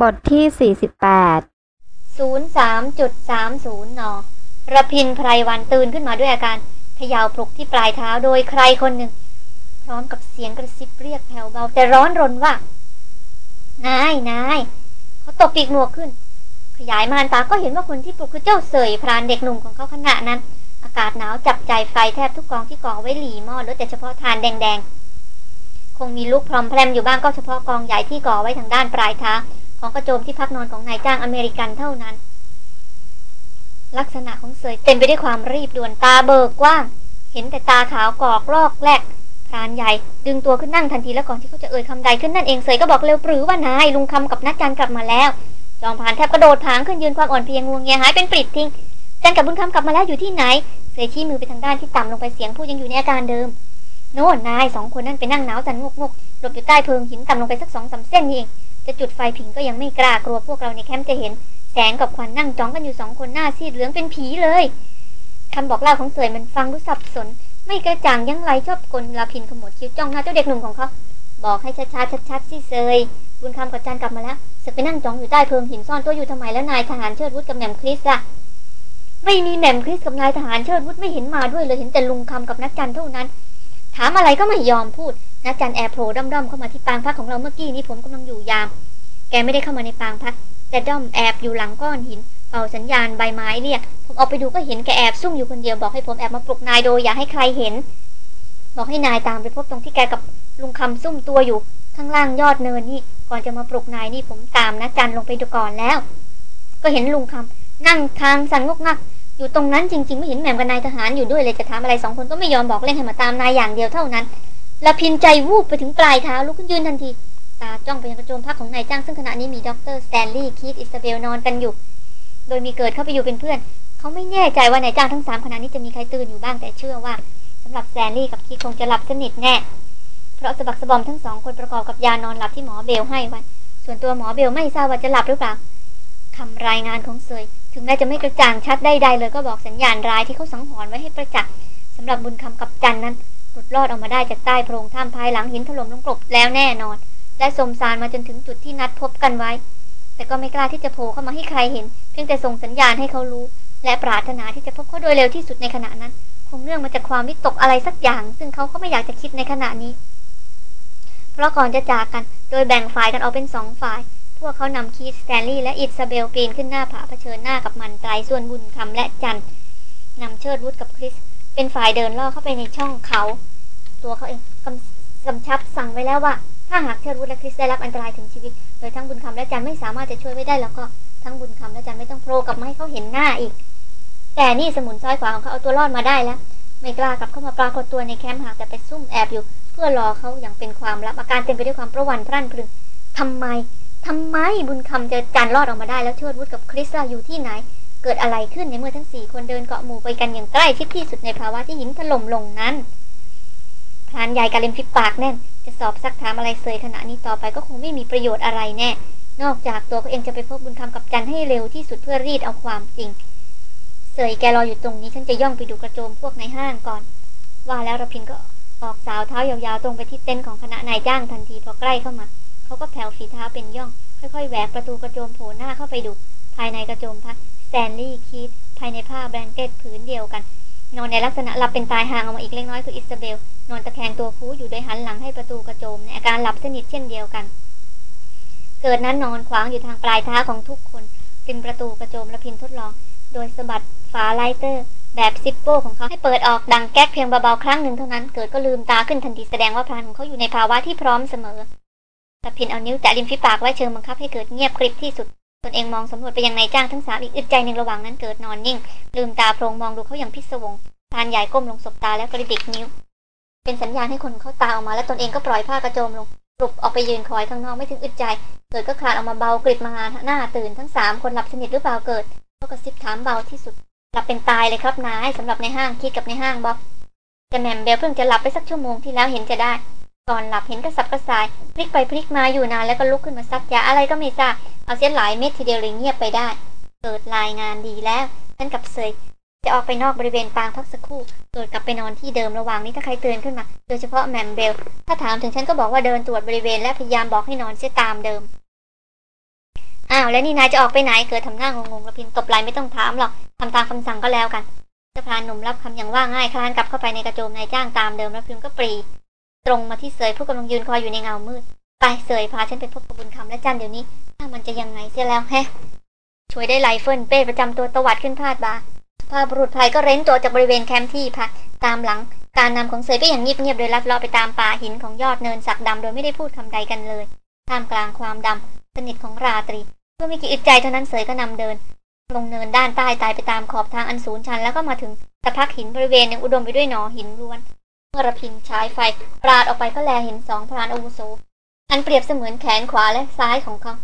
บทที่ 48 03.30 น ระพินไพรวันตื่นขึ้นมาด้วยอาการเขย่าปลุกที่ปลายเท้าโดยใครคนหนึ่ง พร้อมกับเสียงกระซิบเรียกแผ่วเบาแต่ร้อนรนว่า นายนายเขาตกปีกหนวกขึ้น ขยายมานตาก็เห็นว่าคนที่ปลุกคือเจ้าเสยพรานเด็กหนุ่มของเขาขณะนั้น อากาศหนาวจับใจไฟแทบทุกกองที่ก่อไว้หลีหม้อหลือแต่เฉพาะทานแดงๆ คงมีลูกพรอมแพรมอยู่บ้างก็เฉพาะกองใหญ่ที่ก่อไว้ทางด้านปลายเท้า ของกระโจมที่พักนอนของนายจ้างอเมริกันเท่านั้น ลักษณะของเสยเต็มไปด้วยความรีบด่วนตาเบิกกว้าง เห็นแต่ตาขาวกอกลอกแลกพรานใหญ่ ดึงตัวขึ้นนั่งทันทีแล้วก่อนที่เขาจะเอ่ยคำใดขึ้นนั่นเองเสยก็บอกเร็วปรือว่านายลุงคำกับนักจันกลับมาแล้ว จอมพานแทบกระโดดผางขึ้นยืนความอ่อนเพลียงงวงเงียหายเป็นปลิดทิ้งจันกับบุญคำกลับมาแล้วอยู่ที่ไหน เสยชี้มือไปทางด้านที่ต่ำลงไปเสียงพูดยังอยู่ในอาการเดิมโน่นนายสองคนนั่นไปนั่งหนาวสันงกงกหลบอยู่ใต้เพิงหินต่ำลงไปสักสองสาเส้นนี่เอง จะจุดไฟผิงก็ยังไม่กล้ากลัวพวกเราในแคมป์จะเห็น แสงกับควันนั่งจ้องกันอยู่สองคนหน้าซีดเหลืองเป็นผีเลยคำบอกเล่าของเสยมันฟังรู้สับสน ไม่กระจ่างยังไรชอบกลลาพินขมวดคิ้วจ้องหน้าเจ้าเด็กหนุ่มของเขาบอกให้ชัดๆชัดๆสิเสยบุญคำกับจันกลับมาแล้วจะไปนั่งจ้องอยู่ใต้เพิงหินซ่อนตัวอยู่ทำไมแล้วนายทหารเชิดวุฒิกับแหม่มคริสล่ะไม่มีแหม่มคริสกับนายทหารเชิดวุฒิไม่เห็นมาด้วยเลยเห็นแต่ลุงคำกับนักจันเท่านั้น ถามอะไรก็ไม่ยอมพูด นักจันแอบโผล่ด้อมๆเข้ามาที่ปางพักของเราเมื่อกี้นี้ผมกำลังอยู่ยาม แกไม่ได้เข้ามาในปางพัก แต่ด้อมแอบอยู่หลังก้อนหิน เป่าสัญญาณใบไม้เรียก ผมออกไปดูก็เห็นแกแอบซุ่มอยู่คนเดียวบอกให้ผมแอบมาปลุกนายโดยอย่าให้ใครเห็น บอกให้นายตามไปพบตรงที่แกกับลุงคำซุ่มตัวอยู่ ข้างล่างยอดเนินนี่ ก่อนจะมาปลุกนายนี่ผมตามนะจันลงไปดูก่อนแล้ว ก็เห็นลุงคำนั่งทางสั่นงกงักอยู่ตรงนั้นจริงๆ ไม่เห็นแหม่มกับนายทหารอยู่ด้วยเลยจะถามอะไรสองคนก็ไม่ยอมบอกเร่งให้มาตามนายอย่างเดียวเท่านั้น ระพินใจวูบไปถึงปลายเท้าลุกขึ้นยืนทันที ตาจ้องไปยังกระโจมพักของนายจ้างซึ่งขณะนี้มีด็อกเตอร์สแตนลีย์คีตอิสเบลนอนกันอยู่ โดยมีเกิดเข้าไปอยู่เป็นเพื่อน เขาไม่แน่ใจว่านายจ้างทั้งสามขณะนี้จะมีใครตื่นอยู่บ้างแต่เชื่อว่าสำหรับสแตนลีย์กับคีตคงจะหลับสนิทแน่ เพราะสะบักสะบอมทั้งสองคนประกอบกับยานอนหลับที่หมอเบลให้ไว้ส่วนตัวหมอเบลไม่ทราบว่าจะหลับหรือเปล่าคำรายงานของเซยถึงแม้จะไม่กระจ่างชัดใดๆเลยก็บอกสัญญาณร้ายที่เขาสังหรณ์ไว้ให้ประจักษ์สำหรับบุญคำกับจันนั้น หลุดรอดออกมาได้จากใต้โพรงถ้ำภายหลังหินถล่มลงกลบแล้วแน่นอน และสมสารมาจนถึงจุดที่นัดพบกันไว้ แต่ก็ไม่กล้าที่จะโผล่เข้ามาให้ใครเห็น เพียงแต่ส่งสัญญาณให้เขารู้ และปรารถนาที่จะพบเขาโดยเร็วที่สุดในขณะนั้น คงเนื่องมาจากความวิตกอะไรสักอย่าง ซึ่งเขาก็ไม่อยากจะคิดในขณะนี้ เพราะก่อนจะจากกัน โดยแบ่งฝ่ายกันออกเป็นสองฝ่าย พวกเขานำคีตแตนลีย์และอิซาเบลปีนขึ้นหน้าผาเผชิญหน้ากับมันตรัยส่วนบุญคำและจันนำเชิดวุฒกับคริส เป็นฝ่ายเดินล่อเข้าไปในช่องเขา ตัวเขาเองกำกำชับสั่งไว้แล้วว่า ถ้าหากเชิดวุฒและคริสได้รับอันตรายถึงชีวิต โดยทั้งบุญคำและจันไม่สามารถจะช่วยไว้ได้แล้วก็ทั้งบุญคำและจันไม่ต้องโผล่กลับมาให้เขาเห็นหน้าอีก แต่นี่สมุนซ้ายขวาของเขาเอาตัวรอดมาได้แล้ว ไม่กล้ากลับเข้ามาปรากฏตัวในแคมป์หากแต่ไปซุ่มแอบอยู่ เพื่อรอเขาอย่างเป็นความลับอาการเต็มไปด้วยความประวันพรั่นพรึงทำไมทำไมบุญคำจะจันรอดออกมาได้แล้วเชิดวุฒกับคริสล่ะอยู่ที่ไหน เกิดอะไรขึ้นในเมื่อทั้งสี่คนเดินเกาะหมู่ไปกันอย่างใกล้ชิดที่สุดในภาวะที่หินถล่มลงนั้นพรานใหญ่กาเลมฟิปปากแน่น จะสอบซักถามอะไรเสยขณะนี้ต่อไปก็คงไม่มีประโยชน์อะไรแน่ นอกจากตัวเขาเองจะไปพบบุญคำกับจันให้เร็วที่สุดเพื่อรีดเอาความจริง เสยแกรออยู่ตรงนี้ฉันจะย่องไปดูกระโจมพวกนายห้างก่อน ว่าแล้วระพินก็ออกสาวเท้ายาวๆตรงไปที่เต็นท์ของคณะนายจ้างทันทีพอใกล้เข้ามาเขาก็แผ่วฝีเท้าเป็นย่อง ค่อยๆแหวกประตูกระโจมโผล่หน้าเข้าไปดู ภายในกระโจมพัก สแตนลีย์คีตภายในผ้า blanket ผืนเดียวกัน นอนในลักษณะหลับเป็นตายห่างออกมาอีกเล็กน้อยคืออิสเบล นอนตะแคงตัวคู้อยู่โดยหันหลังให้ประตูกระโจมในอาการหลับสนิทเช่นเดียวกัน เกิดนั้นนอนขวางอยู่ทางปลายเท้าของทุกคนริมประตูกระโจมและพินทดลอง โดยสะบัดฝาไลเตอร์ แบบซิปโป้ของเขาให้เปิดออกดังแก๊กเพียงเบาๆครั้งหนึ่งเท่านั้นเกิดก็ลืมตาขึ้นทันทีแสดงว่าพรานของเขาอยู่ในภาวะที่พร้อมเสมอแต่พินเอานิ้วแตะริมฝีปากไว้เชิงบังคับให้เกิดเงียบกริบที่สุด ตนเองมองสำรวจไปยังนายจ้างทั้งสามอีกอึดใจหนึ่งระหว่างนั้นเกิดนอนนิ่ง ลืมตาโพลงมองดูเขาอย่างพิศวงพานใหญ่ก้มลงสบตาแล้วกระดิกนิ้ว เป็นสัญญาณให้คนเขาตาออกมา และตนเองก็ปล่อยผ้ากระโจมลงปลุกออกไปยืนคอยข้างนอกไม่ถึงอึดใจ เกิดก็คลานออกมาเบากริบมาหน้าตื่นทั้งสามคนหลับสนิทหรือเปล่าเกิดเขากระซิบถามเบาที่สุดหลับเป็นตายเลยครับนายสำหรับในห้างคิดกับในห้างบอกแต่แหม่มเบลเพิ่งจะหลับไปสักชั่วโมงที่แล้วเห็นจะได้ ก่อนหลับเห็นกระสับกระส่ายพลิกไปพลิกมาอยู่นานแล้วก็ลุกขึ้นมาซักยาอะไรก็ไม่ทราบเอาเสียหลายเม็ดทีเดียวเลยเงียบไปได้เกิดรายงานดีแล้วฉันกับเซยจะออกไปนอกบริเวณปางพักสักครู่เกิดกลับไปนอนที่เดิมระหว่างนี้ถ้าใครเตือนขึ้นมา โดยเฉพาะแหม่มเบล ถ้าถามถึงฉันก็บอกว่าเดินตรวจบริเวณและพยายามบอกให้นอนเสียตามเดิม อ้าวแล้วนี่นายจะออกไปไหนเกิดทำหน้างงๆระพินตบไหล่ไม่ต้องถามหรอกทำตามคำสั่งก็แล้วกันเจ้าพรานหนุ่มรับคำอย่างว่าง่ายคลานกลับเข้าไปในกระโจมนายจ้างตามเดิมระพินก็ปรี่ ตรงมาที่เสยผู้กำลังยืนคอยอยู่ในเงามืด ไปเสยพาฉันไปพบกับบุญคำและจันเดี๋ยวนี้ ถ้ามันจะยังไงเสียแล้วแฮะ ฉวยได้ไรเฟิลเป้ประจำตัวตวัดขึ้นพาดบ่าภาพบุรุษไพรก็เร้นตัวจากบริเวณแคมป์ที่พักตามหลังการนำของเสยก็อย่างเงียบๆโดยลัดเลาะไปตามป่าหินของยอดเนินสักดำโดยไม่ได้พูดคำใดกันเลยท่ามกลางความดำสนิทของราตรีเพื่อไม่กี่อึดใจเท่านั้นเสยก็นำเดิน ลงเนินด้านใต้ตายไปตามขอบทางอันสูงชันแล้วก็มาถึงตะพักหินบริเวณยังอุดมไปด้วยหนอหินล้วน เมื่อระพินฉายไฟปราดออกไปก็แลเห็นสองพรานอาวุโสอันเปรียบเสมือนแขนขวาและซ้ายของเขา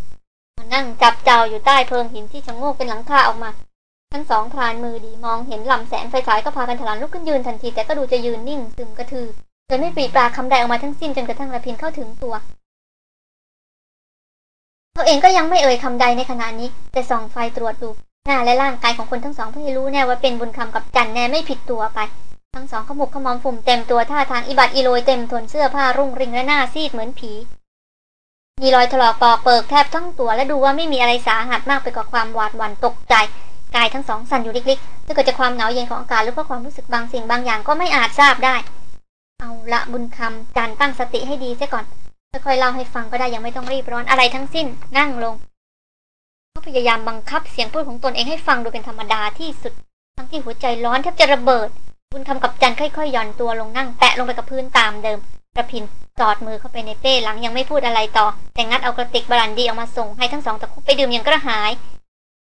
มานั่งจับเจ้าอยู่ใต้เพิงหินที่ชะโงกเป็นหลังคาออกมา ทั้งสองพรานมือดีมองเห็นลำแสงไฟฉายก็พากันถลานลุกขึ้นยืนทันทีแต่ก็ดูจะยืนนิ่งซึมกระทือโดยไม่ปีปราคำใดออกมาทั้งสิ้นจนกระทั่งระพินเข้าถึงตัวเขาเองก็ยังไม่เอ่ยคำใดในขณะนี้ แต่ส่องไฟตรวจดูหน้าและร่างกายของคนทั้งสองเพื่อให้รู้แน่ว่าเป็นบุญคำกับจันแน่ไม่ผิดตัวไป ทั้งสองขมุกขมอมฝุ่มเต็มตัวท่าทางอิบัดอิโรยเต็มทนเสื้อผ้ารุ่งริงและหน้าซีดเหมือนผี มีรอยถลอกปอกเปิกแทบทั้งตัวและดูว่าไม่มีอะไรสาหัสมากไปกว่าความหวาดหวั่นตกใจ กายทั้งสองสั่นอยู่ลิกๆถ้าเกิดจากความหนาวเย็นของอากาศหรือเพราะความรู้สึกบางสิ่งบางอย่างก็ไม่อาจทราบได้ เอาละบุญคำจันตั้งสติให้ดีเสียก่อนค่อยๆเล่าให้ฟังก็ได้ยังไม่ต้องรีบร้อนอะไรทั้งสิ้นนั่งลงเขาพยายามบังคับเสียงพูดของตนเองให้ฟังดูเป็นธรรมดาที่สุด ทั้งที่หัวใจร้อนแทบจะระเบิด บุญคำกับจันค่อยๆหย่อนตัวลงนั่งแตะลงไปกับพื้นตามเดิมระพินสอดมือเข้าไปในเป้หลังยังไม่พูดอะไรต่อ แต่งัดเอากระติกบรันดีออกมาส่งให้ทั้งสองตะคุบไปดื่มอย่างกระหาย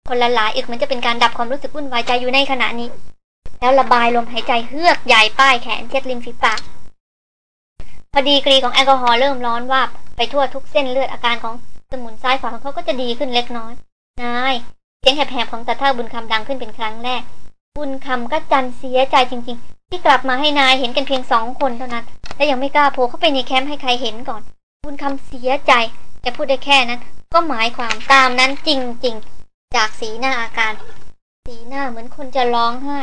คนละหลายอึกมันจะเป็นการดับความรู้สึกวุ่นวายใจอยู่ในขณะนี้ แล้วระบายลมหายใจเฮือกใหญ่ป้ายแขนเช็ดริมฝีปากพอดีกรีของแอลกอฮอล์เริ่มร้อนวาบไปทั่วทุกเส้นเลือดอาการของสมุนซ้ายขวาของเขาก็จะดีขึ้นเล็กน้อยนายเสียงแหบๆของตาเท่าบุญคำดังขึ้นเป็นครั้งแรก บุญคำก็จันเสียใจจริง ๆ ที่กลับมาให้นายเห็นกันเพียงสองคนเท่านั้น และยังไม่กล้าโผล่เข้าไปในแคมป์ให้ใครเห็นก่อน บุญคำเสียใจแต่พูดได้แค่นั้น ก็หมายความตามนั้นจริง ๆ จากสีหน้าอาการ สีหน้าเหมือนคนจะร้องไห้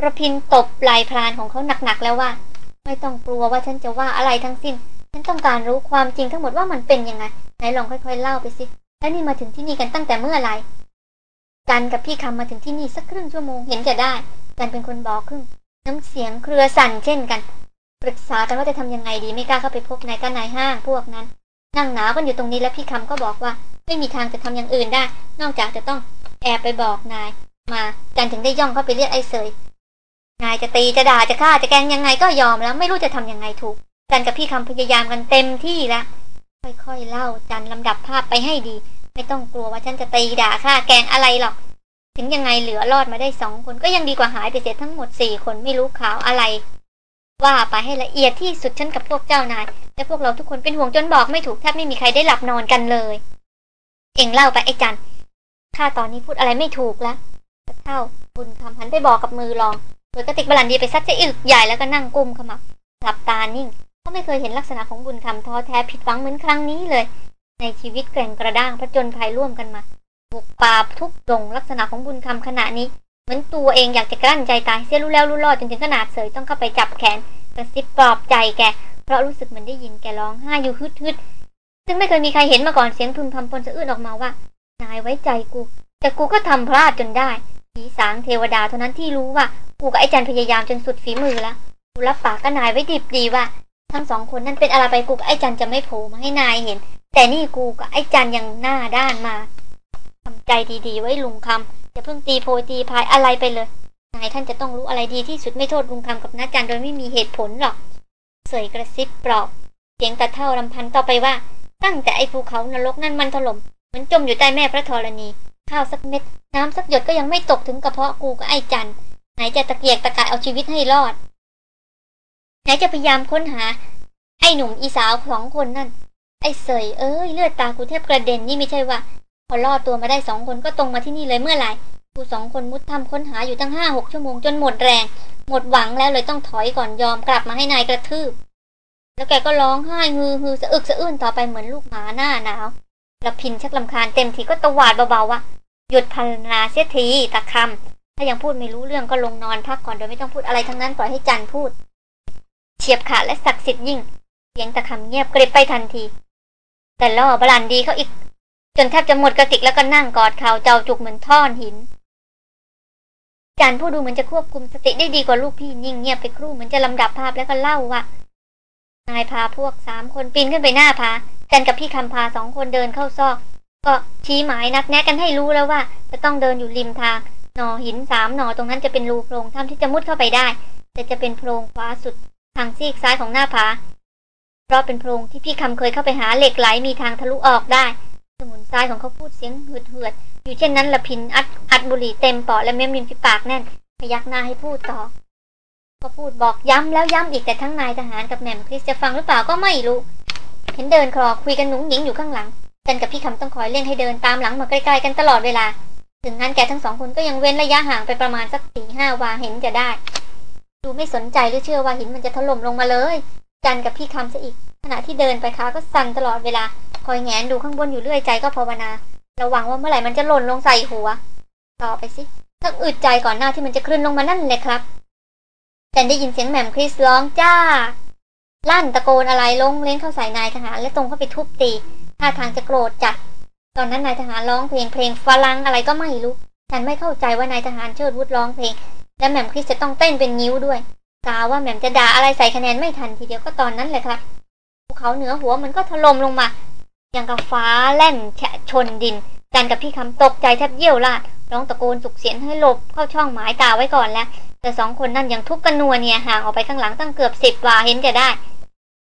ประพินตบไหลพรานของเขาหนักๆแล้วว่า ไม่ต้องกลัวว่าฉันจะว่าอะไรทั้งสิ้น ฉันต้องการรู้ความจริงทั้งหมดว่ามันเป็นยังไงไหนลองค่อยๆเล่าไปสิแล้วนี่มาถึงที่นี่กันตั้งแต่เมื่อไหร่ จันกับพี่คำมาถึงที่นี่สักครึ่งชั่วโมงเห็นจะได้จันเป็นคนบอกครึ่ง น้ำเสียงเครือสั่นเช่นกัน ปรึกษากันว่าจะทำยังไงดีไม่กล้าเข้าไปพบนายกันนายห้างพวกนั้น นั่งหนาวกันอยู่ตรงนี้แล้วพี่คำก็บอกว่า ไม่มีทางจะทำอย่างอื่นได้ นอกจากจะต้องแอบไปบอกนาย มาจันถึงได้ย่องเข้าไปเรียกไอ้เสยนายจะตีจะด่าจะฆ่าจะแกงยังไงก็ยอมแล้วไม่รู้จะทำยังไงถูกจันกับพี่คำพยายามกันเต็มที่แล้วค่อยๆเล่าจันลำดับภาพไปให้ดี ไม่ต้องกลัวว่าฉันจะตีด่าฆ่าแกงอะไรหรอก ถึงยังไงเหลือรอดมาได้สองคนก็ยังดีกว่าหายไปเสียทั้งหมดสี่คนไม่รู้ข่าวอะไร ว่าไปให้ละเอียดที่สุดฉันกับพวกเจ้านาย และพวกเราทุกคนเป็นห่วงจนบอกไม่ถูกแทบไม่มีใครได้หลับนอนกันเลย เอ็งเล่าไปไอ้จันข้าตอนนี้พูดอะไรไม่ถูกแล้วเท่าบุญคำหันไปบอกกับมือลองเปิดกระติกบรันดีไปซัดจะอึกใหญ่แล้วก็นั่งกุมขมับหลับตานิ่งเขาไม่เคยเห็นลักษณะของบุญคำท้อแท้ผิดหวังเหมือนครั้งนี้เลย ในชีวิตแกร่งกระด้างผจญภัยร่วมกันมา บุกป่าทุกดงลักษณะของบุญคำขณะนี้ เหมือนตัวเองอยากจะกลั้นใจตายเสียรู้แล้วรู้รอดจนถึงขนาดเสยต้องเข้าไปจับแขนกระซิบปลอบใจแก เพราะรู้สึกเหมือนได้ยินแกร้องไห้อยู่ฮึดฮึดซึ่งไม่เคยมีใครเห็นมาก่อนเสียงพึมพำปนสะอื้นออกมาว่า นายไว้ใจกู แต่กูก็ทำพลาดจนได้ผีสางเทวดาเท่านั้นที่รู้ว่ากูกับไอ้จันพยายามจนสุดฝีมือแล้วกูรับปากกับนายไว้ดิบดีว่า ทั้งสองคนนั่นเป็นอะไรไปกูกับไอ้จันจะไม่โผล่มาให้นายเห็น แต่นี่กูกับไอ้จันยังหน้าด้านมาทำใจดีๆไว้ลุงคำอย่าเพิ่งตีโพยตีพายอะไรไปเลยนายท่านจะต้องรู้อะไรดีที่สุดไม่โทษลุงคำกับน้าจันโดยไม่มีเหตุผลหรอก เสยกระซิบปลอบ เสียงตาเท่าลำพันต่อไปว่า ตั้งแต่ไอ้ภูเขานรกนั่นมันถล่มเหมือนจมอยู่ใต้แม่พระธรณี ข้าวสักเม็ด น้ำสักหยดก็ยังไม่ตกถึงกระเพาะกูกับไอ้จันไหนจะตะเกียกตะกายเอาชีวิตให้รอด ไหนจะพยายามค้นหา ไอ้หนุ่มอีสาวสองคนนั่น ไอ้เสยเอ้ยเลือดตากูแทบกระเด็นนี่ไม่ใช่ว่า พอรอดตัวมาได้สองคนก็ตรงมาที่นี่เลยเมื่อไหร่กูสองคนมุดทำค้นหาอยู่ตั้งห้าหกชั่วโมงจนหมดแรง หมดหวังแล้วเลยต้องถอยก่อนยอมกลับมาให้นายกระทืบ แล้วแกก็ร้องไห้ฮือฮือสะอึกสะอื้นต่อไปเหมือนลูกหมาหน้าหนาวแล้วพินชักลำคาญเต็มทีก็ตวาดเบาๆว่า หยุดพันนาเสียทีตะคำถ้ายังพูดไม่รู้เรื่องก็ลงนอนพักก่อนโดยไม่ต้องพูดอะไรทั้งนั้นปล่อยให้จันพูด เฉียบขาดและศักดิ์สิทธิ์ยิ่งเสียงตะคำเงียบกริบไปทันที แต่ล่อบรันดีเขาอีก จนแทบจะหมดกระติกแล้วก็นั่งกอดเข่าเจ้าจุกเหมือนท่อนหินจันผู้ดูเหมือนจะควบคุมสติได้ดีกว่าลูกพี่นิ่งเงียบไปครู่เหมือนจะลำดับภาพแล้วก็เล่าว่านายพาพวกสามคนปีนขึ้นไปหน้าผาจันกับพี่คำพาสองคนเดินเข้าซอก ก็ชี้หมายนัดแนะกันให้รู้แล้วว่า จะต้องเดินอยู่ริมทางหนอหินสามหนอตรงนั้นจะเป็นรูโพรงถ้ำที่จะมุดเข้าไปได้ แต่จะเป็นโพรงขวาสุดทางซีกซ้ายของหน้าผา เพราะเป็นโพรงที่พี่คำเคยเข้าไปหาเหล็กไหลมีทางทะลุออกได้ สมุนซ้ายของเขาพูดเสียงเหือดเหือด อยู่เช่นนั้นละพินอัดอัดบุหรี่เต็มปอดและเม้มริมฝีปากแน่น พยักหน้าให้พูดต่อ ก็พูดบอกย้ำแล้วย้ำอีกแต่ทั้งนายทหารกับแหม่มคริสจะฟังหรือเปล่าก็ไม่รู้ เห็นเดินคลอคุยกันหนุ่งหญิงอยู่ข้างหลังจันกับพี่คำต้องคอยเร่งให้เดินตามหลังมาใกล้ๆกันตลอดเวลา ถึงงั้นแกทั้งสองคนก็ยังเว้นระยะห่างไปประมาณสักสี่ห้าวาเห็นจะได้ ดูไม่สนใจหรือเชื่อว่าหินมันจะถล่มลงมาเลย จันกับพี่คำซะอีก ขณะที่เดินไปขาก็สั่นตลอดเวลา คอยแงนดูข้างบนอยู่เรื่อยใจก็ภาวนา ระวังว่าเมื่อไหร่มันจะหล่นลงใส่หัว ต่อไปสิถ้าอึดใจก่อนหน้าที่มันจะคลื่นลงมานั่นเลยครับจันได้ยินเสียงแหม่มคริสร้องจ้า ลั่นตะโกนอะไรลงเล่นเข้าใส่นายทหารและตรงเข้าไปทุบตีท่าทางจะโกรธจัด ตอนนั้นนายทหารร้องเพลงเพลงฝรั่งอะไรก็ไม่รู้ ฉันไม่เข้าใจว่านายทหารเชิดวุฒร้องเพลง และแหม่มคริสจะต้องเต้นเป็นนิ้วด้วย กาว่าแหม่มจะด่าอะไรใส่คะแนนไม่ทันทีเดียวก็ตอนนั้นแหละครับภูเขาเหนือหัวมันก็ถล่มลงมา อย่างกับฟ้าแล่นแฉะชนดิน จันกับพี่คำตกใจแทบเยี่ยวลาดร้องตะโกนสุกเสียงให้หลบเข้าช่องหมายตาไว้ก่อนแล้ว แต่สองคนนั่นยังทุบกันนัวเนี่ยห่างออกไปข้างหลังตั้งเกือบสิบวาเห็นจะได้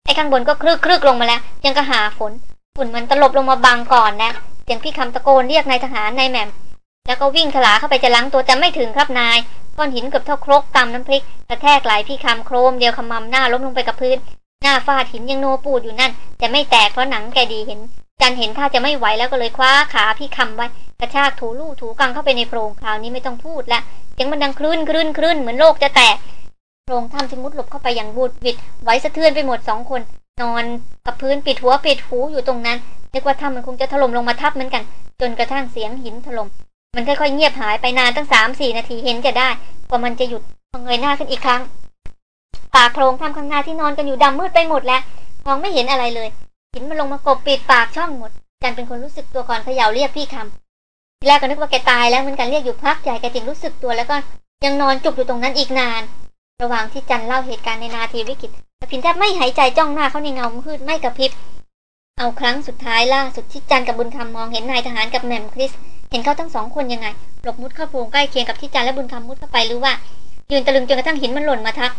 ไอ้ข้างบนก็คลึกคลึกลงมาแล้ว ยังก็หาฝนฝุ่นมันตลบลงมาบังก่อนนะเสียงพี่คำตะโกนเรียกนายทหารนายแหม่ม แล้วก็วิ่งขลาเข้าไปจะล้างตัวแต่ไม่ถึงครับนาย ก้อนหินเกือบเท่าครกตำน้ำพริกกระแทกไหลพี่คำโครมเดียวขมำหน้าล้มลงไปกับพื้น หน้าฟาดหินยังโนปูดอยู่นั่น แต่ไม่แตกเพราะหนังแกดีเห็น จันเห็นท่าจะไม่ไหวแล้วก็เลยคว้าขาพี่คำไว้ กระชากถูลู่ถูกังเข้าไปในโพรงคราวนี้ไม่ต้องพูดละเสียงมันดังคลื่นคลื่นคลื่นเหมือนโลกจะแตกโพรงถ้ำที่มุดหลบเข้าไปอย่างบูดวิดไหวสะเทือนไปหมดสองคน นอนกับพื้นปิดหัวปิดหูอยู่ตรงนั้นนึกว่าถ้ำมันคงจะถล่มลงมาทับเหมือนกัน จนกระทั่งเสียงหินถล่ม มันค่อยๆเงียบหายไปนานตั้งสามสี่นาทีเห็นจะได้ กว่ามันจะหยุดพอเงยหน้าขึ้นอีกครั้งปากโพรงถ้ำข้างหน้าที่นอนกันอยู่ดำมืดไปหมดแล้วมองไม่เห็นอะไรเลยหินมันลงมากบปิดปากช่องหมดจันเป็นคนรู้สึกตัวก่อนเขย่าเรียกพี่คำทีแรกก็นึกว่าแกตายแล้วเหมือนกันเรียกอยู่พักใหญ่แกจึงรู้สึกตัวแล้วก็ยังนอนจุกอยู่ตรงนั้นอีกนาน ระหว่างที่จันเล่าเหตุการณ์ในนาทีวิกฤตพินแทบไม่หายใจจ้องหน้าเขาในเงามืดไม่กระพริบเอาครั้งสุดท้ายล่าสุดที่จันกับบุญคำมองเห็นนายทหารกับแหม่มคริส เห็นเขาทั้งสองคนยังไงหลบมุดเข้าโพรงใกล้เคียงกับที่จันและบุญคำมุดเข้าไปหรือว่า ยืนตะลึงจนกระทั่งหินมันหล่นมาทับ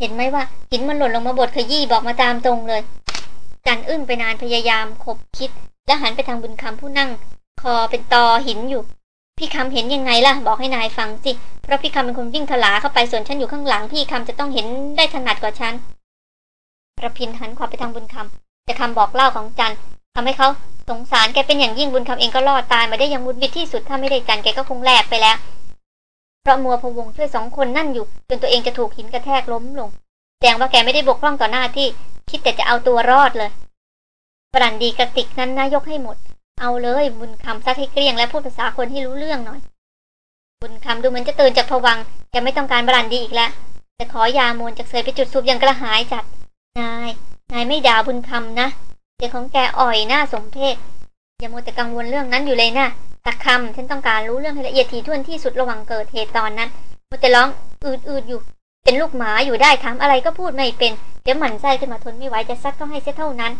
เห็นไหมว่าหินมันหล่นลงมาบดขยี้บอกมาตามตรงเลย จันอึ้งไปนานพยายามขบคิด และหันไปทางบุญคำผู้นั่ง คอเป็นตอหินอยู่ พี่คำเห็นยังไงล่ะ บอกให้นายฟังสิเพราะพี่คำเป็นคนวิ่งถลาเข้าไปส่วนฉันอยู่ข้างหลังพี่คำจะต้องเห็นได้ถนัดกว่าฉันระพินหันขวาไปทางบุญคำแต่คำบอกเล่าของจัน ทำให้เขาสงสารแกเป็นอย่างยิ่งบุญคำเองก็รอดตายมาได้อย่างมุดบิดที่สุดถ้าไม่ได้จันแกก็คงแหลกไปแล้ว เพราะมัวพะวงช่วยสองคนนั่นอยู่ จนตัวเองจะถูกหินกระแทกล้มลงแสดงว่าแกไม่ได้บกพร่องต่อหน้าที่ คิดแต่จะเอาตัวรอดเลยปรันดีกระติกนั้นนายกให้หมด เอาเลยบุญคำซัดให้เกลี้ยงและพูดภาษาคนที่รู้เรื่องหน่อย บุญคำดูเหมือนจะตื่นจากผวังแกไม่ต้องการบรันดีอีกแล้วแต่ขอยาโมนจากเสยไปจุดสูบอย่างกระหายจัด นาย นายไม่ด่าบุญคำนะ เสียงของแกอ่อยหน้าสมเพชอย่าโมแต่กังวลเรื่องนั้นอยู่เลยนะตะคำฉันต้องการรู้เรื่องให้ละเอียดถี่ถ้วนที่สุดระหว่างเกิดเหตุตอนนั้นโมแต่ร้องอืดๆอยู่ เป็นลูกหมาอยู่ได้ถามอะไรก็พูดไม่เป็นเดี๋ยวหมั่นไส้ขึ้นมาทนไม่ไหวจะซัดก็ให้เสียเท่านั้น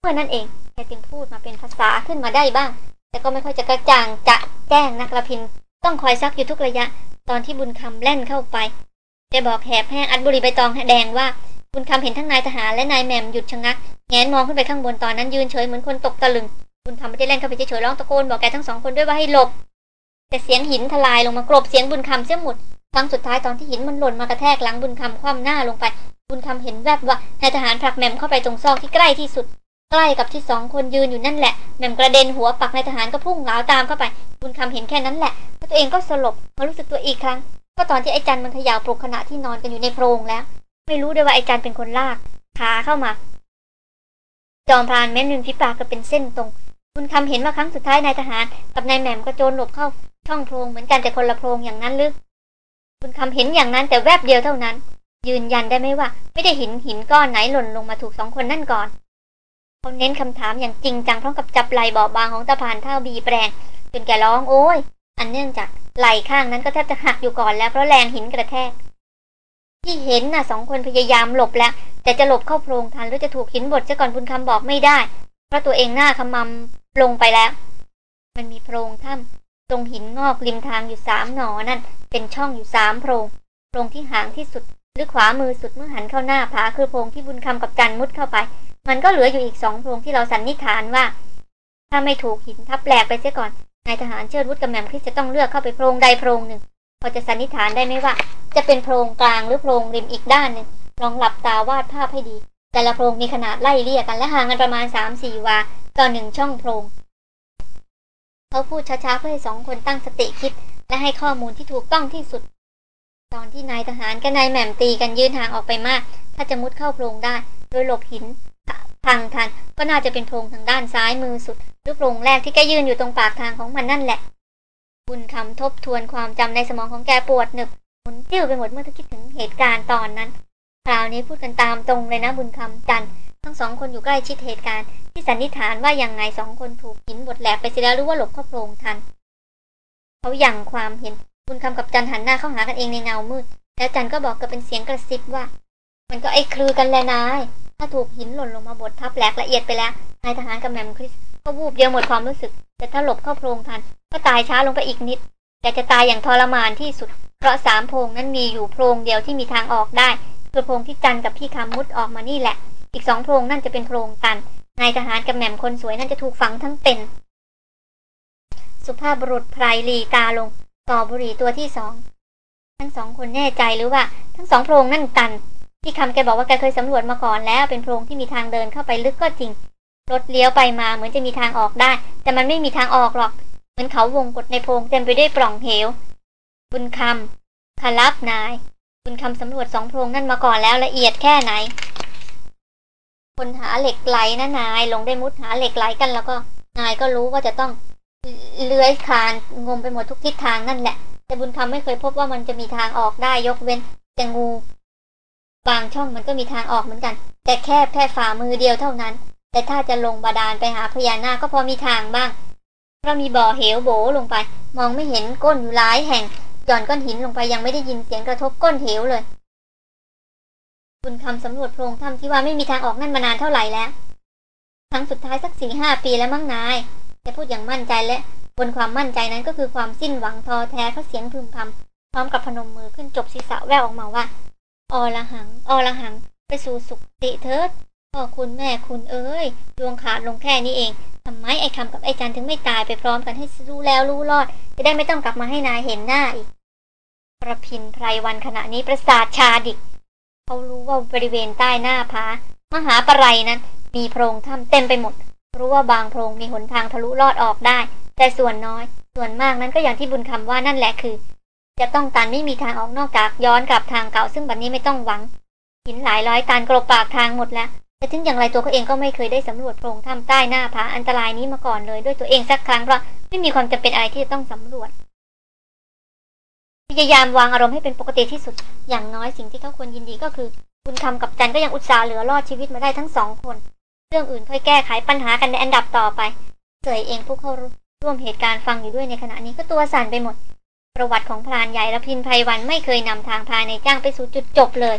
เมื่อนั้นเองแกจึงพูดมาเป็นภาษาขึ้นมาได้บ้าง แต่ก็ไม่ค่อยจะกระจ่างจะแจ้งนักระพิน ต้องคอยซักอยู่ทุกระยะ ตอนที่บุญคำแล่นเข้าไปแกบอกแหบแห้งอัดบุหรีใบตองแดงว่า บุญคำเห็นทั้งนายทหารและนายแหม่มหยุดชะงัก แงนมองขึ้นไปข้างบนตอนนั้นยืนเฉยเหมือนคนตกตะลึง บุญคำไม่ได้เล่นเข้าไปเฉยๆร้องตะโกนบอกแกทั้งสองคนด้วยว่าให้หลบ แต่เสียงหินทลายลงมากรบเสียงบุญคำเสียหมด ครั้งสุดท้ายตอนที่หินมันหล่นมากระแทกหลังบุญคำคว่ำหน้าลงไป บุญคำเห็นแวบว่านายทหารผลักแหม่มเข้าไปตรงซอกที่ใกล้ที่สุด ใกล้กับที่สองคนยืนอยู่นั่นแหละแหม่มกระเด็นหัวปักนายทหารก็พุ่งเหลาตามเข้าไป บุญคำเห็นแค่นั้นแหละแล้วตัวเองก็สลบมารู้สึกตัวอีกครั้ง ก็ตอนที่ไอ้จันมันเขย่าปลุกขณะที่นอนกันอยู่ในโพรงแล้ว ไม่รู้ด้วยว่าไอ้จันเป็นคนลากขาเข้ามา จอมพรานแม้มริมฝีปากก็เป็นเส้นตรงบุญคำเห็นว่าครั้งสุดท้ายนายทหาร กับนายแหม่มกระโจนหลบเข้า ช่องโพรงเหมือนกันแต่คนละโพรงอย่างนั้นหรือบุญคำเห็นอย่างนั้นแต่แวบเดียวเท่านั้น ยืนยันได้ไหมว่า ไม่ได้หินหินก้อนไหนหล่นลงมาถูกสองคนนั่นก่อนเขาเน้นคำถามอย่างจริงจังพร้อมกับจับไหล่บอบบางของตะพานเท่าบีแปลงจนแกร้องโอ้ยอันเนื่องจากไหล่ข้างนั้นก็แทบจะหักอยู่ก่อนแล้วเพราะแรงหินกระแทก ที่เห็นน่ะสองคนพยายามหลบแล้ว แต่จะหลบเข้าโพรงทันหรือจะถูกหินบดซะก่อนบุญคำบอกไม่ได้ เพราะตัวเองหน้าขมำลงไปแล้ว มันมีโพรงถ้ำตรงหินงอกริมทางอยู่สามหนอนั่น เป็นช่องอยู่สามโพรงโพรงที่ห่างที่สุด หรือขวามือสุดเมื่อหันเข้าหน้าผาคือโพรงที่บุญคำกับจันมุดเข้าไป มันก็เหลืออยู่อีกสองโพรงที่เราสันนิษฐานว่า ถ้าไม่ถูกหินทับแหลกไปเสียก่อนนายทหารเชิดวุฒิกับแหม่มคริสจะต้องเลือกเข้าไปโพรงใดโพรงหนึ่ง พอจะสันนิษฐานได้ไหมว่า จะเป็นโพรงกลางหรือโพรงริมอีกด้านหนึ่งลองหลับตาวาดภาพให้ดี แต่ละโพรงมีขนาดไล่เลี่ยกันและห่างกันประมาณสามสี่วาต่อหนึ่งช่องโพรงเขาพูดช้าๆเพื่อให้สองคนตั้งสติคิด และให้ข้อมูลที่ถูกต้องที่สุด ตอนที่นายทหารกับนายแหม่มตีกันยืนห่างออกไปมาก ถ้าจะมุดเข้าโพรงได้ โดยหลบหินพังทันก็น่าจะเป็นโพรงทางด้านซ้ายมือสุด หรือโพรงแรกที่แกยืนอยู่ตรงปากทางของมันนั่นแหละ บุญคำทบทวนความจำในสมองของแกปวดหนึบหมุนติ้วไปหมดเมื่อคิดถึงเหตุการณ์ตอนนั้น คราวนี้พูดกันตามตรงเลยนะบุญคำจันทั้งสองคนอยู่ใกล้ชิดเหตุการณ์ ที่สันนิษฐานว่ายังไงสองคนถูกหินบดแหลกไปเสียแล้วหรือว่าหลบเข้าโพรงทัน เขายั้งความเห็นบุญคำกับจันหันหน้าเข้าหากันเองในเงามืด แล้วจันก็บอกกับเป็นเสียงกระซิบว่า มันก็ไอ้คลือกันแหละนาย ถ้าถูกหินหล่นลงมาบดทับแหลกละเอียดไปแล้วนายทหารกับแมมคริส ก็วูบเดียวหมดความรู้สึก แต่ถ้าหลบเข้าโพรงทัน ก็ตายช้าลงไปอีกนิด แต่จะตายอย่างทรมานที่สุด เพราะสามโพรงนั้นมีอยู่โพรงเดียวที่มีทางออกได้คือโพรงที่จันกับพี่คำมุดออกมานี่แหละ อีกสองโพรงนั่นจะเป็นโพรงตัน นายทหารกับแหม่มคนสวยนั่นจะถูกฝังทั้งเป็น สุภาพบุรุษไพรลีตาลง ต่อบุหรี่ตัวที่สอง ทั้งสองคนแน่ใจหรือว่า ทั้งสองโพรงนั่นตัน พี่คำแกบอกว่าแกเคยสำรวจมาก่อนแล้ว เป็นโพรงที่มีทางเดินเข้าไปลึกก็จริง รถเลี้ยวไปมาเหมือนจะมีทางออกได้ แต่มันไม่มีทางออกหรอก เหมือนเขาวงกดในโพรงเต็มไปด้วยปล่องเหว บุญคำคารับนาย บุญคำสำรวจสองโพรงนั่นมาก่อนแล้วละเอียดแค่ไหน คนหาเหล็กไหลนะนาย ลงได้มุดหาเหล็กไหลกันแล้วก็ นายก็รู้ว่าจะต้องเลื้อยคลานงมไปหมดทุกทิศทางนั่นแหละ แต่บุญคำไม่เคยพบว่ามันจะมีทางออกได้ยกเว้นแต่งู บางช่องมันก็มีทางออกเหมือนกัน แต่แค่แค่ฝ่ามือเดียวเท่านั้น แต่ถ้าจะลงบาดาลไปหาพญานาคก็พอมีทางบ้างเพราะมีบ่อเหวโบลงไป มองไม่เห็นก้นอยู่หลายแห่งหย่อนก้อนหินลงไปยังไม่ได้ยินเสียงกระทบก้นเหวเลย บุญคำสำรวจโพรงถ้ำที่ว่าไม่มีทางออกนั่นมานานเท่าไหร่แล้วครั้งสุดท้ายสักสี่ห้าปีแล้วมั้งนาย แต่พูดอย่างมั่นใจและ บนความมั่นใจนั้นก็คือความสิ้นหวังทอแท้เขาเสียงพึมพำพร้อมกับพนมมือขึ้นจบศีรษะแววออกมาว่าอละหังอละหัง ไปสู่สุขติเถิด พ่อคุณแม่คุณเอ้ยดวงขาดลงแค่นี้เองทำไมไอ้คำกับไอ้จันถึงไม่ตายไปพร้อมกันให้รู้แล้วรู้รอด จะได้ไม่ต้องกลับมาให้นายเห็นหน้าอีก ประพินไพรวันขณะนี้ประสาทชาดิกเขารู้ว่าบริเวณใต้หน้าผามหาปะไรนั้น มีโพรงถ้ำเต็มไปหมด รู้ว่าบางโพรงมีหนทางทะลุลอดออกได้ แต่ส่วนน้อย ส่วนมากนั้นก็อย่างที่บุญคำว่านั่นแหละคือ จะต้องตันไม่มีทางออกนอกจากย้อนกลับทางเก่าซึ่งบัดนนี้ไม่ต้องหวังหินหลายร้อยตันกรบปากทางหมดแล้ว แต่ถึงอย่างไรตัวเขาเองก็ไม่เคยได้สำรวจโพรงถ้ำใต้หน้าผาอันตรายนี้มาก่อนเลย ด้วยตัวเองสักครั้งเพราะไม่มีความจำเป็นอะไรที่จะต้องสำรวจ พยายามวางอารมณ์ให้เป็นปกติที่สุด อย่างน้อยสิ่งที่เขาควรยินดีก็คือบุญคำกับจันก็ยังอุตส่าห์เหลือรอดชีวิตมาได้ทั้งสองคน เรื่องอื่นค่อยแก้ไขปัญหากันในอันดับต่อไปเสยเองผู้เข้าร่วมเหตุการณ์ฟังอยู่ด้วยในขณะนี้ก็ตัวสั่นไปหมด ประวัติของพรานใหญ่และพินไพรวันไม่เคยนำทางพาในจ้างไปสู่จุดจบเลย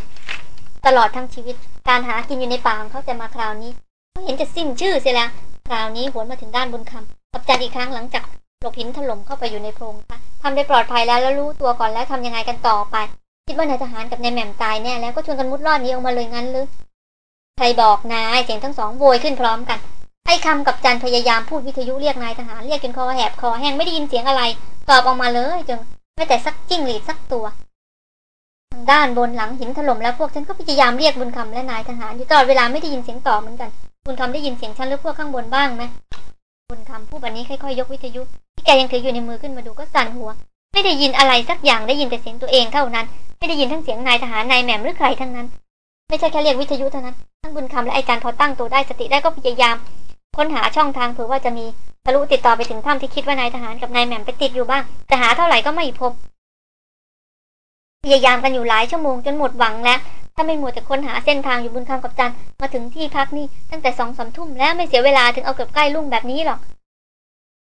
ตลอดทั้งชีวิต การหากินอยู่ในป่าของเขาแต่มาคราวนี้เขาเห็นจะสิ้นชื่อเสียแล้ว คราวนี้หวนมาถึงด้านบุญคำกับจันอีกครั้งหลังจากหลบหินถล่มเข้าไปอยู่ในโพรงค่ะทำได้ปลอดภัยแล้วแล้วรู้ตัวก่อนแล้วทำยังไงกันต่อไป คิดว่านายทหารกับนายแหม่มตายแน่แล้วก็ชวนกันมุดรอดนี้ออกมาเลยงั้นหรือใครบอกนายเสียงทั้งสองโวยขึ้นพร้อมกัน ไอ้คำกับจันพยายามพูดวิทยุเรียกนายทหารเรียกจนคอแหบคอแห้งไม่ได้ยินเสียงอะไร ตอบออกมาเลยจนไม่แต่สักจิ้งหรีดสักตัว ด้านบนหลังหินถล่มแล้วพวกฉันก็พยายามเรียกบุญคำและนายทหารอยู่ตลอดเวลาไม่ได้ยินเสียงตอบเหมือนกัน บุญคำได้ยินเสียงฉันหรือพวกข้างบนบ้างไหมบุญคำผู้บันนี้ค่อยๆยกวิทยุ ที่แกยังถืออยู่ในมือขึ้นมาดูก็สั่นหัว ไม่ได้ยินอะไรสักอย่างได้ยินแต่เสียงตัวเองเท่านั้น ไม่ได้ยินทั้งเสียงนายทหารนายแหม่มหรือใครทั้งนั้น ไม่ใช่แค่เรียกวิทยุเท่านั้นทั้งบุญคำและไอาจารย์พอตั้งตัวได้สติได้ก็พยายาม ค้นหาช่องทางเผื่อว่าจะมีทะลุติดต่อไปถึงถ้ำที่คิดว่านายทหารกับนายแหม่มไปติดอยู่บ้าง แต่หาเท่าไหร่ก็ไม่พบ พยายามกันอยู่หลายชั่วโมงจนหมดหวังแล้ว ถ้าไม่มัวแต่ค้นหาเส้นทางอยู่บนคำกับจันมาถึงที่พักนี่ตั้งแต่สองสามทุ่มแล้วไม่เสียเวลาถึงเอาเกือบใกล้ลุ่งแบบนี้หรอก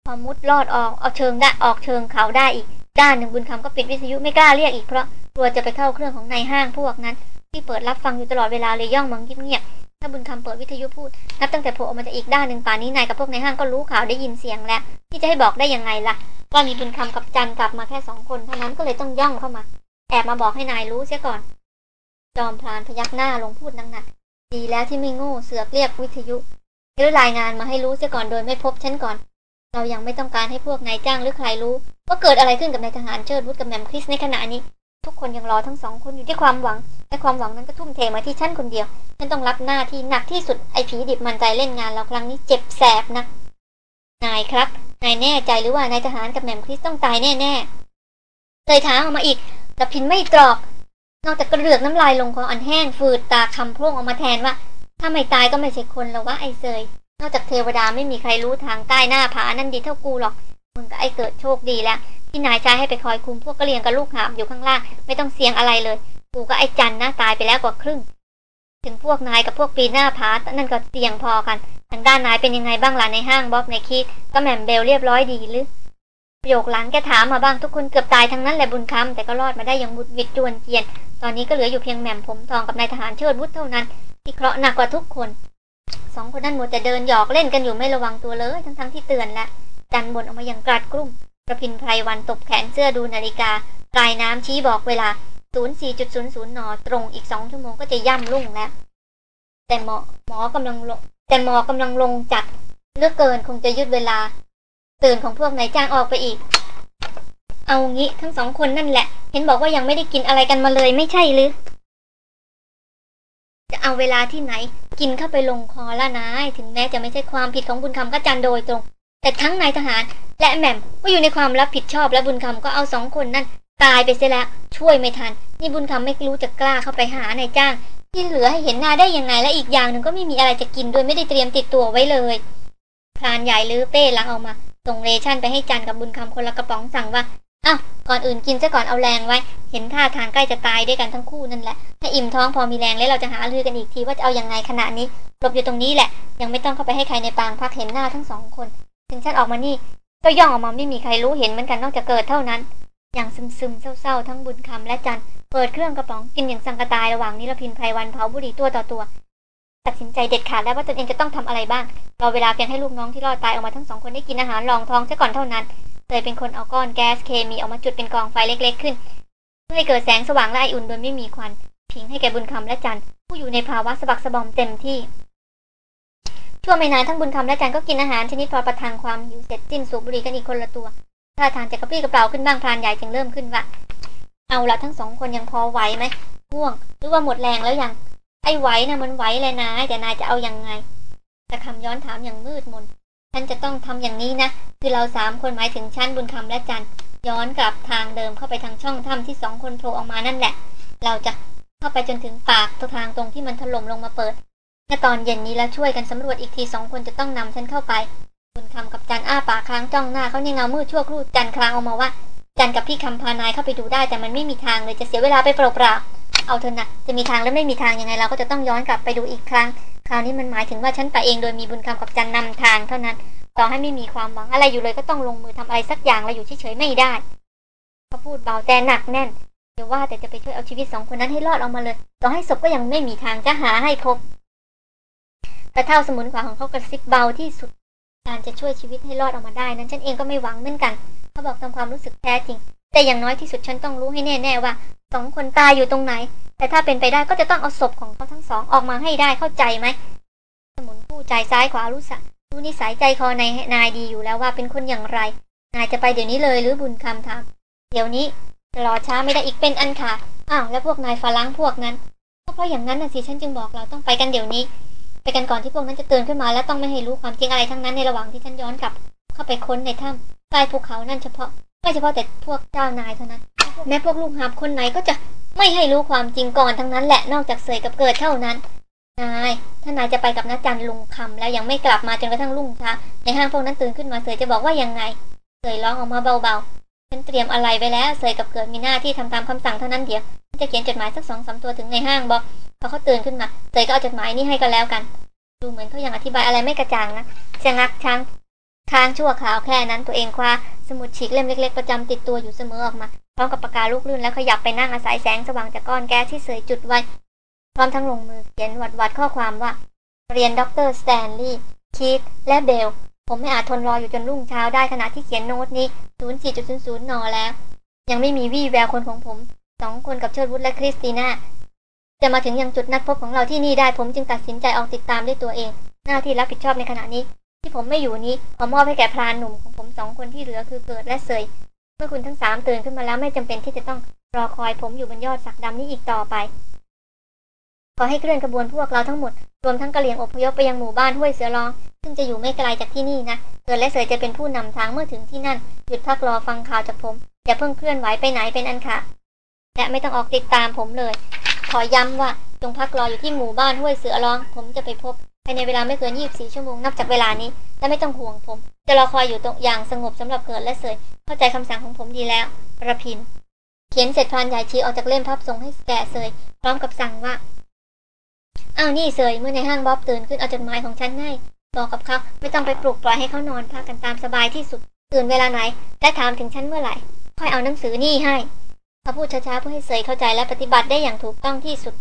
พอมุดลอดออกเอาเชิงได้ออกเชิงเขาได้อีก ด้านหนึ่งบุญคำก็ปิดวิทยุไม่กล้าเรียกอีกเพราะกลัวจะไปเข้าเครื่องของนายห้างพวกนั้น ที่เปิดรับฟังอยู่ตลอดเวลาเลยย่องมองเงียบๆถ้าบุญคำเปิดวิทยุพูดนับตั้งแต่โผล่ออกมาจากอีกด้านหนึ่งป่านนี้นายกับพวกนายห้างก็รู้ข่าวได้ยินเสียงแล้ว ที่จะให้บอกได้ยังไงล่ะว่ามีบุญคำกับจันกลับมาแค่สองคนเท่านั้นก็เลยต้องย่องเข้ามา แอบมาบอกให้นายรู้เสียก่อน จอมพลานพยักหน้าลงพูดหนักดีแล้วที่ไม่โง่เสือกเรียกวิทยุหรือรายงานมาให้รู้เสียก่อนโดยไม่พบฉันก่อน เรายังไม่ต้องการให้พวกนายจ้างหรือใครรู้ว่าเกิดอะไรขึ้นกับนายทหารเชิดวุฒิกับแหมมคริสในขณะนี้ ทุกคนยังรอทั้งสองคนอยู่ที่ความหวังและความหวังนั้นก็ทุ่มเทมาที่ฉันคนเดียว ฉันต้องรับหน้าที่หนักที่สุดไอ้ผีดิบมันใจเล่นงานเราครั้งนี้เจ็บแสบนะนายครับนายแน่ใจหรือว่านายทหารกับแหม่มคริสต้องตายแน่ๆเลยถามออกมาอีก แต่พินไม่ตรอก นอกจากกระเดือกน้ำลายลงคออันแห้งฝืดตาคำพร่งออกมาแทนว่า ถ้าไม่ตายก็ไม่ใช่คนแล้ววะไอ้เซย นอกจากเทวดาไม่มีใครรู้ทางใต้หน้าผานั่นดีเท่ากูหรอก มึงกับไอ้เกิดโชคดีแล้วที่นายใช้ให้ไปคอยคุมพวกกระเลียงกับลูกหาบอยู่ข้างล่าง ไม่ต้องเสี่ยงอะไรเลย กูกับไอ้จันนะตายไปแล้วกว่าครึ่ง ถึงพวกนายกับพวกปีหน้าผานั่นก็เสี่ยงพอกัน ทางด้านนายเป็นยังไงบ้างล่ะในห้างบ๊อบในคีดก็แหม่มเบลเรียบร้อยดีหรือ ประโยคหลังแกถามมาบ้างทุกคนเกือบตายทั้งนั้นแหละบุญคำแต่ก็รอดมาได้อย่างบุดวิดจวนเจียน ตอนนี้ก็เหลืออยู่เพียงแหม่มผมทองกับนายทหารเชิดวุฒิเท่านั้น ที่เคราะห์หนักกว่าทุกคนสองคนนั้นหมดแต่เดินหยอกเล่นกันอยู่ไม่ระวังตัวเลย ทั้งๆที่เตือนและจันบนออกมาอย่างกรัดกรุ่มประพินไพรวันตบแขนเสื้อดูนาฬิกาปลายน้ำชี้บอกเวลา 04.00 น ตรงอีกสองชั่วโมงก็จะย่ำรุ่งแล้ว แต่หมอหมอกำลังลงแต่หมอกำลังลงจัดเลือกเกินคงจะยืดเวลา ตื่นของพวกนายจ้างออกไปอีก เอางี้ทั้งสองคนนั่นแหละ เห็นบอกว่ายังไม่ได้กินอะไรกันมาเลยไม่ใช่หรือ จะเอาเวลาที่ไหน กินเข้าไปลงคอละนายถึงแม้จะไม่ใช่ความผิดของบุญคำก็จันโดยตรง แต่ทั้งนายทหาร และแหม่มก็อยู่ในความรับผิดชอบและบุญคำก็เอาสองคนนั่นตายไปเสียแล้วช่วยไม่ทัน นี่บุญคำไม่รู้จะกล้าเข้าไปหานายจ้าง ที่เหลือให้เห็นหน้าได้ยังไงและอีกอย่างหนึ่งก็ไม่มีอะไรจะกินโดยไม่ได้เตรียมติดตัวไว้เลยพรานใหญ่ลือเป้ลังเอามา ส่งเรชั่นไปให้จันกับบุญคำคนละกระป๋องสั่งว่าอ้าวก่อนอื่นกินซะก่อนเอาแรงไว้ เห็นท่าทางใกล้จะตายด้วยกันทั้งคู่นั่นแหละ ถ้าอิ่มท้องพอมีแรงแล้วเราจะหาลือกันอีกทีว่าจะเอาอยัางไงขณะนี้หลบอยู่ตรงนี้แหละ ยังไม่ต้องเข้าไปให้ใครในปางพักเห็นหน้าทั้งสองคน ถึงฉันออกมานี่ ก็ย่องออกมาไม่มีใครรู้เห็นเหมือนกันนอกจากเกิดเท่านั้น อย่างซึมซึมๆเศร้าๆทั้งบุญคำและจันเปิดเครื่องกระป๋องกินอย่างสังกตายระหว่างนี้ละพินไพรวันเผาบุหรี่ตัวต่อตัว ตัดสินใจเด็ดขาดแล้วว่าตนเองจะต้องทำอะไรบ้างรอเวลาเพียงให้ลูกน้องที่รอดตายออกมาทั้งสองคนได้กินอาหารรองท้องซะก่อนเท่านั้นเลยเป็นคนเอาก้อนแก๊สเคมีออกมาจุดเป็นกองไฟเล็กๆขึ้น เพื่อให้เกิดแสงสว่างและไออุ่นโดยไม่มีควันพิงให้แก่บุญคำและจันผู้อยู่ในภาวะสะบักสะบอมเต็มที่ช่วงไม่นานทั้งบุญคำและจันก็กินอาหารชนิดพอประทังความหิวเสร็จสิ้นสูบบุหรี่กันอีกคนละตัวท่าทางจะกระปรี้กระเปร่าขึ้นบ้างพรานใหญ่จึงเริ่มขึ้นว่าเอาละทั้งสองคนยังพอไหวไหมง่วง หรือว่าหมดแรงแล้วยัง ไอ้ไหวนะมันไหวเลยนายแต่นายจะเอายังไงแต่คำย้อนถามอย่างมืดมนฉันจะต้องทำอย่างนี้นะ คือเราสามคนหมายถึงชั้นบุญคำและจันย้อนกลับทางเดิมเข้าไปทางช่องถ้ำที่สองคนโผล่ออกมานั่นแหละ เราจะเข้าไปจนถึงปากตัวทางตรงที่มันถล่มลงมาเปิดถ้าตอนเย็นนี้แล้วช่วยกันสำรวจอีกทีสองคนจะต้องนำฉันเข้าไป บุญคำกับจันอ้าปากค้างจ้องหน้าเขาเนี่ยเงามืดชั่วครู่จันคลางออกมาว่า จันกับพี่คำพานายเข้าไปดูได้แต่มันไม่มีทางเลยจะเสียเวลาไปเปล่าๆ เอาเถอะนะจะมีทางและไม่มีทางยังไงเราก็จะต้องย้อนกลับไปดูอีกครั้ง คราวนี้มันหมายถึงว่าฉันไปเองโดยมีบุญคำกับจันนำทางเท่านั้น ต่อให้ไม่มีความหวังอะไรอยู่เลยก็ต้องลงมือทำอะไรสักอย่างแล้วอยู่เฉยๆไม่ได้เขาพูดเบาแต่หนักแน่นเดี๋ยวว่าแต่จะไปช่วยเอาชีวิตสองคนนั้นให้รอดออกมาเลย ต่อให้ศพก็ยังไม่มีทางจะหาให้พบกระเท่าสมุนขวาของเขากระซิบเบาที่สุดการจะช่วยชีวิตให้รอดออกมาได้ นั้นฉันเองก็ไม่หวังเหมือนกัน เขาบอกตามความรู้สึกแท้จริง แต่อย่างน้อยที่สุดฉันต้องรู้ให้แน่ ๆ ว่าสองคนตายอยู่ตรงไหน แต่ถ้าเป็นไปได้ก็จะต้องเอาศพของเขาทั้งสองออกมาให้ได้เข้าใจไหม สมุนผู้ใจซ้ายขวารู้สักรู้นิสัยใจคอในนายดีอยู่แล้วว่าเป็นคนอย่างไร นายจะไปเดี๋ยวนี้เลยหรือบุญคำถาม เดี๋ยวนี้รอช้าไม่ได้อีกเป็นอันขาดอ้าวแล้วพวกนายฝรั่งพวกนั้นก็เพราะอย่างนั้นน่ะสิฉันจึงบอกเราต้องไปกันเดี๋ยวนี้ ไปกันก่อนที่พวกนั้นจะตื่นขึ้นมาและต้องไม่ให้รู้ความจริงอะไรทั้งนั้นในระหว่างที่ฉันย้อนกลับ เข้าไปค้นในถ้ำใต้ภูเขานั่นเฉพาะ ไม่เฉพาะแต่พวกเจ้านายเท่านั้น แม้พวกลูกหาบคนไหนก็จะไม่ให้รู้ความจริงก่อนทั้งนั้นแหละนอกจากเสยกับเกิดเท่านั้น นาย ถ้านายจะไปกับน้าจันลุงคำแล้วยังไม่กลับมาจนกระทั่งรุ่งเช้าในห้างพวกนั้นตื่นขึ้นมาเสยจะบอกว่ายังไงเสยร้องออกมาเบาๆฉันเตรียมอะไรไว้แล้วเสยกับเกิดมีหน้าที่ทำตามคำสั่งเท่านั้นเดียวจะจะเขียนจดหมายสักสองสามตัวถึงนายห้างบอกพอเขาตื่นขึ้นมาเสยก็เอาจดหมายนี้ให้ก็แล้วกัน ดูเหมือนเขายังอธิบายอะไรไม่กระจ่างนะจะงักช้าง ค้างชั่วข่าวแค่นั้นตัวเองคว้าสมุดฉีกเล่มเล็ก ๆ ประจำติดตัวอยู่เสมอออกมาพร้อมกับปากกาลูกลื่นแล้วขยับไปนั่งอาศัยแสงสว่างจากก้อนแก๊สที่เสยจุดไว้ พร้อมทั้งลงมือเขียนหวัดๆข้อความว่า เรียนด็อกเตอร์สแตนลีย์คีตและเบล ผมไม่อาจทนรออยู่จนรุ่งเช้าได้ขณะที่เขียนโน้ตนี้ 04.00 น แล้ว ยังไม่มีวี่แววคนของผมสองคนกับเชิดวุฒและคริสติน่าจะมาถึงยังจุดนัดพบของเราที่นี่ได้ผมจึงตัดสินใจออกติดตามด้วยตัวเอง หน้าที่รับผิดชอบในขณะนี้ ที่ผมไม่อยู่นี้ขอมอบให้แก่พรานหนุ่มของผมสองคนที่เหลือคือเกิดและเสย เมื่อคุณทั้งสามตื่นขึ้นมาแล้วไม่จำเป็นที่จะต้องรอคอยผมอยู่บนยอดสักดำนี้อีกต่อไป ขอให้เคลื่อนกระบวนพวกเราทั้งหมด รวมทั้งกระเหลี่ยงอพยพไปยังหมู่บ้านห้วยเสือร้อง ซึ่งจะอยู่ไม่ไกลจากที่นี่นะ เกิดและเสยจะเป็นผู้นำทางเมื่อถึงที่นั่น หยุดพักรอฟังข่าวจากผมอย่าเพิ่งเคลื่อนไหวไปไหนเป็นอันขาดและไม่ต้องออกติดตามผมเลย ขอย้ำว่าจงพักรออยู่ที่หมู่บ้านห้วยเสือร้อง ผมจะไปพบ ภายในเวลาไม่เกิน 24 ชั่วโมงนับจากเวลานี้ และไม่ต้องห่วงผม จะรอคอยอยู่ตรงอย่างสงบสำหรับเกิดและเสย เข้าใจคำสั่งของผมดีแล้วระพิน เขียนเสร็จพานใหญ่ชี้ออกจากเล่มพับส่งให้แกะเสย พร้อมกับสั่งว่าอ้าวนี่เสยเมื่อในห้างบ๊อบตื่นขึ้นเอาจดหมายของฉันให้บอกกับเขาไม่ต้องไปปลุกปล่อยให้เขานอนพักกันตามสบายที่สุด ตื่นเวลาไหน และถามถึงฉันเมื่อไหร่ ค่อยเอาหนังสือนี่ให้เขาพูดช้าๆเพื่อให้เสยเข้าใจและปฏิบัติได้อย่างถูกต้องที่สุด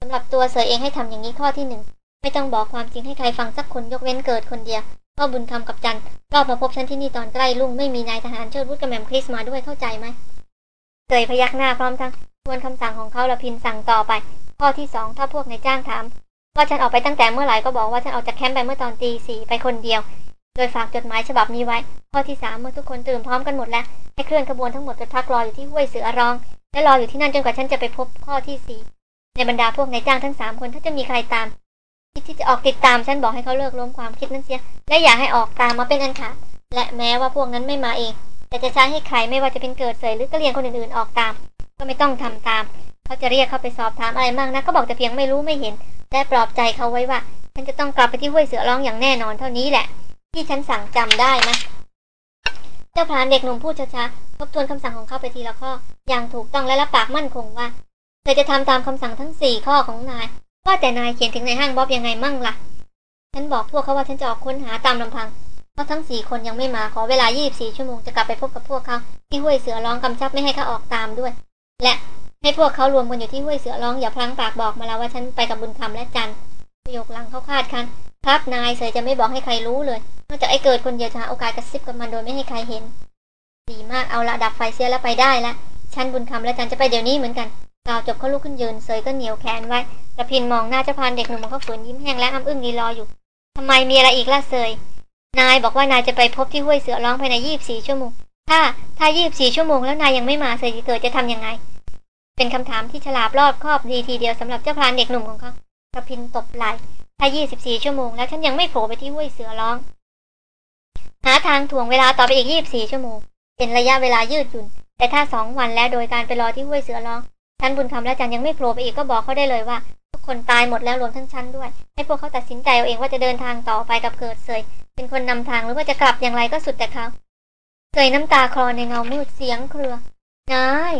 สำหรับตัวเสยเองให้ทำอย่างนี้ข้อที่หนึ่ง ไม่ต้องบอกความจริงให้ใครฟังสักคนยกเว้นเกิดคนเดียวพ่อบุญคำกับจันรอบมาพบฉันที่นี่ตอนใกล้ลุ่งไม่มีนายทหารเชิดวุฒิกับแมมคริสมาด้วยเข้าใจไหมเสยพยักหน้าพร้อมทั้งทวนคำสั่งของเขาละพินสั่งต่อไป ข้อที่สองถ้าพวกนายจ้างถามว่าฉันออกไปตั้งแต่เมื่อไหร่ก็บอกว่าฉันออกจากแคมป์ไปเมื่อตอนตีสี่ไปคนเดียว โดยฝากจดหมายฉบับนี้ไว้ ข้อที่สามเมื่อทุกคนตื่นพร้อมกันหมดแล้วให้เคลื่อนขบวนทั้งหมดไปพักรออยู่ที่ห้วยเสือรอง และรออยู่ที่นั่นจนกว่าฉันจะไปพบข้อที่สี่ในบรรดาพวกนายจ้างทั้งสามคนถ้าจะมีใครตาม คิดที่จะออกติดตามฉันบอกให้เขาเลิกล้มความคิดนั้นเสีย และอย่าให้ออกตามมาเป็นอันขาดและแม้ว่าพวกนั้นไม่มาเอง แต่จะใช้ให้ใครไม่ว่าจะเป็นเกิดเสยหรือกระเรียนคนอื่นๆออกตาม ก็ไม่ต้องทำตาม เขาจะเรียกเขาไปสอบถามอะไรมากนะก็บอกแต่เพียงไม่รู้ไม่เห็นและปลอบใจเขาไว้ว่าฉันจะต้องกลับไปที่ห้วยเสือร้องอย่างแน่นอนเท่านี้แหละ ที่ฉันสั่งจำได้นะเจ้าพรานเด็กหนุ่มพูดช้าๆทบทวนคำสั่งของเขาไปทีละข้ออย่างถูกต้องและรับปากมั่นคงว่าเธอจะทำตามคำสั่งทั้งสี่ข้อของนาย ว่าแต่นายเขียนถึงในห้างบ๊อบยังไงมั่งล่ะ ฉันบอกพวกเขาว่าฉันจะออกค้นหาตามลำพัง เพราะทั้งสี่คนยังไม่มาขอเวลา 24 ชั่วโมงจะกลับไปพบกับพวกเขาที่ห้วยเสือร้องกำชับไม่ให้เขาออกตามด้วย และให้พวกเขารวมกันอยู่ที่ห้วยเสือร้องอย่าพลั้งปากบอกมาแล้วว่าฉันไปกับบุญคำและจันประโยคลังเขาคาดคันครับนายเสยจะไม่บอกให้ใครรู้เลยนอกจากไอ้เกิดคนเดียวจะหาโอกาสกระซิบกับมันโดยไม่ให้ใครเห็น ดีมากเอาละดับไฟเสียแล้วไปได้ละฉันบุญคำและจันจะไปเดี๋ยวนี้เหมือนกัน กล่าวจบเขาลุกขึ้นยืนเสยก็เหนียวแขนไว้กระพินมองหน้าเจ้าพานเด็กหนุ่มมันก็ฝืนยิ้มแห้งและอ้ำอึ้งรีรออยู่ทำไมมีอะไรอีกล่ะเสยนายบอกว่านายจะไปพบที่ห้วยเสือร้องภายในยี่บสี่ชั่วโมง ถ้าถ้ายี่บสี่ชั่วโมงแล้วนายยังไม่มาเสยเกิดจะทำยังไง เป็นคำถามที่ฉลาดรอบครอบดีทีเดียวสำหรับเจ้าพรานเด็กหนุ่มของเขากระพินตบไหล่ถ้ายี่สิบสี่ชั่วโมงแล้วฉันยังไม่โผล่ไปที่ห้วยเสือร้อง หาทางถ่วงเวลาต่อไปอีกยี่บสี่ชั่วโมง เป็นระยะเวลายืดหยุ่น แต่ถ้าสองวันแล้วโดยการไปรอที่ห้วยเสือร้อง ฉันบุญคำและจันยังไม่โผล่ไปอีกก็บอกเขาได้เลยว่า ทุกคนตายหมดแล้วรวมทั้งฉันด้วย ให้พวกเขาตัดสินใจเอาเองว่าจะเดินทางต่อไปกับเกิดเสยเป็นคนนำทางหรือว่าจะกลับอย่างไรก็สุดแต่เขาเสยน้ำตาคลอในเงามืดเสียงเครือนาย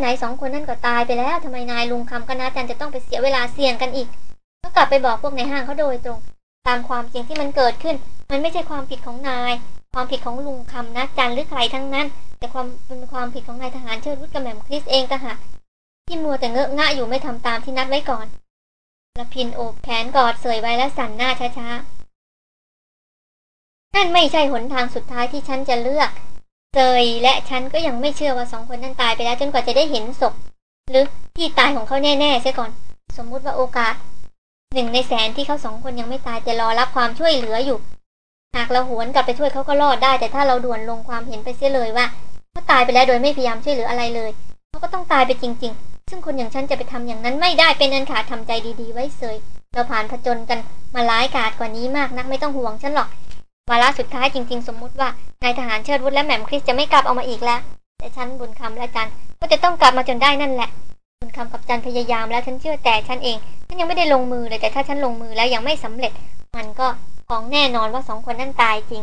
ไหนๆสองคนนั่นก็ตายไปแล้วทำไมนายลุงคำกับนาจันจะต้องไปเสียเวลาเสี่ยงกันอีกก็กลับไปบอกพวกในห้างเขาโดยตรง ตามความจริงที่มันเกิดขึ้น มันไม่ใช่ความผิดของนาย ความผิดของลุงคำนะจันหรือใครทั้งนั้น แต่ความเป็นความผิดของนายทหารเชิดวุฒิกระแหม่มคริสเองต่างหาก ที่มัวแต่เงอะงะอยู่ไม่ทำตามที่นัดไว้ก่อนละพินโอบแขนกอดเสยไว้และสั่นหน้าช้าๆ นั่นไม่ใช่หนทางสุดท้ายที่ฉันจะเลือกเซยและฉันก็ยังไม่เชื่อว่าสองคนนั้นตายไปแล้วจนกว่าจะได้เห็นศพ หรือที่ตายของเขาแน่ๆเสียก่อน สมมุติว่าโอกาสหนึ่งในแสนที่เขาสองคนยังไม่ตายแต่รอรับความช่วยเหลืออยู่ หากเราหวนกลับไปช่วยเขาก็รอดได้ แต่ถ้าเราด่วนลงความเห็นไปเสียเลยว่าเขาตายไปแล้วโดยไม่พยายามช่วยเหลืออะไรเลยเขาก็ต้องตายไปจริงๆ ซึ่งคนอย่างฉันจะไปทำอย่างนั้นไม่ได้เป็นอันขาดทำใจดีๆ ไว้เสยเราผ่านผจญกันมาหลายกาดกว่านี้มากนักไม่ต้องห่วงฉันหรอกวาระสุดท้ายจริง ๆ สมมุติว่านายทหารเชิดวุฒิและแหม่มคริสจะไม่กลับเอามาอีกแล้ว แต่ฉันบุญคำและจันก็จะต้องกลับมาจนได้นั่นแหละ บุญคำกับจันพยายามแล้วฉันเชื่อแต่ฉันเองฉันยังไม่ได้ลงมือเลยแต่ถ้าฉันลงมือแล้วยังไม่สำเร็จ มันก็ของแน่นอนว่าสองคนนั่นตายจริง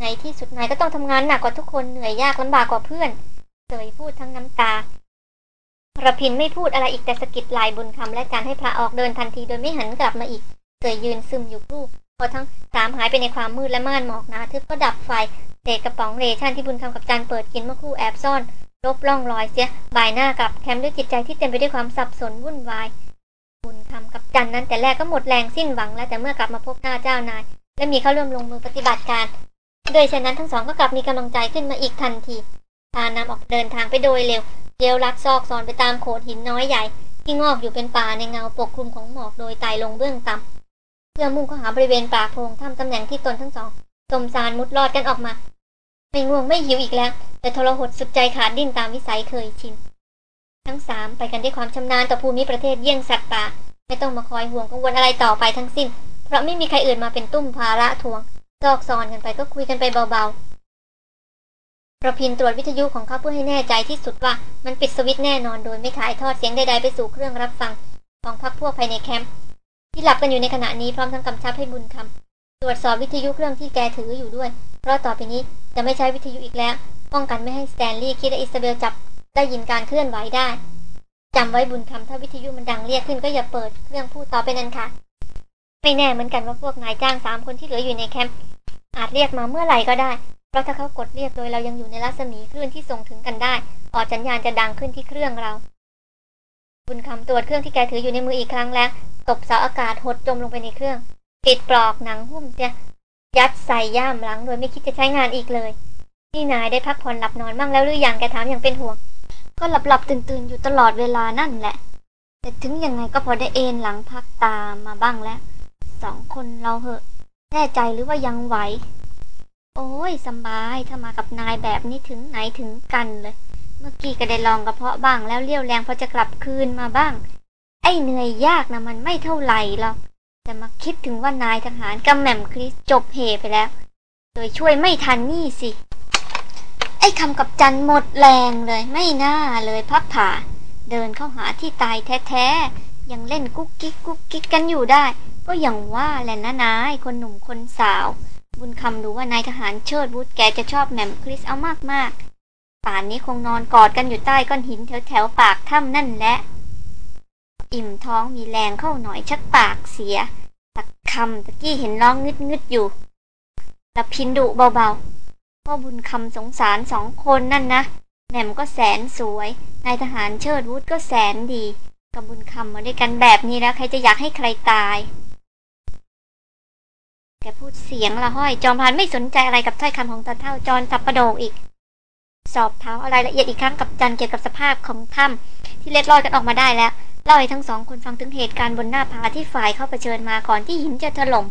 ในที่สุดนายก็ต้องทำงานหนักกว่าทุกคนเหนื่อยยากลำบากกว่าเพื่อนเสยพูดทั้งน้ำตา ระพินไม่พูดอะไรอีกแต่สะกิดลายบุญคำและการให้พระออกเดินทันทีโดยไม่หันกลับมาอีกเกยยืนซึมอยู่ครู่พอทั้งสามหายไปในความมืดและม่านหมอกหนาทึบก็ดับไฟเศษกระป๋องเรชั่นที่บุญคำกับจันเปิดกินเมื่อครู่แอบซ่อนลบล่องรอยเสียบายหน้ากับแคมด้วยจิตใจที่เต็มไปด้วยความสับสนวุ่นวาย บุญคำกับจันนั้นแต่แรกก็หมดแรงสิ้นหวังแล้วแต่เมื่อกลับมาพบหน้าเจ้านาย และมีเข้าร่วมลงมือปฏิบัติการโดยฉะนั้นทั้งสองก็กลับมีกำลังใจขึ้นมาอีกทันทีพานำออกเดินทางไปโดยเร็ว เลี้ยวลัดซอกซอนไปตามโขดหินน้อยใหญ่ ที่งอกอยู่เป็นป่าในเงาปกคลุมของหมอกโดยไต่ลงเบื้องต่ำเพื่อมุ่งเข้าหาบริเวณปากโพรงถ้ำตำแหน่งที่ตนทั้งสองสมสารมุดลอดกันออกมา ไม่ง่วงไม่หิวอีกแล้ว แต่ทรหดสุดใจขาดดิ้นตามวิสัยเคยชิน ทั้งสามไปกันด้วยความชำนาญต่อภูมิประเทศเยี่ยงสัตว์ป่า ไม่ต้องมาคอยห่วงกังวลอะไรต่อไปทั้งสิ้น เพราะไม่มีใครอื่นมาเป็นตุ้มภาระถ่วงซอกซอนกันไปก็คุยกันไปเบาๆ ระพินตรวจวิทยุของเขาเพื่อให้แน่ใจที่สุดว่ามันปิดสวิตช์แน่นอนโดยไม่ถ่ายทอดเสียงใดๆไปสู่เครื่องรับฟัง ของพักพวกภายในแคมป์ที่หลับกันอยู่ในขณะนี้พร้อมทั้งกำชับให้บุญคำตรวจสอบวิทยุเครื่องที่แกถืออยู่ด้วย เพราะต่อไปนี้จะไม่ใช้วิทยุอีกแล้ว ป้องกันไม่ให้สแตนลีย์คีตและอิสเบลจับได้ยินการเคลื่อนไหวได้จำไว้บุญคำถ้าวิทยุมันดังเรียกขึ้นก็อย่าเปิดเครื่องพูดต่อไปนั้นค่ะไม่แน่เหมือนกันว่าพวกนายจ้างสามคนที่เหลืออยู่ในแคมป์อาจเรียกมาเมื่อไหร่ก็ได้ เพราะถ้าเขากดเรียกโดยเรายังอยู่ในรัศมีคลื่นที่ส่งถึงกันได้ ออดสัญญาณจะดังขึ้นที่เครื่องเรา บุญคำตรวจเครื่องที่แกถืออยู่ในมืออีกครั้งแล้ว ตบเสาอากาศหดจมลงไปในเครื่อง ปิดปลอกหนังหุ้มเสียยัดใส่ย่ามหลังโดยไม่คิดจะใช้งานอีกเลย นี่นายได้พักผ่อนหลับนอนบ้างแล้วหรือยังแกถามอย่างเป็นห่วง ก็หลับหลับตื่นตื่นอยู่ตลอดเวลานั่นแหละ แต่ถึงยังไงก็พอได้เอนหลังพักตามมาบ้างแล้ว สองคนเราเหอะ แน่ใจหรือว่ายังไหว โอ้ยสบายถ้ามากับนายแบบนี้ถึงไหนถึงกันเลย เมื่อกี้ก็ได้ลองกระเพาะบ้างแล้วเลี้ยวแรงพอจะกลับคืนมาบ้าง ไอ้เหนื่อยยากนะมันไม่เท่าไหร่หรอกแต่มาคิดถึงว่านายทหารกำแหม่มคริสจบเหไปแล้ว โดยช่วยไม่ทันนี่สิ ไอ้คำกับจันหมดแรงเลยไม่น่าเลยพับผาเดินเข้าหาที่ตายแท้ๆ ยังเล่นกุ๊กกิ๊กกุ๊กกิ๊กกันอยู่ได้ ก็อย่างว่าแหละนะนายคนหนุ่มคนสาว บุญคำรู้ว่านายทหารเชิดวุฒแกจะชอบแหม่มคริสเอามากๆ ป่านนี้คงนอนกอดกันอยู่ใต้ก้อนหินแถวๆปากถ้ำนั่นแหละ อิ่มท้องมีแรงเข้าหน่อยชักปากเสียตักคำตะกี้เห็นร้องงึดงึดอยู่แล้วพินดุเบาๆพ่อบุญคำสงสารสองคนนั่นนะแหม่มก็แสนสวยนายทหารเชิดวุฒก็แสนดีกับบุญคำมาด้วยกันแบบนี้แล้วใครจะอยากให้ใครตาย แกพูดเสียงละห้อย จอมพานไม่สนใจอะไรกับถ้อยคำของตาเท่าจรสับประโดกอีก สอบเท้าอะไรละเอียดอีกครั้งกับจันเกี่ยวกับสภาพของถ้ำที่เล็ดลอดกันออกมาได้แล้วเล่าให้ทั้งสองคนฟังถึงเหตุการณ์บนหน้าผาที่ฝ่ายเข้าเผชิญมาก่อนที่หินจะถล่ม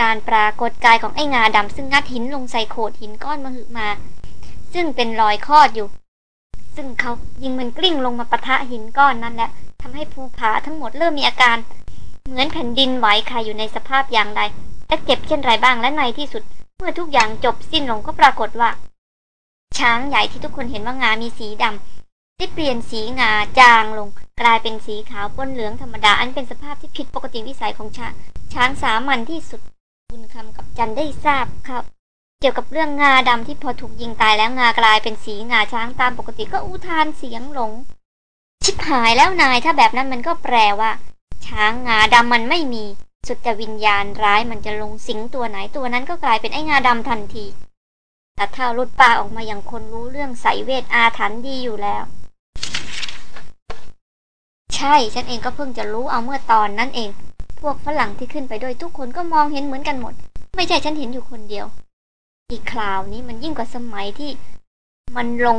การปรากฏกายของไอ้งาดำซึ่งงัดหินลงใส่โขดหินก้อนมหึมา ซึ่งเป็นรอยคอดอยู่ ซึ่งเขายิงมันกลิ้งลงมาปะทะหินก้อนนั้นแล้วทำให้ภูผาทั้งหมดเริ่มมีอาการ เหมือนแผ่นดินไหวคาอยู่ในสภาพอย่างใดและเจ็บเช่นไรบ้างและในที่สุด เมื่อทุกอย่างจบสิ้นลงก็ปรากฏว่า ช้างใหญ่ที่ทุกคนเห็นว่างามีสีดำได้เปลี่ยนสีงาจางลง กลายเป็นสีขาวปนเหลืองธรรมดาอันเป็นสภาพที่ผิดปกติวิสัยของช้างช้างสามัญที่สุดบุญคำกับจันได้ทราบครับเกี่ยวกับเรื่องงาดำที่พอถูกยิงตายแล้วงากลายเป็นสีงาช้างตามปกติก็อุทานเสียงหลง ชิบหายแล้วนายถ้าแบบนั้นมันก็แปลว่า ช้างงาดำมันไม่มี สุดจะวิญญาณร้ายมันจะลงสิงตัวไหนตัวนั้นก็กลายเป็นไอ้งาดำทันทีแต่เท่ารุดปลาออกมาอย่างคนรู้เรื่องใสเวทอาถรรพ์ดีอยู่แล้ว ใช่ฉันเองก็เพิ่งจะรู้เอาเมื่อตอนนั้นเอง พวกฝรั่งที่ขึ้นไปด้วยทุกคนก็มองเห็นเหมือนกันหมด ไม่ใช่ฉันเห็นอยู่คนเดียว อีกคราวนี้มันยิ่งกว่าสมัยที่มันลง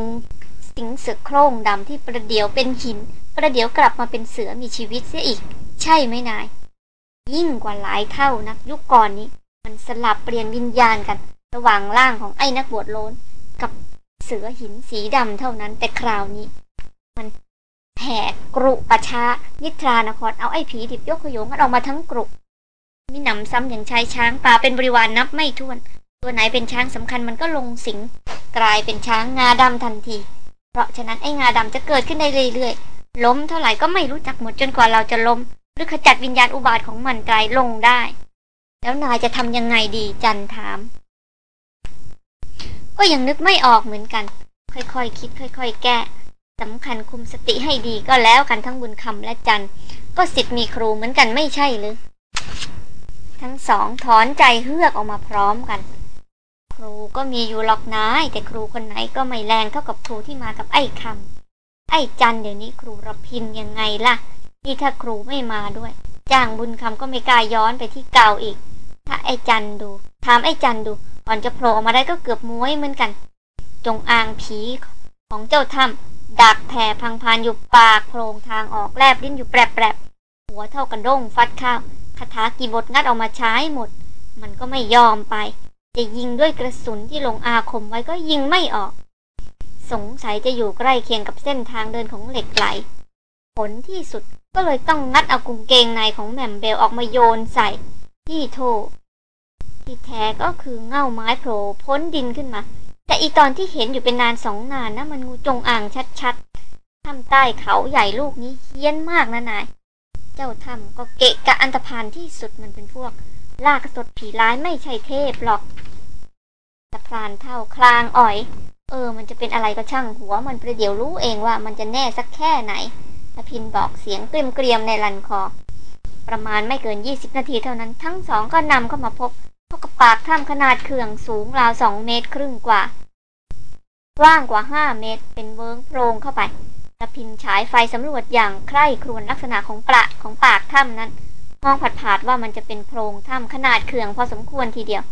สิงเสือโคร่งดำที่ประเดี๋ยวเป็นหิน ประเดี๋ยวกลับมาเป็นเสือมีชีวิตเสียอีก ใช่ไหมนาย ยิ่งกว่าหลายเท่านักยุคก่อนนี้ มันสลับเปลี่ยนวิญญาณกัน ระหว่างร่างของไอ้นักบวชโลน กับเสือหินสีดำเท่านั้นแต่คราวนี้ มันแผ่กรุประชานิทรานครเอาไอ้ผีดิบยกขยงกันออกมาทั้งกรุมีหนำซ้ำอย่างชายช้างป่าเป็นบริวารนนับไม่ถ้วน ตัวไหนเป็นช้างสำคัญมันก็ลงสิง กลายเป็นช้างงาดำทันที เพราะฉะนั้นไอ้งาดำจะเกิดขึ้นได้เรื่อยๆล้มเท่าไหร่ก็ไม่รู้จักหมดจนกว่าเราจะล้ม รือขจัดวิญญาณอุบาทของมันกลลงได้ แล้วนายจะทำยังไงดีจันถาม ก็ยังนึกไม่ออกเหมือนกัน ค่อยๆคคิด ค่อย ๆ แก้สำคัญคุมสติให้ดีก็แล้วกันทั้งบุญคำและจันก็สิทธิ์มีครูเหมือนกันไม่ใช่หรือทั้งสองถอนใจเฮือกออกมาพร้อมกัน ครูก็มีอยู่หรอกนาย แต่ครูคนไหนก็ไม่แรงเท่ากับครูที่มากับไอ้คำไอ้จันเดี๋ยวนี้ครูระพินยังไงล่ะ นี่ถ้าครูไม่มาด้วย จ้างบุญคำก็ไม่กล้าย้อนไปที่เก่าอีก ถ้าไอ้จันดู ถามไอ้จันดูก่อนจะโผล่ออกมาได้ก็เกือบม้วยเหมือนกัน จงอางผีของเจ้าถ้ำดักแผ่พังพานอยู่ปากโพรงทางออกแลบลิ้นอยู่แปรบๆหัวเท่ากระด้งฟัดข้าวคาถากีบทงัดออกมาใช้หมด มันก็ไม่ยอมไป จะยิงด้วยกระสุนที่ลงอาคมไว้ก็ยิงไม่ออก สงสัยจะอยู่ใกล้เคียงกับเส้นทางเดินของเหล็กไหล ผลที่สุด ก็เลยต้องงัดเอากุงเกงในของแหม่มเบลออกมาโยนใส่ ที่โถที่แท้ก็คือเง่าไม้โผล่พ้นดินขึ้นมา แต่อีตอนที่เห็นอยู่เป็นนานสองนานนะมันงูจงอ่างชัดๆถ้ำใต้เขาใหญ่ลูกนี้เฮี้ยนมากนะนาย เจ้าถ้ำก็เกะกะอันตรพานที่สุดมันเป็นพวก ลากสดผีร้ายไม่ใช่เทพหรอกตะพรานเท่าคลางอ่อย เออ มันจะเป็นอะไรก็ช่างหัวมันประเดี๋ยวรู้เองว่ามันจะแน่สักแค่ไหน ตะพินบอกเสียงเกรียมเกรียมในลันคอ ประมาณไม่เกินยี่สิบนาทีเท่านั้นทั้งสองก็นำเข้ามาพบพบกับปากถ้ำขนาดเขื่องสูงราวสองเมตรครึ่งกว่า กว้างกว่าห้าเมตรเป็นเวิงโพรงเข้าไปตะพินฉายไฟสำรวจอย่างใคร่ครวญลักษณะของปละของปากถ้ำนั้น มองผัดผาดว่ามันจะเป็นโพรงถ้ำขนาดเขื่องพอสมควรทีเดียว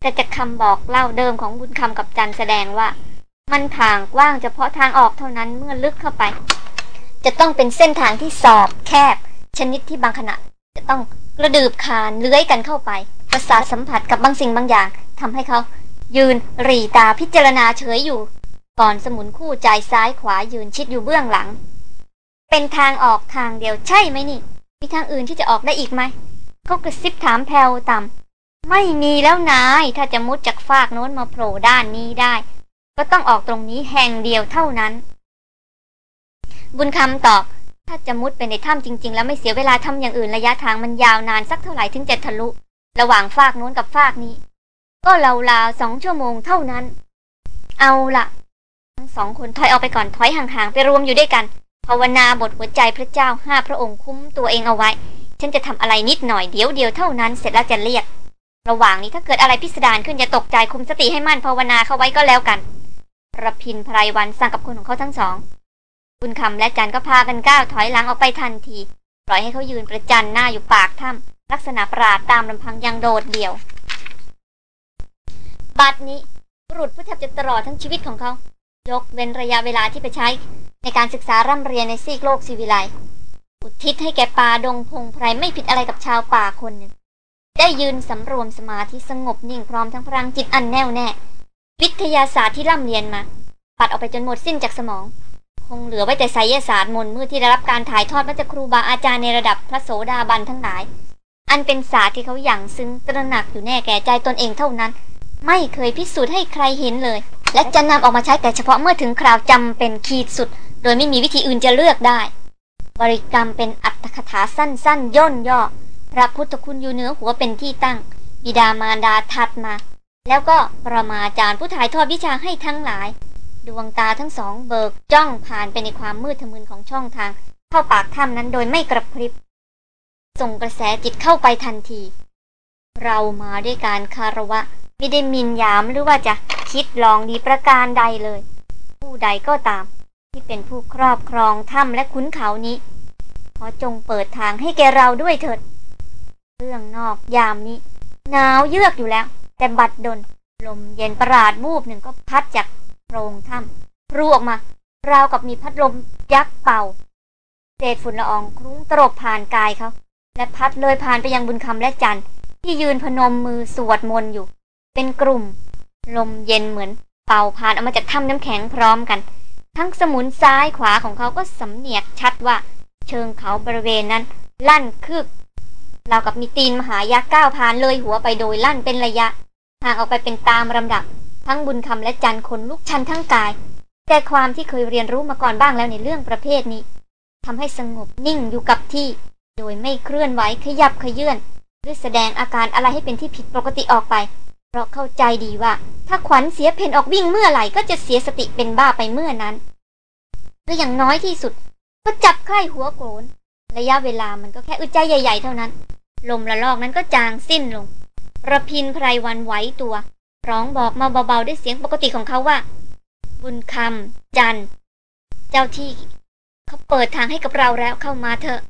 แต่จากคำบอกเล่าเดิมของบุญคำกับจันแสดงว่า มันทางกว้างเฉพาะทางออกเท่านั้นเมื่อลึกเข้าไป จะต้องเป็นเส้นทางที่สอบแคบ ชนิดที่บางขณะ จะต้องกระดืบคานเลื้อยกันเข้าไป ประสาทสัมผัสกับบางสิ่งบางอย่างทำให้เขายืนรีตาพิจารณาเฉยอยู่ ก่อนสมุนคู่ใจซ้ายขวายืนชิดอยู่เบื้องหลัง เป็นทางออกทางเดียวใช่ไหมนี่ มีทางอื่นที่จะออกได้อีกไหมเขากระซิบถามแพลวต่ำไม่มีแล้วนาย ถ้าจะมุดจากฟากโน้นมาโผล่ด้านนี้ได้ ก็ต้องออกตรงนี้แห่งเดียวเท่านั้น บุญคำตอบ ถ้าจะมุดไปในถ้ำจริง ๆ แล้วไม่เสียเวลาทำอย่างอื่นระยะทางมันยาวนานสักเท่าไหร่ถึงจะทะลุ ระหว่างฟากโน้นกับฟากนี้ ก็ราวๆสองชั่วโมงเท่านั้น เอาละทั้งสองคนถอยออกไปก่อนถอยห่างๆ ไปรวมอยู่ด้วยกันภาวนาบทหัวใจพระเจ้าห้าพระองค์คุ้มตัวเองเอาไว้ ฉันจะทำอะไรนิดหน่อยเดี๋ยวเดียวเท่านั้นเสร็จแล้วจะเรียก ระหว่างนี้ถ้าเกิดอะไรพิสดารขึ้นอย่าตกใจคุมสติให้มั่นภาวนาเข้าไว้ก็แล้วกันระพินไพรวันสั่งกับคนของเขาทั้งสอง บุญคำและจันก็พากันก้าวถอยหลังออกไปทันที ปล่อยให้เขายืนประจันหน้าอยู่ปากถ้ำลักษณะประหลาดตามลำพังยังโดดเดี่ยว บัดนี้บุรุษผู้แทบจะตลอดทั้งชีวิตของเขา ยกเว้นระยะเวลาที่ไปใช้ ในการศึกษาร่ำเรียนในซีกโลกศิวิไลอุทิศให้แก่ป่าดงพงไพรไม่ผิดอะไรกับชาวป่าคนหนึ่ง ได้ยืนสำรวมสมาธิสงบนิ่งพร้อมทั้งพลังจิตอันแน่วแน่ วิทยาศาสตร์ที่ร่ำเรียนมา ปัดออกไปจนหมดสิ้นจากสมอง คงเหลือไว้แต่ไสยศาสตร์มนต์มือที่ได้รับการถ่ายทอดมาจากครูบาอาจารย์ในระดับพระโสดาบันทั้งหลาย อันเป็นศาสตร์ที่เขาอย่างซึ้งตระหนักอยู่แน่แก่ใจตนเองเท่านั้น ไม่เคยพิสูจน์ให้ใครเห็นเลย และจะนำออกมาใช้แต่เฉพาะเมื่อถึงคราวจำเป็นขีดสุด โดยไม่มีวิธีอื่นจะเลือกได้ บริกรรมเป็นอัตถคถาสั้นๆ ย่นย่อพระพุทธคุณอยู่เหนือหัวเป็นที่ตั้ง บิดามารดาถัดมา แล้วก็ประมาจารย์ผู้ถ่ายทอดวิชาให้ทั้งหลาย ดวงตาทั้งสองเบิกจ้องผ่านไปในความมืดทะมึนของช่องทาง เข้าปากถ้ำนั้นโดยไม่กระพริบ ส่งกระแสจิตเข้าไปทันที เรามาด้วยการคารวะ ไม่ได้มินยามหรือว่าจะคิดลองดีประการใดเลย ผู้ใดก็ตาม ที่เป็นผู้ครอบครองถ้ำและขุนเขานี้ ขอจงเปิดทางให้แกเราด้วยเถิดเรื่องนอกยามนี้หนาวเยือกอยู่แล้ว แต่บัดดลลมเย็นประหลาดวูบหนึ่งก็พัดจาก โพรงถ้ำรูออกมา ราวกับมีพัดลมยักษ์เป่า เศษฝุ่นละอองคลุ้งตรบผ่านกายเขา และพัดเลยผ่านไปยังบุญคำและจันที่ยืนพนมมือสวดมนต์อยู่ เป็นกลุ่ม ลมเย็นเหมือน เป่าผ่านออกมาจากถ้ำน้ำแข็งพร้อมกัน ทั้งสมุนซ้ายขวาของเขาก็สำเนียกชัดว่า เชิงเขาบริเวณนั้น ลั่นคืบเราวกับมีตีนมหายักษ์ก้าวผ่านเลยหัวไปโดยลั่นเป็นระยะห่างออกไปเป็นตามลำดับ ทั้งบุญคำและจันคนลุกชันทั้งกาย แต่ความที่เคยเรียนรู้มาก่อนบ้างแล้วในเรื่องประเภทนี้ทำให้สงบนิ่งอยู่กับที่ โดยไม่เคลื่อนไหวขยับขยื่นหรือแสดงอาการอะไรให้เป็นที่ผิดปกติออกไป เพราะเข้าใจดีว่า ถ้าขวัญเสียเพนออกวิ่งเมื่อไหร่ก็จะเสียสติเป็นบ้าไปเมื่อนั้นรืออย่างน้อยที่สุด ก็จับใกล้หัวโกรนระยะเวลามันก็แค่อึดใจใหญ่ ๆ เท่านั้น ลมละลอกนั้นก็จางสิ้นลงระพินไพรวันไหวตัว ร้องบอกมาเบาๆด้วยเสียงปกติของเขาว่า บุญคำจัน เจ้าที่ เขาเปิดทางให้กับเราแล้วเข้ามาเถอะ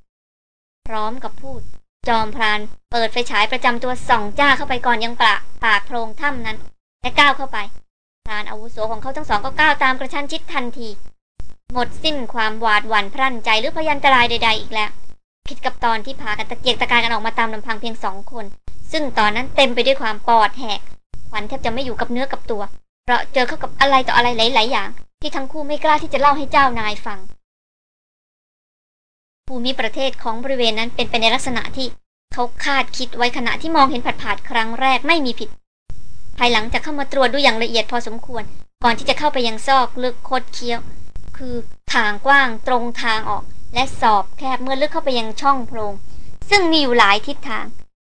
พร้อมกับพูด จอมพรานเปิดไฟฉายประจำตัวส่องจ้าเข้าไปก่อนยังปะปากโพรงถ้ำนั้น และก้าวเข้าไปพรานอาวุโสของเขาทั้งสองก็ก้าวตามกระชั้นชิดทันที หมดสิ้นความหวาดหวั่นพรั่นใจหรือพยันตรายใด ๆ อีกแล้วผิดกับตอนที่พากันตะเกียกตะกายกันออกมาตามลำพังเพียงสองคน ซึ่งตอนนั้นเต็มไปด้วยความปอดแหก ขวัญแทบจะไม่อยู่กับเนื้อกับตัว เพราะเจอเข้ากับอะไรต่ออะไรหลาย ๆ อย่าง ที่ทั้งคู่ไม่กล้าที่จะเล่าให้เจ้านายฟัง ภูมิประเทศของบริเวณนั้นเป็นไปในลักษณะที่เขาคาดคิดไว้ขณะที่มองเห็นผัดผาดครั้งแรกไม่มีผิด ภายหลังจากเข้ามาตรวจดูอย่างละเอียดพอสมควร ก่อนที่จะเข้าไปยังซอกลึกโคดเคี้ยว คือทางกว้างตรงทางออก และสอบแคบเมื่อลึกเข้าไปยังช่องโพรง ซึ่งมีอยู่หลายทิศทาง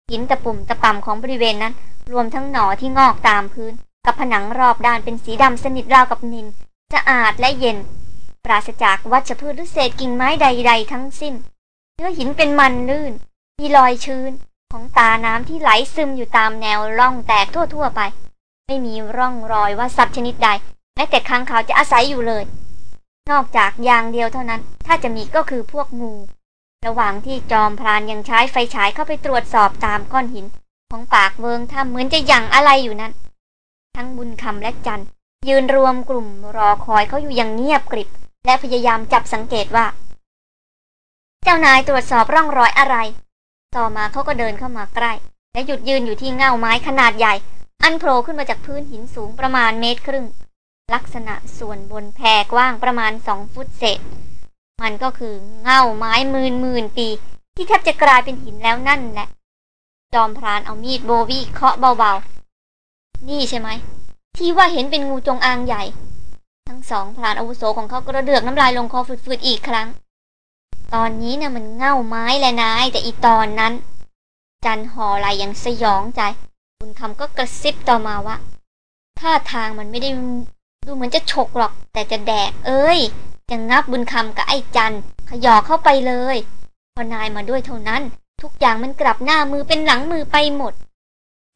หินตะปุ่มตะป่ำของบริเวณนั้น รวมทั้งหนอที่งอกตามพื้น กับผนังรอบด้านเป็นสีดำสนิทราวกับนินสะอาดและเย็น ปราศจากวัชพืชหรือเศษกิ่งไม้ใด ๆ ทั้งสิ้น เนื้อหินเป็นมันลื่น มีรอยชื้น ของตาน้ำที่ไหลซึมอยู่ตามแนวร่องแตกทั่วๆไป ไม่มีร่องรอยว่าสัตว์ชนิดใดแม้แต่ค้างคาวจะอาศัยอยู่เลย นอกจากอย่างเดียวเท่านั้น ถ้าจะมีก็คือพวกงู ระหว่างที่จอมพรานยังใช้ไฟฉายเข้าไปตรวจสอบตามก้อนหิน ของปากเวิงถ้าเหมือนจะยังอะไรอยู่นั้น ทั้งบุญคำและจันยืนรวมกลุ่มรอคอยเขาอยู่อย่างเงียบกริบ และพยายามจับสังเกตว่า เจ้านายตรวจสอบร่องรอยอะไร ต่อมาเขาก็เดินเข้ามาใกล้ และหยุดยืนอยู่ที่เง่าไม้ขนาดใหญ่ อันโผล่ขึ้นมาจากพื้นหินสูงประมาณเมตรครึ่ง ลักษณะส่วนบนแผ่กว้างประมาณสองฟุตเศษ มันก็คือเง่าไม้หมื่นหมื่นปี ที่แทบจะกลายเป็นหินแล้วนั่นแหละ จอมพรานเอามีดโบวีเคาะเบาๆ นี่ใช่ไหม ที่ว่าเห็นเป็นงูจงอางใหญ่ ทั้งสองพรานอาวุโสของเขากระเดือกน้ำลายลงคอฝืดๆอีกครั้ง ตอนนี้นะ่ะมันเง่าไม้แหละนาย แต่อีตอนนั้น จันหอไหลยังสยองใจบุญคำก็กระซิบต่อมาว่าท่าทางมันไม่ได้ดูเหมือนจะฉกหรอก แต่จะแดก เอ้ยจะงับบุญคำกับไอ้จันขยอเข้าไปเลย พอนายมาด้วยเท่านั้น ทุกอย่างมันกลับหน้ามือเป็นหลังมือไปหมด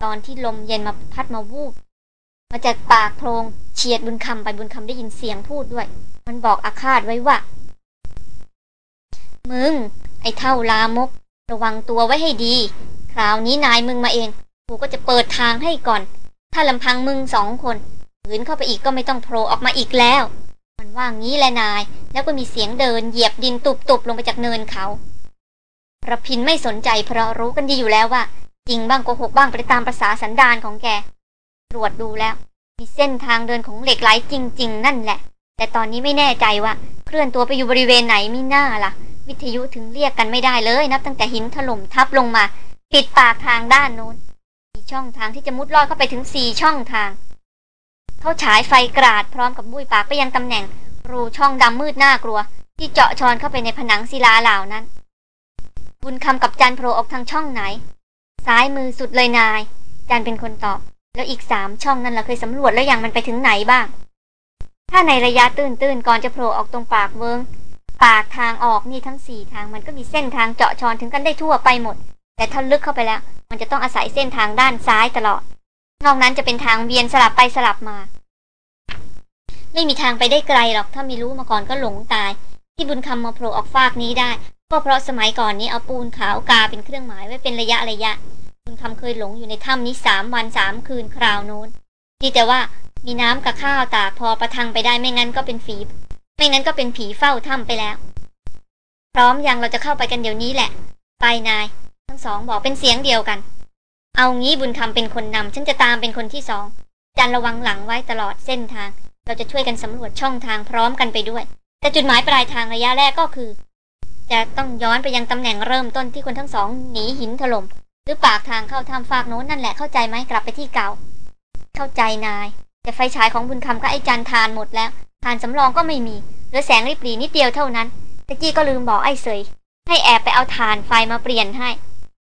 ตอนที่ลมเย็นมาพัดมาวูบมาจากปากโพรงเฉียดบุญคำไปบุญคำได้ยินเสียงพูดด้วย มันบอกอาฆาตไว้ว่า มึง ไอ้เท่าลามก ระวังตัวไว้ให้ดี คราวนี้นายมึงมาเอง กูก็จะเปิดทางให้ก่อน ถ้าลำพังมึงสองคนขืนเข้าไปอีกก็ไม่ต้องโผล่ออกมาอีกแล้ว มันว่างี้แหละนาย แล้วก็มีเสียงเดินเหยียบดินตุบๆลงไปจากเนินเขา ระพินไม่สนใจเพราะรู้กันดีอยู่แล้วว่า จริงบ้างโกหกบ้างไปตามประษาสันดานของแก ตรวจดูแล้ว มีเส้นทางเดินของเหล็กไหลจริง ๆ นั่นแหละ แต่ตอนนี้ไม่แน่ใจว่า เคลื่อนตัวไปอยู่บริเวณไหนมิน่าล่ะ วิทยุถึงเรียกกันไม่ได้เลยนับตั้งแต่หินถล่มทับลงมาปิดปากทางด้านโน้น มีช่องทางที่จะมุดลอดเข้าไปถึงสี่ช่องทาง เขาฉายไฟกราดพร้อมกับบุ้ยปากไปยังตำแหน่ง รูช่องดำมืดน่ากลัว ที่เจาะชอนเข้าไปในผนังศิลาเหล่านั้น บุญคำกับจันโผล่ออกทางช่องไหน ซ้ายมือสุดเลยนาย จันเป็นคนตอบ แล้วอีกสามช่องนั้นเราเคยสำรวจแล้วอย่างมันไปถึงไหนบ้าง ถ้าในระยะตื้นๆก่อนจะโผล่ออกตรงปากเวิงปากทางออกนี่ทั้งสี่ทางมันก็มีเส้นทางเจาะชอนถึงกันได้ทั่วไปหมด แต่ถ้าลึกเข้าไปแล้ว มันจะต้องอาศัยเส้นทางด้านซ้ายตลอด นอกนั้นจะเป็นทางเวียนสลับไปสลับมา ไม่มีทางไปได้ไกลหรอกถ้าไม่รู้มาก่อนก็หลงตาย ที่บุญคำมาโผล่ออกฟากนี้ได้ ก็เพราะสมัยก่อนนี้เอาปูนขาวกาเป็นเครื่องหมายไว้เป็นระยะระยะบุญคำเคยหลงอยู่ในถ้ำนี้สามวันสามคืนคราวโน้นดีแต่ว่ามีน้ำกับข้าวตากพอประทังไปได้ไม่งั้นก็เป็นฝีไม่งั้นก็เป็นผีเฝ้าถ้ำไปแล้ว พร้อมยังเราจะเข้าไปกันเดี๋ยวนี้แหละ ไปนาย ทั้งสองบอกเป็นเสียงเดียวกัน เอางี้บุญคำเป็นคนนำฉันจะตามเป็นคนที่สองจันระวังหลังไว้ตลอดเส้นทาง เราจะช่วยกันสำรวจช่องทางพร้อมกันไปด้วย แต่จุดหมายปลายทางระยะแรกก็คือ จะต้องย้อนไปยังตำแหน่งเริ่มต้นที่คนทั้งสองหนีหินถล่มหรือปากทางเข้าถ้ำฝากโน้นนั่นแหละเข้าใจไหมกลับไปที่เก่า เข้าใจนาย แต่ไฟฉายของบุญคำก็ไอจันทานหมดแล้วทานสำรองก็ไม่มีเหลือแสงริบหรี่นิดเดียวเท่านั้นตะกี้ก็ลืมบอกไอ้เสยให้แอบไปเอาทานไฟมาเปลี่ยนให้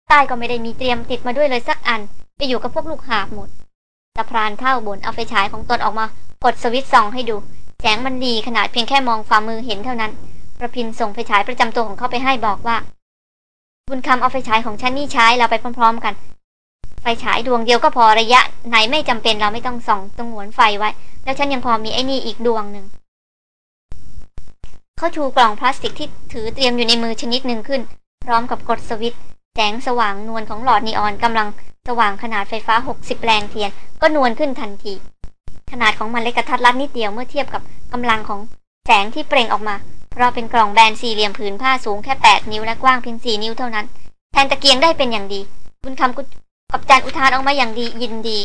ใต้ก็ไม่ได้มีเตรียมติดมาด้วยเลยสักอัน ไปอยู่กับพวกลูกหาบหมดตะพรานเท่าบนเอาไฟฉายของตนออกมากดสวิตช์ส่องให้ดู แสงมันดีขนาดเพียงแค่มองฝ่ามือเห็นเท่านั้น ประพินส่งไฟฉายประจำตัวของเขาไปให้บอกว่า บุญคำเอาไฟฉายของฉันนี่ใช้เราไปพร้อม ๆ กัน ไฟฉายดวงเดียวก็พอระยะ ไหนไม่จำเป็นเราไม่ต้องส่องตรงหวนไฟไว้ แล้วฉันยังพอมีไอ้นี่อีกดวงหนึ่งเขาชูกล่องพลาสติกที่ถือเตรียมอยู่ในมือชนิดหนึ่งขึ้น พร้อมกับกดสวิตช์แสงสว่างนวลของหลอดนีออนกำลังสว่างขนาดไฟฟ้า 60 แรงเทียน ก็นวลขึ้นทันที ขนาดของมันเล็กกระทัดรัดนิดเดียวเมื่อเทียบกับกำลังของแสงที่เปล่งออกมา เพราะเป็นกล่องแบนสี่เหลี่ยมผืนผ้าสูงแค่8นิ้วและกว้างเพียง4นิ้วเท่านั้น แทนตะเกียงได้เป็นอย่างดี บุญคำกับจานอุทานออกมาอย่างดียินดี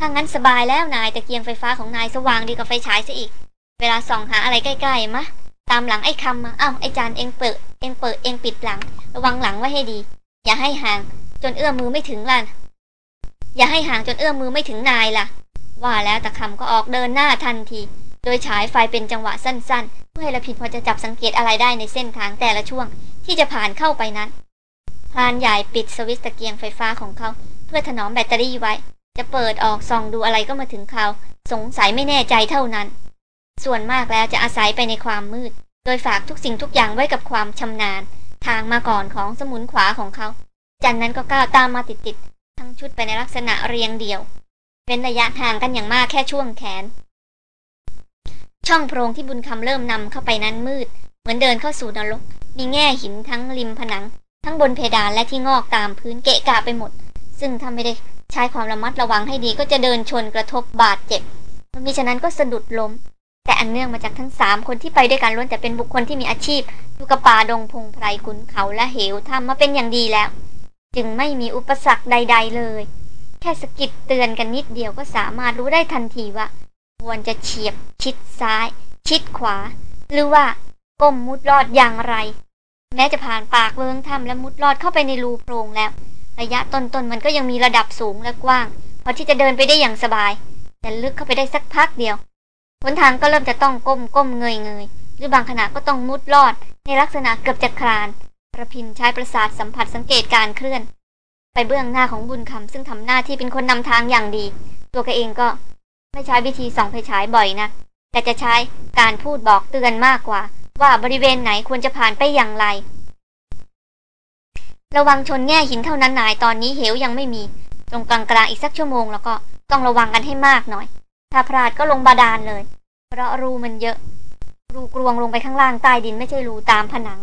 ถ้างั้นสบายแล้วนายตะเกียงไฟฟ้าของนายสว่างดีกว่าไฟฉายซะอีก เวลาส่องหาอะไรใกล้ๆมะ ตามหลังไอ้คำมาอ้าวไอ้จานเองเปิด เองเปิดเองปิดหลัง ระวังหลังไว้ให้ดี อย่าให้ห่าง จนเอื้อมมือไม่ถึงล่ะอย่าให้ห่างจนเอื้อมมือไม่ถึงนายล่ะ ว่าแล้วตะคำก็ออกเดินหน้าทันที โดยฉายไฟเป็นจังหวะสั้นๆ พื่อให้ละพินพอจะจับสังเกตอะไรได้ในเส้นทางแต่ละช่วงที่จะผ่านเข้าไปนั้นพรานใหญ่ปิดสวิตช์ตะเกียงไฟฟ้าของเขา เพื่อถนอมแบตเตอรี่ไว้ จะเปิดออกส่องดูอะไรก็มาถึงเขา สงสัยไม่แน่ใจเท่านั้น ส่วนมากแล้วจะอาศัยไปในความมืด โดยฝากทุกสิ่งทุกอย่างไว้กับความชำนาญ ทางมาก่อนของสมุนขวาของเขาจันนั้นก็ก้าวตามมาติดๆทั้งชุดไปในลักษณะเรียงเดี่ยว เป็นระยะห่างกันอย่างมากแค่ช่วงแขน ช่องโพรงที่บุญคำเริ่มนำเข้าไปนั้นมืด เหมือนเดินเข้าสู่นรก มีแง่หินทั้งริมผนัง ทั้งบนเพดานและที่งอกตามพื้นเกะกะไปหมด ซึ่งถ้าไม่ได้ใช้ความระมัดระวังให้ดีก็จะเดินชนกระทบบาดเจ็บมิฉะนั้นก็สะดุดล้ม แต่อันเนื่องมาจากทั้งสามคนที่ไปด้วยกันล้วนแต่เป็นบุคคลที่มีอาชีพอยู่กับป่าดงพงไพรขุนเขาและเหวทำมาเป็นอย่างดีแล้ว จึงไม่มีอุปสรรคใด ๆ เลย แค่สกิดเตือนกันนิดเดียวก็สามารถรู้ได้ทันทีว่า ควรจะเฉียบชิดซ้าย ชิดขวา หรือว่าก้มมุดลอดอย่างไร แม้จะผ่านปากเวิงถ้ำและมุดลอดเข้าไปในรูโพรงแล้ว ระยะต้นๆมันก็ยังมีระดับสูงและกว้างพอที่จะเดินไปได้อย่างสบาย แต่ลึกเข้าไปได้สักพักเดียวหนทางก็เริ่มจะต้องก้มก้มเงยเงยหรือบางขณะก็ต้องมุดลอด ในลักษณะเกือบจะคลานระพินใช้ประสาทสัมผัสสังเกตการเคลื่อน ไปเบื้องหน้าของบุญคำซึ่งทำหน้าที่เป็นคนนำทางอย่างดี ตัวแกเองก็ ไม่ใช้วิธีส่องไฟฉายบ่อยนะ แต่จะใช้การพูดบอกเตือนมากกว่า ว่าบริเวณไหนควรจะผ่านไปอย่างไร ระวังชนแง่หินเท่านั้นนายตอนนี้เหวยังไม่มี ตรงกลางกลางอีกสักชั่วโมงแล้วก็ต้องระวังกันให้มากหน่อย ถ้าพลาดก็ลงบาดาลเลย เพราะรูมันเยอะ รูกรวงลงไปข้างล่างใต้ดินไม่ใช่รูตามผนัง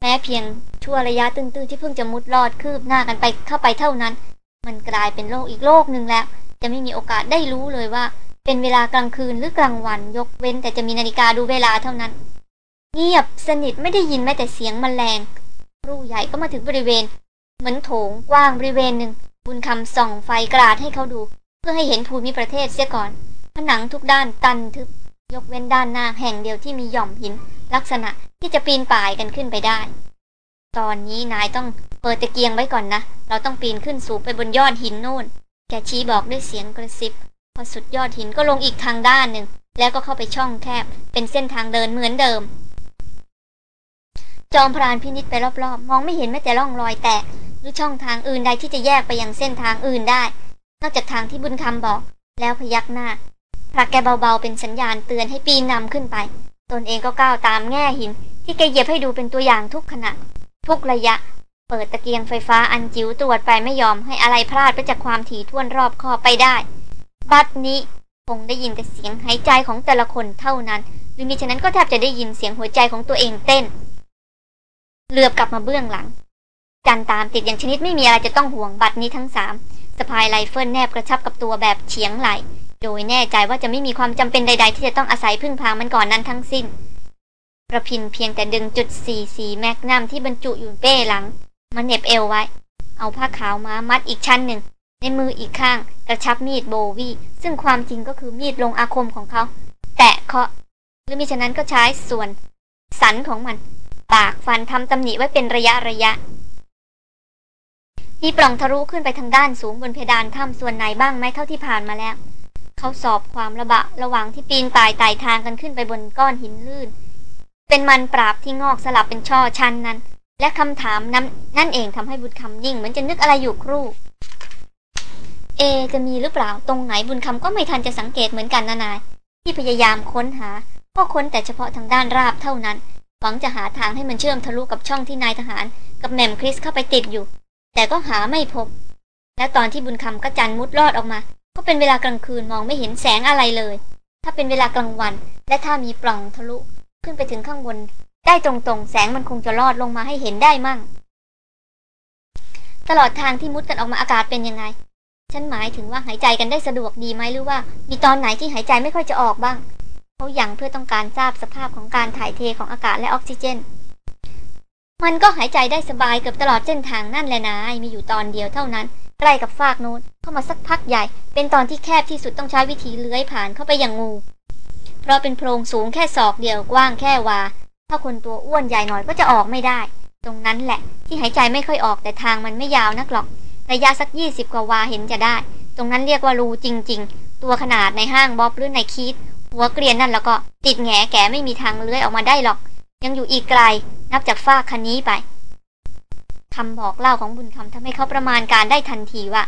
แม้เพียงชั่วระยะตื้นๆที่เพิ่งจะมุดลอดคืบหน้ากันไปเข้าไปเท่านั้น มันกลายเป็นโลกอีกโลกหนึ่งแล้ว จะไม่มีโอกาสได้รู้เลยว่า เป็นเวลากลางคืนหรือกลางวันยกเว้น แต่จะมีนาฬิกาดูเวลาเท่านั้น เงียบสนิทไม่ได้ยินแม้แต่เสียงมแมลงรูใหญ่ก็มาถึงบริเวณ เหมือนโถงกว้างบริเวณหนึ่งบุญคำส่องไฟกราดให้เขาดู เพื่อให้เห็นภูมิประเทศเสียก่อน ผนังทุกด้านตันทึบ ยกเว้นด้านหน้าแห่งเดียวที่มีหย่อมหิน ลักษณะที่จะปีนป่ายกันขึ้นไปได้ ตอนนี้นายต้องเปิดตะเกียงไว้ก่อนนะ เราต้องปีนขึ้นสูงไปบนยอดหินโน่น แกชี้บอกด้วยเสียงกระซิบ พอสุดยอดหินก็ลงอีกทางด้านหนึ่ง แล้วก็เข้าไปช่องแคบ เป็นเส้นทางเดินเหมือนเดิม จอมพรานพินิษไปรอบๆ มองไม่เห็นแม้แต่ร่องรอยแตก หรือช่องทางอื่นใดที่จะแยกไปยังเส้นทางอื่นได้ นอกจากทางที่บุญคำบอก แล้วพยักหน้าผลักแกเบาๆ เป็นสัญญาณเตือนให้ปีนนำขึ้นไป ตนเองก็ก้าวตามแง่หิน ที่แกเหยียบให้ดูเป็นตัวอย่างทุกขณะ ทุกระยะ เปิดตะเกียงไฟฟ้าอันจิ๋วตรวจไปไม่ยอมให้อะไรพลาดไปจากความถี่ท่วนรอบคอบไปได้ บัดนี้คงได้ยินแต่เสียงหายใจของแต่ละคนเท่านั้น หรือมิฉะนั้นก็แทบจะได้ยินเสียงหัวใจของตัวเองเต้นเหลือบกลับมาเบื้องหลัง จันตามติดอย่างชนิดไม่มีอะไรจะต้องห่วงบัดนี้ทั้งสามสะพายไรเฟิลแนบกระชับกับตัวแบบเฉียงไหล่ โดยแน่ใจว่าจะไม่มีความจำเป็นใด ๆ ที่จะต้องอาศัยพึ่งพามันก่อนนั้นทั้งสิ้น ระพินเพียงแต่ดึงจุด44 magnum ที่บรรจุอยู่เป้หลัง มาเหน็บเอวไว้ เอาผ้าขาวมามัดอีกชั้นหนึ่ง ในมืออีกข้างกระชับมีด bowie ซึ่งความจริงก็คือมีดลงอาคมของเขา แตะเคาะ หรือมิฉะนั้นก็ใช้ส่วน สันของมัน ปากฟันทำตำหนิไว้เป็นระยะระยะมีปล่องทะลุขึ้นไปทางด้านสูงบนเพดานถ้ำส่วนไหนบ้างไหมเท่าที่ผ่านมาแล้ว เขาสอบความระบะระหว่างที่ปีนป่ายไต่ทางกันขึ้นไปบนก้อนหินลื่น เป็นมันปราบที่งอกสลับเป็นช่อชันนั้น และคำถามนั้นนั่นเองทำให้บุตรคำยิ่งเหมือนจะนึกอะไรอยู่ครู่ เอจะมีหรือเปล่าตรงไหนบุญคำก็ไม่ทันจะสังเกตเหมือนกันนะนาย ที่พยายามค้นหา ก็ค้นแต่เฉพาะทางด้านราบเท่านั้น หวังจะหาทางให้มันเชื่อมทะลุกับช่องที่นายทหาร กับแหม่มคริสเข้าไปติดอยู่ แต่ก็หาไม่พบ และตอนที่บุญคำกระจันมุดรอดออกมา ก็เป็นเวลากลางคืนมองไม่เห็นแสงอะไรเลยถ้าเป็นเวลากลางวัน และถ้ามีปล่องทะลุ ขึ้นไปถึงข้างบน ได้ตรงๆ แสงมันคงจะรอดลงมาให้เห็นได้มั่ง ตลอดทางที่มุดกันออกมาอากาศเป็นยังไง ฉันหมายถึงว่าหายใจกันได้สะดวกดีไหมหรือว่า มีตอนไหนที่หายใจไม่ค่อยจะออกบ้างเขาอย่างเพื่อต้องการทราบสภาพของการถ่ายเทของอากาศและออกซิเจน มันก็หายใจได้สบายเกือบตลอดเส้นทางนั่นแหละนะมีอยู่ตอนเดียวเท่านั้น ใกล้กับฟากโน้นเข้ามาสักพักใหญ่ เป็นตอนที่แคบที่สุดต้องใช้วิธีเลื้อยผ่านเข้าไปอย่างงู เพราะเป็นโพรงสูงแค่ศอกเดียวกว้างแค่วา ถ้าคนตัวอ้วนใหญ่หน่อยก็จะออกไม่ได้ ตรงนั้นแหละ ที่หายใจไม่ค่อยออกแต่ทางมันไม่ยาวนักหรอกระยะสักยี่สิบกว่าวาเห็นจะได้ ตรงนั้นเรียกว่ารูจริง ๆ ตัวขนาดในห้างบ๊อบหรือในคีดหัวเกรียนนั่นแล้วก็ติดแงแกไม่มีทางเลื้อยออกมาได้หรอก ยังอยู่อีกไกล นับจากฟากคันนี้ไปคำบอกเล่าของบุญคำทำให้เขาประมาณการได้ทันทีว่า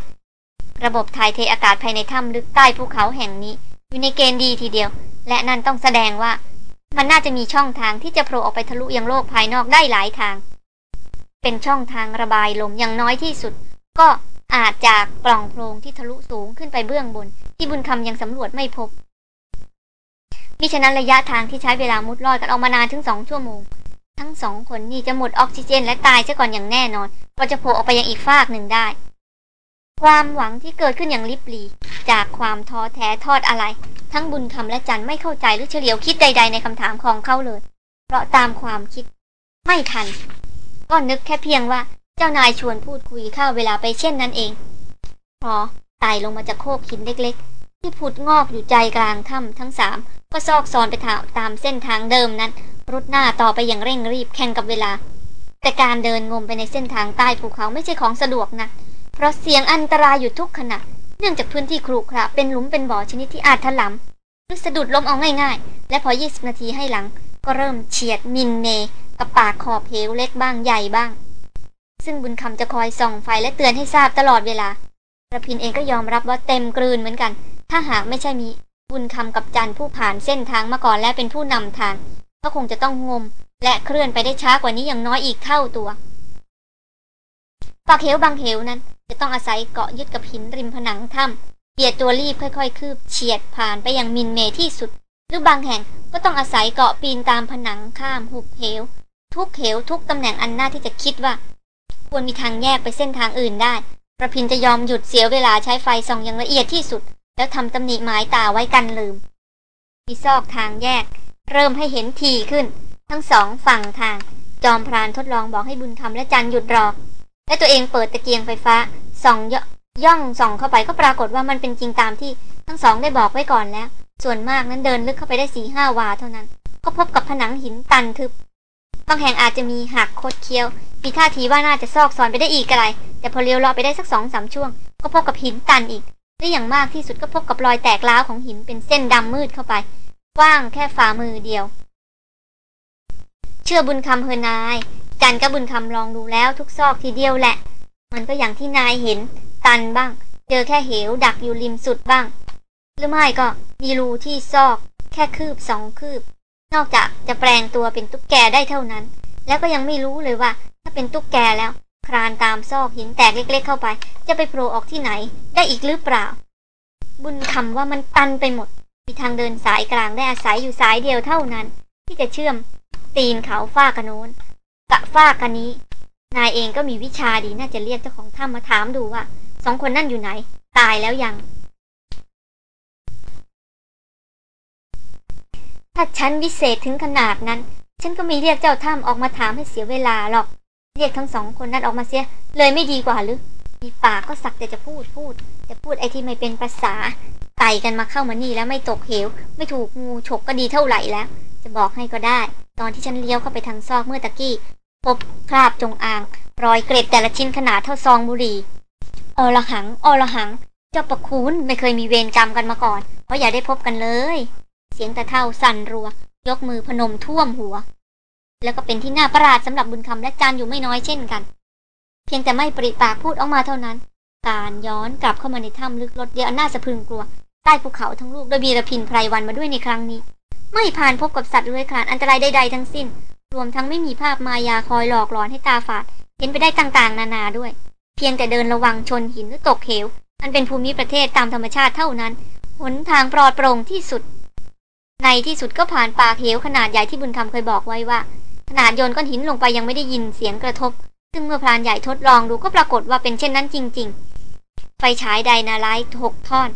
ระบบถ่ายเทอากาศภายในถ้ำลึกใต้ภูเขาแห่งนี้ อยู่ในเกณฑ์ดีทีเดียว และนั่นต้องแสดงว่า มันน่าจะมีช่องทางที่จะโผล่ออกไปทะลุยังโลกภายนอกได้หลายทาง เป็นช่องทางระบายลมอย่างน้อยที่สุด ก็อาจจากปล่องโพรงที่ทะลุสูงขึ้นไปเบื้องบน ที่บุญคำยังสำรวจไม่พบ มิฉะนั้นระยะทางที่ใช้เวลามุดลอดกันออกมานานถึงสองชั่วโมง ทั้งสองคนนี่จะหมดออกซิเจนและตายซะก่อนอย่างแน่นอน ก็จะโผล่ออกไปยังอีกฟากหนึ่งได้ ความหวังที่เกิดขึ้นอย่างลิบลี จากความท้อแท้ทอดอะไร ทั้งบุญคำและจันไม่เข้าใจหรือเฉลียวคิดใด ๆ ในคำถามของเขาเลย เพราะตามความคิด ไม่ทัน ก็นึกแค่เพียงว่า เจ้านายชวนพูดคุยข้าเวลาไปเช่นนั้นเองพอไต่ลงมาจากโคกหินเล็ก ๆ ที่ผุดงอกอยู่ใจกลางถ้ำทั้งสามก็ซอกซอนไปาตามเส้นทางเดิมนั้น รุดหน้าต่อไปอย่างเร่งรีบแข่งกับเวลา แต่การเดินงมไปในเส้นทางใต้ภูเขาไม่ใช่ของสะดวกนะ เพราะเสียงอันตรายอยู่ทุกขณะ เนื่องจากพื้นที่ครุขระเป็นหลุมเป็นบ่อชนิดที่อาจถลำหรือสะดุดล้มเอาง่ายๆ และพอ 20 นาทีให้หลัง ก็เริ่มเฉียดมินเมกับปากขอบเหวเล็กบ้างใหญ่บ้าง ซึ่งบุญคำจะคอยส่องไฟและเตือนให้ทราบตลอดเวลาระพินเองก็ยอมรับว่าเต็มกลืนเหมือนกัน ถ้าหากไม่ใช่มีบุญคำกับจันผู้ผ่านเส้นทางมาก่อนและเป็นผู้นำทาง ก็คงจะต้องงม และเคลื่อนไปได้ช้ากว่านี้อย่างน้อยอีกเท่าตัว ปากเหวบางเหวนั้น จะต้องอาศัยเกาะยึดกับหินริมผนังถ้ำเบียดตัวรีบค่อย ๆ คืบเฉียดผ่านไปอย่างมินเมที่สุด หรือบางแห่งก็ต้องอาศัยเกาะปีนตามผนังข้ามหุบเหว ทุกเหวทุกตำแหน่งอันน่าที่จะคิดว่า ควรมีทางแยกไปเส้นทางอื่นได้ประพินจะยอมหยุดเสียเวลาใช้ไฟส่องอย่างละเอียดที่สุด แล้วทำตำหนิหมายตาไว้กันลืมที่ซอกทางแยก เริ่มให้เห็นทีขึ้น ทั้งสองฝั่งทาง จอมพรานทดลองบอกให้บุญคำและจันหยุดรอ และตัวเองเปิดตะเกียงไฟฟ้าส่องย่องส่องเข้าไปก็ปรากฏว่ามันเป็นจริงตามที่ทั้งสองได้บอกไว้ก่อนแล้ว ส่วนมากนั้นเดินลึกเข้าไปได้สี่ห้าวาเท่านั้น ก็พบกับผนังหินตันทึบบางแห่งอาจจะมีหักโคดเคี้ยวมีท่าทีว่าน่าจะซอกซอนไปได้อีกไกลแต่พอเลี้ยวเลาะไปได้สักสองสามช่วง ก็พบกับหินตันอีกและอย่างมากที่สุดก็พบกับรอยแตกร้าวของหินเป็นเส้นดำมืดเข้าไปกว้างแค่ฝ่ามือเดียว เชื่อบุญคำเฮอนาย จันกับบุญคำลองดูแล้วทุกซอกทีเดียวแหละ มันก็อย่างที่นายเห็น ตันบ้าง เจอแค่เหวดักอยู่ริมสุดบ้าง หรือไม่ก็มีรูที่ซอก แค่คืบสองคืบ นอกจากจะแปลงตัวเป็นตุ๊กแกได้เท่านั้น แล้วก็ยังไม่รู้เลยว่า ถ้าเป็นตุ๊กแกแล้ว คลานตามซอกหินแตกเล็ก ๆ เข้าไป จะไปโผล่ออกที่ไหน ได้อีกหรือเปล่า บุญคำว่ามันตันไปหมด มีทางเดินสายกลางได้อาศัยอยู่สายเดียวเท่านั้น ที่จะเชื่อมตีนเขาฝ้ากระโน้น กะฝากันนี้ นายเองก็มีวิชาดีน่าจะเรียกเจ้าของถ้ำมาถามดูว่าสองคนนั่นอยู่ไหน ตายแล้วยัง ถ้าฉันวิเศษถึงขนาดนั้น ฉันก็ไม่เรียกเจ้าถ้ำออกมาถามให้เสียเวลาหรอก เรียกทั้งสองคนนั้นออกมาเสีย เลยไม่ดีกว่าหรือมีปากก็สักแต่จะพูดพูด จะพูดไอ้ที่ไม่เป็นภาษาไต่กันมาเข้ามานี่แล้วไม่ตกเหว ไม่ถูกงูฉกก็ดีเท่าไหร่แล้ว จะบอกให้ก็ได้ ตอนที่ฉันเลี้ยวเข้าไปทางซอกเมื่อตะกี้ พบคราบจงอาง รอยเกร็ดแต่ละชิ้นขนาดเท่าซองบุหรี่อรหังอรหัง เจ้าประคุณไม่เคยมีเวรกรรมกันมาก่อน เพราะอย่าได้พบกันเลย เสียงตะเท่าสั่นรัว ยกมือพนมท่วมหัว แล้วก็เป็นที่น่าประหลาดสำหรับบุญคำและจานอยู่ไม่น้อยเช่นกัน เพียงแต่ไม่ปริปากพูดออกมาเท่านั้น การย้อนกลับเข้ามาในถ้ำลึกลดเยอะน่าสะพึงกลัว ใต้ภูเขาทั้งลูกโดยมีระพินไพรวันมาด้วยในครั้งนี้ ไม่ผ่านพบกับสัตว์เลื้อยคลานอันตรายใดๆทั้งสิ้น รวมทั้งไม่มีภาพมายาคอยหลอกหลอนให้ตาฝาด เห็นไปได้ต่างๆ นานาด้วย เพียงแต่เดินระวังชนหินหรือตกเหว อันเป็นภูมิประเทศตามธรรมชาติเท่านั้น หนทางปลอดโปร่งที่สุด ในที่สุดก็ผ่านปากเหวขนาดใหญ่ที่บุญคำเคยบอกไว้ว่า ขนาดโยนก้อนหินลงไปยังไม่ได้ยินเสียงกระทบ ซึ่งเมื่อพรานใหญ่ทดลองดูก็ปรากฏว่าเป็นเช่นนั้นจริง ๆ ไฟฉายไดนาไลท์หกท่อน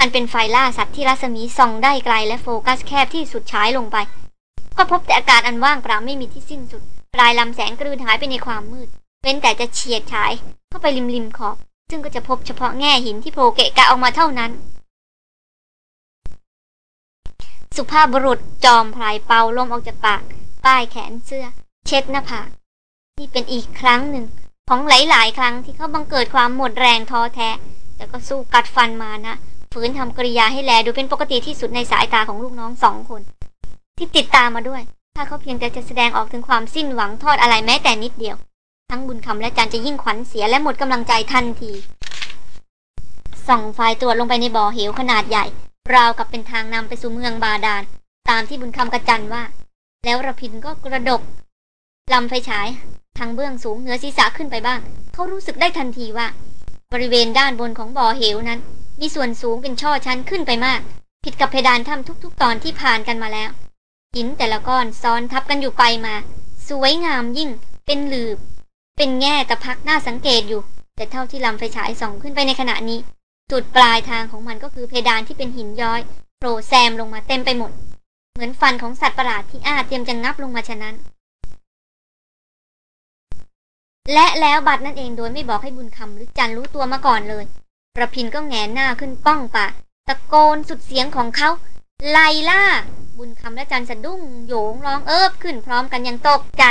อันเป็นไฟล่าสัตว์ที่รัศมีส่องได้ไกลและโฟกัสแคบที่สุดฉายลงไป ก็พบแต่อากาศอันว่างเปล่าไม่มีที่สิ้นสุด ปลายลำแสงกลืนหายไปในความมืดเว้นแต่จะเฉียดฉาย เข้าไปริมริมขอบ ซึ่งก็จะพบเฉพาะแง่หินที่โผล่เกะกะออกมาเท่านั้น สุภาพบุรุษจอมพลายเปาลมออกจากปาก ป้ายแขนเสื้อ เช็ดหน้าผากนี่เป็นอีกครั้งหนึ่ง ของหลายๆ ครั้งที่เขาบังเกิดความหมดแรงท้อแท้ แต่ก็สู้กัดฟันมานะฝืนทำกริยาให้แลดูเป็นปกติที่สุดในสายตาของลูกน้องสองคน ที่ติดตามมาด้วย ถ้าเขาเพียงแต่จะแสดงออกถึงความสิ้นหวังทอดอะไรแม้แต่นิดเดียว ทั้งบุญคำและจันจะยิ่งขวัญเสียและหมดกำลังใจทันทีส่องไฟตรวจลงไปในบ่อเหวขนาดใหญ่ ราวกับเป็นทางนำไปสู่เมืองบาดาล ตามที่บุญคำกระจันว่า แล้วระพินก็กระดกลำไฟฉาย ทางเบื้องสูงเหนือศีรษะขึ้นไปบ้าง เขารู้สึกได้ทันทีว่า บริเวณด้านบนของบ่อเหวนั้น มีส่วนสูงเป็นช่อชั้นขึ้นไปมาก ผิดกับเพดานถ้ำทุก ๆ ตอนที่ผ่านกันมาแล้ว หินแต่ละก้อนซ้อนทับกันอยู่ไปมา สวยงามยิ่ง เป็นหลืบ เป็นแง่ตะพักน่าสังเกตอยู่ แต่เท่าที่ลำไฟฉายส่องขึ้นไปในขณะนี้ จุดปลายทางของมันก็คือเพดานที่เป็นหินย้อยโผล่แซมลงมาเต็มไปหมด เหมือนฟันของสัตว์ประหลาดที่อาเตรียมจะงับลงมาฉะนั้น และแล้วบัตรนั่นเองโดยไม่บอกให้บุญคำหรือจันรู้ตัวมาก่อนเลย ประพินก็แงนหน้าขึ้นป้องปากตะโกนสุดเสียงของเขา ไลล่า บุญคำและจันสะดุ้งโยงร้องเอิบขึ้นพร้อมกันอย่างตกใจ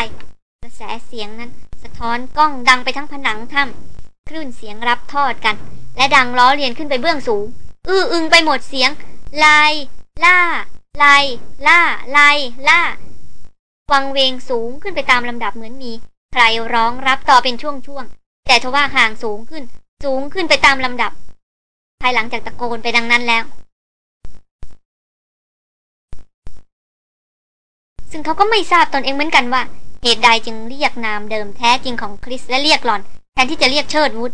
กระแสเสียงนั้น สะท้อนกล้องดังไปทั้งผนังถ้ำคลื่นเสียงรับทอดกัน และดังล้อเลียนขึ้นไปเบื้องสูง อื้ออึงไปหมดเสียง ไลล่า ไลล่า ไลล่า วังเวงสูงขึ้นไปตามลำดับเหมือนมี ใครร้องรับต่อเป็นช่วงๆแต่ทว่าห่างสูงขึ้น สูงขึ้นไปตามลำดับ ภายหลังจากตะโกนไปดังนั้นแล้ว ซึ่งเขาก็ไม่ทราบตนเองเหมือนกันว่า เหตุใดจึงเรียกนามเดิมแท้จริงของคริสและเรียกหลอน แทนที่จะเรียกเชิดวุฒ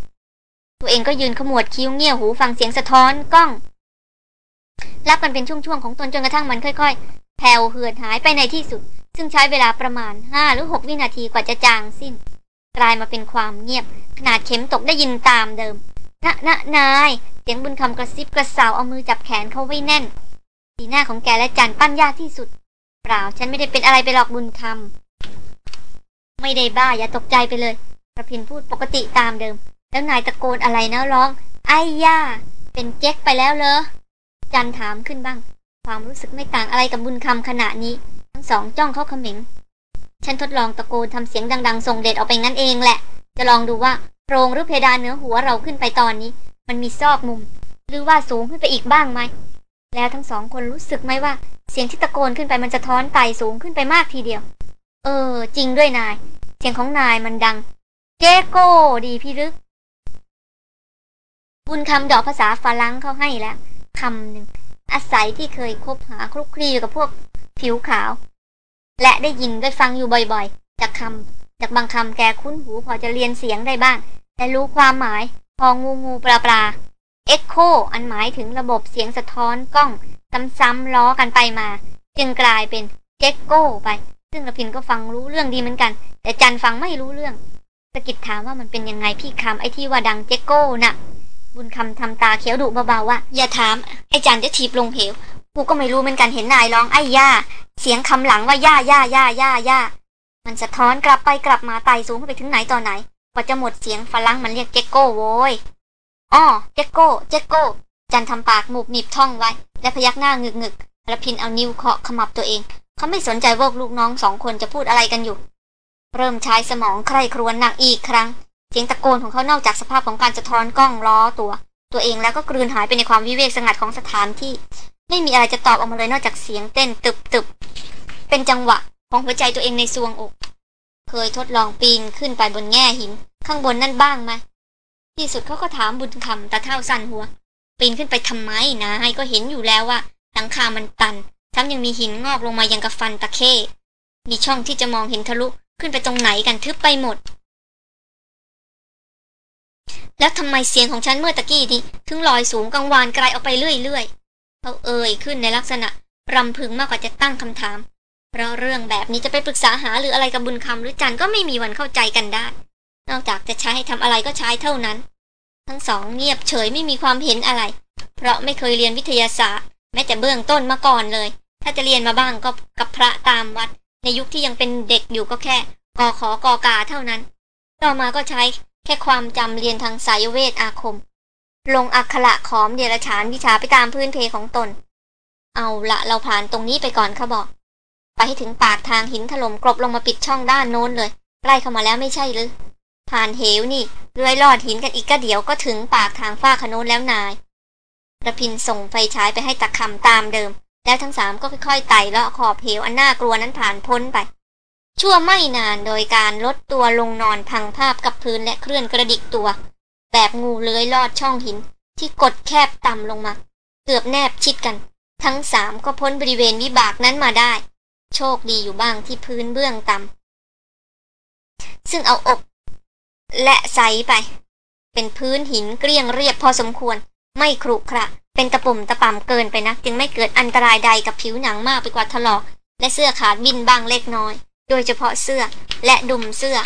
ตัวเองก็ยืนขมวดคิ้วเงี่ยหูฟังเสียงสะท้อนกล้อง รับมันเป็นช่วงๆของตนจนกระทั่งมันค่อยๆแผ่วเหือดหายไปในที่สุด ซึ่งใช้เวลาประมาณห้าหรือหกวินาทีกว่าจะจางสิ้น กลายมาเป็นความเงียบ ขนาดเข็มตกได้ยินตามเดิมนะนะนายเสียงบุญคำกระซิบกระสาวเอามือจับแขนเขาไว้แน่นสีหน้าของแกและจันปั้นยากที่สุด เปล่าฉันไม่ได้เป็นอะไรไปหรอกบุญคำไม่ได้บ้าอย่าตกใจไปเลยประพินพูดปกติตามเดิม แล้วนายตะโกนอะไรนะร้อง ไอ้ย่า เป็นเจ๊กไปแล้วเลอจันถามขึ้นบ้าง ความรู้สึกไม่ต่างอะไรกับบุญคำขณะนี้ ทั้งสองจ้องเข้าเขม็งฉันทดลองตะโกนทำเสียงดัง ๆ ส่งเด็ดออกไปงั้นเองแหละ จะลองดูว่าโพรงหรือเพดานเหนือหัวเราขึ้นไปตอนนี้ มันมีซอกมุม หรือว่าสูงขึ้นไปอีกบ้างไหม แล้วทั้งสองคนรู้สึกไหมว่า เสียงที่ตะโกนขึ้นไปมันจะท้อนไตสูงขึ้นไปมากทีเดียว เออ จริงด้วยนาย เสียงของนายมันดังเจโก้ดีพี่ลึก บุญคำดอกภาษาฝรั่งเขาให้แล้วคำหนึ่งอาศัยที่เคยคบหาคลุกคลีอยู่กับพวกผิวขาว และได้ยินได้ฟังอยู่บ่อยๆ จากคำจากบางคำแกคุ้นหูพอจะเลียนเสียงได้บ้าง แต่รู้ความหมาย พองูงูปลาปลา เอ็กโคอันหมายถึงระบบเสียงสะท้อนก้อง ซ้ำๆล้อกันไปมา จึงกลายเป็นเจ็กโก้ไป ซึ่งระพินก็ฟังรู้เรื่องดีเหมือนกัน แต่จันฟังไม่รู้เรื่องสะกิดถามว่ามันเป็นยังไงพี่คำไอ้ที่ว่าดังเจ็กโก้น่ะ บุญคำทำตาเขียวดุเบาๆว่า อย่าถาม ไอ้จันจะถีบลงเหวกูก็ไม่รู้เหมือนกันเห็นนายร้องไอ้ย่า เสียงคำหลังว่าย่าย่าย่าย่าย่ามันสะท้อนกลับไปกลับมาไต่สูงขึ้นไปถึงไหนต่อไหนกว่าจะหมดเสียงฝรั่งมันเรียกเจ็กโก้โว้ย อ้อเจ็กโก้เจ็กโก้ จันทำปากหมุบหมิบท่องไว้ และพยักหน้างึกงึกระพินเอานิ้วเคาะขมับตัวเอง เขาไม่สนใจว่าลูกน้องสองคนจะพูดอะไรกันอยู่ เริ่มใช้สมองใคร่ครวญหนักอีกครั้ง เสียงตะโกนของเขานอกจากสภาพของการสะทอนกล้องล้อตัว ตัวเองแล้วก็กลืนหายไปในความวิเวกสงัดของสถานที่ ไม่มีอะไรจะตอบออกมาเลยนอกจากเสียงเต้นตึบตึบเป็นจังหวะของหัวใจตัวเองในซวงอก เคยทดลองปีนขึ้นไปบนแง่หิน ข้างบนนั่นบ้างไหม ที่สุดเขาก็ถามบุญคำตาเท่าสั่นหัว ปีนขึ้นไปทำไมนายก็เห็นอยู่แล้วว่าหลังคามันตันทั้งยังมีหินงอกลงมายังกับฟันตะเข้มีช่องที่จะมองเห็นทะลุขึ้นไปตรงไหนกันทึบไปหมด แล้วทำไมเสียงของฉันเมื่อตะกี้นี้ถึงลอยสูงกังวานไกลออกไปเรื่อยๆเขาเอ่ยขึ้นในลักษณะรำพึงมากกว่าจะตั้งคำถามเพราะเรื่องแบบนี้จะไปปรึกษาหาหรืออะไรกับบุญคำหรือจันก็ไม่มีวันเข้าใจกันได้ นอกจากจะใช้ให้ทำอะไรก็ใช้เท่านั้น ทั้งสองเงียบเฉยไม่มีความเห็นอะไร เพราะไม่เคยเรียนวิทยาศาสตร์แม้แต่เบื้องต้นมาก่อนเลย ถ้าจะเรียนมาบ้างก็กับพระตามวัด ในยุคที่ยังเป็นเด็กอยู่ก็แค่กอขอกอกาเท่านั้น ต่อมาก็ใช้แค่ความจำเรียนทางสายเวทอาคม ลงอักขระขอมเดรฉานวิชาไปตามพื้นเพของตน เอาละเราผ่านตรงนี้ไปก่อนเขาบอก ไปให้ถึงปากทางหินถล่มกลบลงมาปิดช่องด้านโน้นเลยใกล้เข้ามาแล้วไม่ใช่หรือ ผ่านเหวนี่เลื่อยลอดหินกันอีกก็เดี๋ยวก็ถึงปากทางฝ้าขน้นแล้วนายระพินส่งไฟฉายไปให้ตะคำตามเดิม แล้วทั้งสามก็ค่อยๆไต่เลาะขอบเหวอันน่ากลัวนั้นผ่านพ้นไป ชั่วไม่นานโดยการลดตัวลงนอนพังภาพกับพื้นและเคลื่อนกระดิกตัว แบบงูเลื้อยลอดช่องหิน ที่กดแคบต่ำลงมา เกือบแนบชิดกัน ทั้งสามก็พ้นบริเวณวิบากนั้นมาได้ โชคดีอยู่บ้างที่พื้นเบื้องต่ำซึ่งเอาอก และใสไป เป็นพื้นหินเกลี้ยงเรียบพอสมควร ไม่ครุขระ เป็นตะปุ่มตะป่ำเกินไปนักจึงไม่เกิดอันตรายใดกับผิวหนังมากไปกว่าถลอก และเสื้อขาดบินบางเล็กน้อย โดยเฉพาะเสื้อและดุมเสื้อ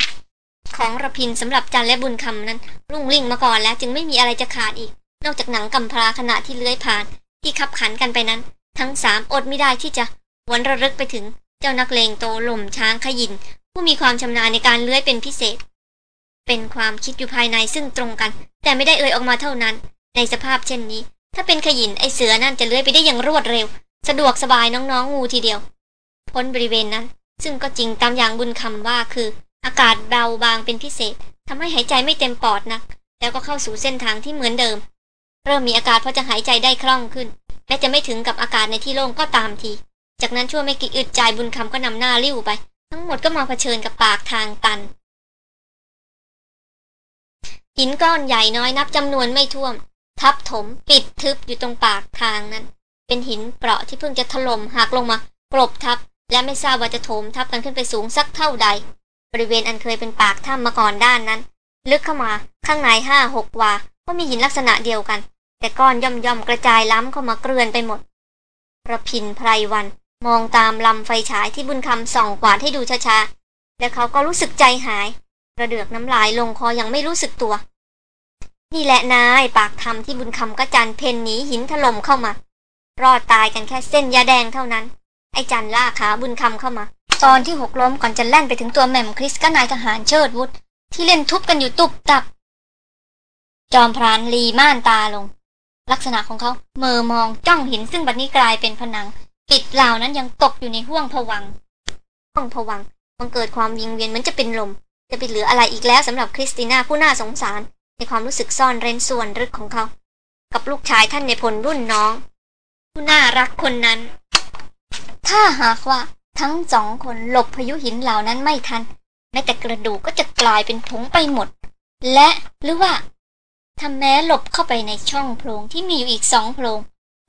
ของระพินสำหรับจันและบุญคำนั้นรุ่งริ่งมาก่อนแล้วจึงไม่มีอะไรจะขาดอีก นอกจากหนังกำพร้าขณะที่เลื้อยผ่าน ที่ขับขันกันไปนั้น ทั้งสามอดไม่ได้ที่จะวนระลึกไปถึง เจ้านักเลงโตหล่มช้างขยินผู้มีความชำนาญในการเลื้อยเป็นพิเศษ เป็นความคิดอยู่ภายในซึ่งตรงกัน แต่ไม่ได้เอ่ยออกมาเท่านั้น ในสภาพเช่นนี้ ถ้าเป็นขยินไอเสือนั่นจะเลื้อยไปได้อย่างรวดเร็ว สะดวกสบายน้องๆงูทีเดียว พ้นบริเวณนั้น ซึ่งก็จริงตามอย่างบุญคำว่าคือ อากาศเบาบางเป็นพิเศษทำให้หายใจไม่เต็มปอดนัก แล้วก็เข้าสู่เส้นทางที่เหมือนเดิม เริ่มมีอากาศพอจะหายใจได้คล่องขึ้นแม้จะไม่ถึงกับอากาศในที่โล่งก็ตามที จากนั้นชั่วไม่กี่อึดใจบุญคำก็นำหน้าลิ้วไป ทั้งหมดก็มาเผชิญกับปากทางตัน หินก้อนใหญ่น้อยนับจำนวนไม่ท่วม ทับถมปิดทึบอยู่ตรงปากทางนั้น เป็นหินเปราะที่เพิ่งจะถล่มหักลงมากรบทับ และไม่ทราบว่าจะโถมทับกันขึ้นไปสูงสักเท่าใด บริเวณอันเคยเป็นปากถ้ำมาก่อนด้านนั้น ลึกเข้ามาข้างในห้าหกวาก็มีหินลักษณะเดียวกัน แต่ก้อนย่อมย่อมกระจายล้ำเข้ามาเกลื่อนไปหมดระพินไพรวัน มองตามลำไฟฉายที่บุญคำส่องกวาดให้ดูช้าๆ แล้วเขาก็รู้สึกใจหาย กระเดือกน้ำลายลงคอยังไม่รู้สึกตัว นี่แหละนายปากทำที่บุญคำกระจันเพนหนีหินถล่มเข้ามา รอดตายกันแค่เส้นยาแดงเท่านั้น ไอ้จันล่าขาบุญคำเข้ามา ตอนที่หกล้มก่อนจะแล่นไปถึงตัวแม่มคริสก็นายทหารเชิดวุฒที่เล่นทุบกันอยู่ตุบตับ จอมพรานลีม่านตาลง ลักษณะของเขาเมอมองจ้องหินซึ่งบัดนี้กลายเป็นผนัง ปิดเหล่านั้นยังตกอยู่ในห้วงผวังห้องผวังมันเกิดความวิงเวียนเหมือนจะเป็นลม จะไปเหลืออะไรอีกแล้วสำหรับคริสติน่าผู้น่าสงสาร ในความรู้สึกซ่อนเร้นส่วนลึกของเขา กับลูกชายท่านในพลรุ่นน้อง ผู้น่ารักคนนั้น ถ้าหากว่าทั้งสองคนหลบพายุหินเหล่านั้นไม่ทันแม้แต่กระดูกก็จะกลายเป็นผงไปหมด และหรือว่าถ้าแม้หลบเข้าไปในช่องโพรงที่มีอยู่อีกสองโพรง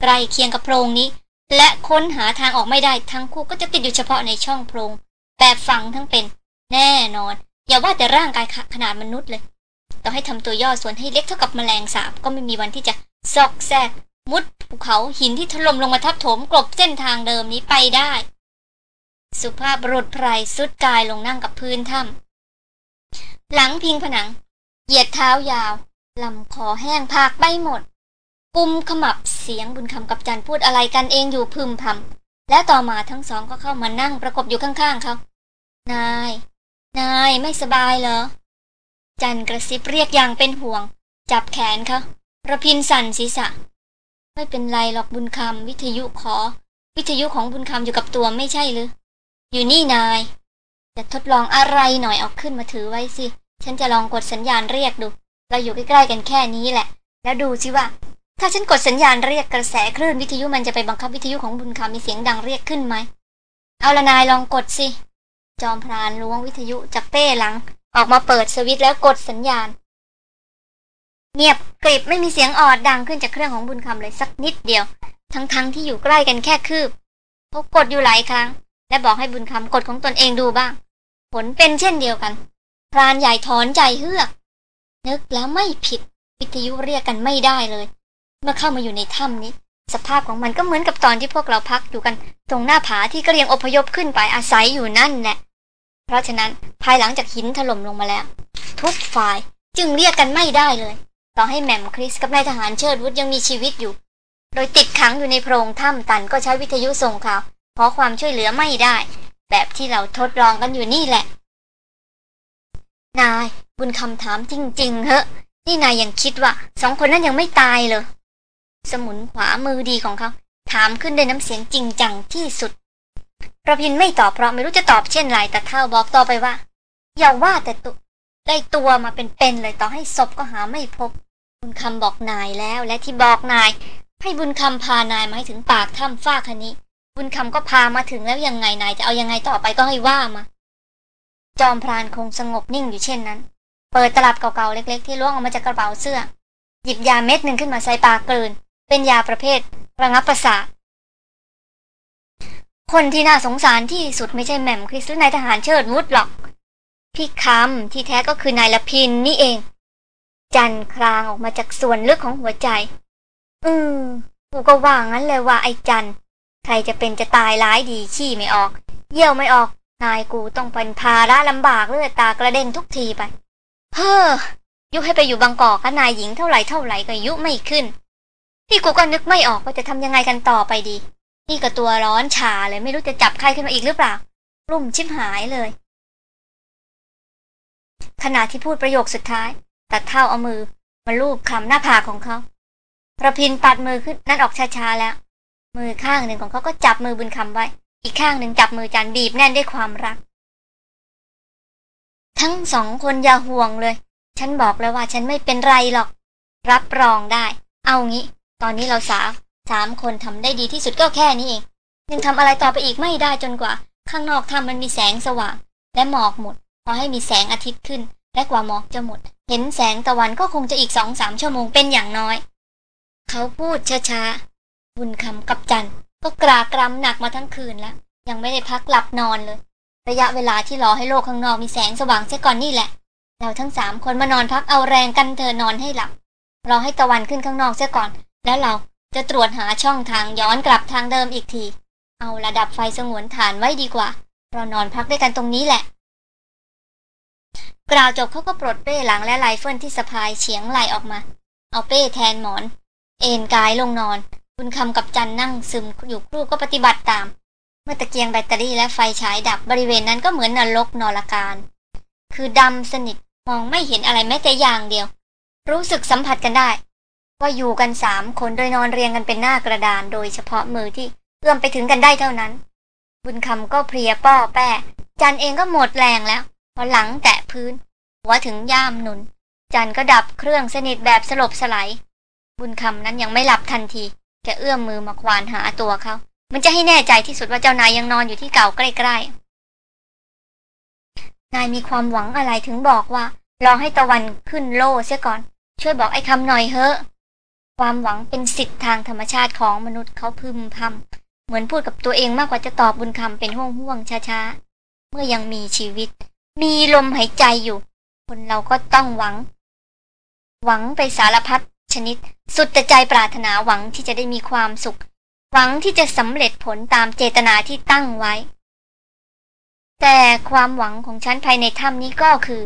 ใกล้เคียงกับโพรงนี้ และค้นหาทางออกไม่ได้ทั้งคู่ก็จะติดอยู่เฉพาะในช่องโพรงแบบฝังทั้งเป็น แน่นอน อย่าว่าแต่ร่างกายขนาดมนุษย์เลย ต่อให้ทำตัวย่อส่วนให้เล็กเท่ากับแมลงสาบก็ไม่มีวันที่จะซอกแซก มุดภูเขาหินที่ถล่มลงมาทับถมกลบเส้นทางเดิมนี้ไปได้ สุภาพบุรุษไพรสุดกายลงนั่งกับพื้นถ้ำหลังพิงผนัง เหยียดเท้ายาวลำคอแห้งพากใบหมด ปุ่มขมับเสียงบุญคำกับจันพูดอะไรกันเองอยู่พึมพำและต่อมาทั้งสองก็เข้ามานั่งประกบอยู่ข้างๆเขา นาย นายไม่สบายเหรอ จันกระซิบเรียกอย่างเป็นห่วง จับแขนเขาระพินสั่นศีรษะ ไม่เป็นไรหรอกบุญคำวิทยุขอ วิทยุของบุญคำอยู่กับตัวไม่ใช่หรือ อยู่นี่นาย จะทดลองอะไรหน่อยเอาขึ้นมาถือไว้สิ ฉันจะลองกดสัญญาณเรียกดู เราอยู่ใกล้ๆกันแค่นี้แหละ แล้วดูสิว่า ถ้าฉันกดสัญญาณเรียกกระแสคลื่นวิทยุมันจะไปบังคับวิทยุของบุญคำมีเสียงดังเรียกขึ้นไหม เอาละนายลองกดสิ จอมพรานล้วงวิทยุจากเป้หลัง ออกมาเปิดสวิตแล้วกดสัญญาณ เงียบกริบไม่มีเสียงออดดังขึ้นจากเครื่องของบุญคำเลยสักนิดเดียว ทั้งๆทที่อยู่ใกล้กันแค่คืบเขากดอยู่หลายครั้ง และบอกให้บุญคำกดของตนเองดูบ้าง ผลเป็นเช่นเดียวกันพรานใหญ่ถอนใจเฮือก นึกแล้วไม่ผิด วิทยุเรียกกันไม่ได้เลย เมื่อเข้ามาอยู่ในถ้ำนี้ สภาพของมันก็เหมือนกับตอนที่พวกเราพักอยู่กัน ตรงหน้าผาที่กระเรียงอพยพขึ้นไปอาศัยอยู่นั่นแหละ เพราะฉะนั้นภายหลังจากหินถล่มลงมาแล้ว ทุกฝ่ายจึงเรียกกันไม่ได้เลย ต่อให้แหม่มคริสกับนายทหารเชิดวุฒยังมีชีวิตอยู่ โดยติดขังอยู่ในโพรงถ้ำตันก็ใช้วิทยุส่งข่าวขอความช่วยเหลือไม่ได้ แบบที่เราทดลองกันอยู่นี่แหละ นายบุญคำถามจริง ๆเฮอะนี่นายยังคิดว่าสองคนนั้นยังไม่ตายเลย สมุนขวามือดีของเขา ถามขึ้นด้วยน้ำเสียงจริงจังที่สุด ประพินไม่ตอบเพราะไม่รู้จะตอบเช่นไรแต่เท่าบอกต่อไปว่า อย่าว่าแต่ตัวได้ตัวมาเป็นๆเลยต่อให้ศพก็หาไม่พบ บุญคำบอกนายแล้วและที่บอกนาย ให้บุญคำพานายมาให้ถึงปากถ้ำฟ้าคันนี้ บุญคำก็พามาถึงแล้วยังไงนายจะเอายังไงต่อไปก็ให้ว่ามา จอมพรานคงสงบนิ่งอยู่เช่นนั้น เปิดตลับเก่าๆเล็ก ๆ ที่ล้วงออกมาจากกระเป๋าเสื้อ หยิบยาเม็ดหนึ่งขึ้นมาใส่ปากกลืน เป็นยาประเภท ระงับประสาท คนที่น่าสงสารที่สุดไม่ใช่แหม่มคริสหรือนายทหารเชิดวุฒหรอก พี่คำที่แท้ก็คือนายละพินนี่เอง จันคลางออกมาจากส่วนลึกของหัวใจ อืมกูก็ว่างั้นเลยว่าไอ้จันใครจะเป็นจะตายร้ายดีขี้ไม่ออก เยี่ยวไม่ออก นายกูต้องเป็นภาระลำบากเลือดตากระเด็นทุกทีไป เฮ้อยุให้ไปอยู่บางกอกกับนายหญิงเท่าไหร่เท่าไหร่ก็ยุไม่ขึ้นพี่กูก็นึกไม่ออกว่าจะทำยังไงกันต่อไปดี นี่ก็ตัวร้อนชาเลยไม่รู้จะจับใครขึ้นมาอีกหรือเปล่า รุ่มชิบหายเลย ขณะที่พูดประโยคสุดท้าย ตัดเท้าเอามือมาลูบคำหน้าผากของเขาประพินปัดมือขึ้นนั่นออกช้าๆแล้ว มือข้างหนึ่งของเขาก็จับมือบุญคำไว้ อีกข้างหนึ่งจับมือจันบีบแน่นด้วยความรัก ทั้งสองคนอย่าห่วงเลย ฉันบอกแล้วว่าฉันไม่เป็นไรหรอก รับรองได้ เอางี้ ตอนนี้เราสาว สามคนทำได้ดีที่สุดก็แค่นี้เอง ยังทำอะไรต่อไปอีกไม่ได้จนกว่า ข้างนอกถ้ำมันมีแสงสว่าง และหมอกหมด พอให้มีแสงอาทิตย์ขึ้น และกว่าหมอกจะหมด เห็นแสงตะวันก็คงจะอีกสองสามชั่วโมงเป็นอย่างน้อย เขาพูดช้าๆ บุญคำกับจันก็กรากรำหนักมาทั้งคืนแล้ว ยังไม่ได้พักหลับนอนเลย ระยะเวลาที่รอให้โลกข้างนอกมีแสงสว่างเสียก่อนนี่แหละ เราทั้งสามคนมานอนพักเอาแรงกันเธอนอนให้หลับรอให้ตะวันขึ้นข้างนอกเสียก่อน แล้วเรา จะตรวจหาช่องทางย้อนกลับทางเดิมอีกที เอาระดับไฟสงวนฐานไว้ดีกว่า เรานอนพักด้วยกันตรงนี้แหละ กล่าวจบเขาก็ปลดเป้หลังและไลเฟิลที่สะพายเฉียงไหลออกมา เอาเป้แทนหมอน เอนกายลงนอน คุณคำกับจันนั่งซึมอยู่ครู่ก็ปฏิบัติตาม เมื่อตะเกียงแบตเตอรี่และไฟฉายดับบริเวณนั้นก็เหมือนนรกนรการ คือดำสนิทมองไม่เห็นอะไรแม้แต่อย่างเดียว รู้สึกสัมผัสกันได้ ว่าอยู่กันสามคนโดยนอนเรียงกันเป็นหน้ากระดานโดยเฉพาะมือที่เอื้อมไปถึงกันได้เท่านั้น บุญคำก็เพลียป้อแป้จันเองก็หมดแรงแล้วพอหลังแตะพื้น หัวถึงย่ามหนุน จันก็ดับเครื่องสนิทแบบสลบสลายบุญคำนั้นยังไม่หลับทันทีแกเอื้อมมือมาควานหาตัวเขา มันจะให้แน่ใจที่สุดว่าเจ้านายยังนอนอยู่ที่เก่าใกล้ๆ นายมีความหวังอะไรถึงบอกว่า รอให้ตะวันขึ้นโล่เสียก่อน ช่วยบอกไอ้คำหน่อยเฮ้ ความหวังเป็นสิทธิทางธรรมชาติของมนุษย์เขาพึมพำเหมือนพูดกับตัวเองมากกว่าจะตอบบุญคำเป็นห่วงห่วงช้าๆ เมื่อยังมีชีวิต มีลมหายใจอยู่ คนเราก็ต้องหวัง หวังไปสารพัดชนิด สุดแต่ใจปรารถนาหวังที่จะได้มีความสุข หวังที่จะสำเร็จผลตามเจตนาที่ตั้งไว้ แต่ความหวังของฉันภายในถ้ำนี้ก็คือ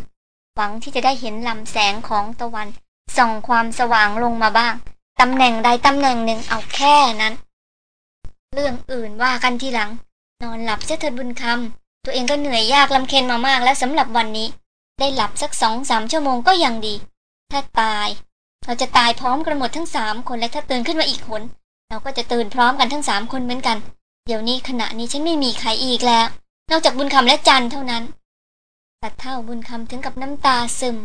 หวังที่จะได้เห็นลำแสงของตะวันส่องความสว่างลงมาบ้าง ตำแหน่งใดตำแหน่งหนึ่งเอาแค่นั้น เรื่องอื่นว่ากันทีหลัง นอนหลับเสียเถิดบุญคำตัวเองก็เหนื่อยยากลำเค็นมามากแล้วสำหรับวันนี้ ได้หลับสักสองสามชั่วโมงก็ยังดี ถ้าตาย เราจะตายพร้อมกันหมดทั้งสามคนและถ้าตื่นขึ้นมาอีกคน เราก็จะตื่นพร้อมกันทั้งสามคนเหมือนกัน เดี๋ยวนี้ขณะนี้ฉันไม่มีใครอีกแล้ว นอกจากบุญคำและจันเท่านั้นตัดเท่าบุญคำถึงกับน้ำตาซึม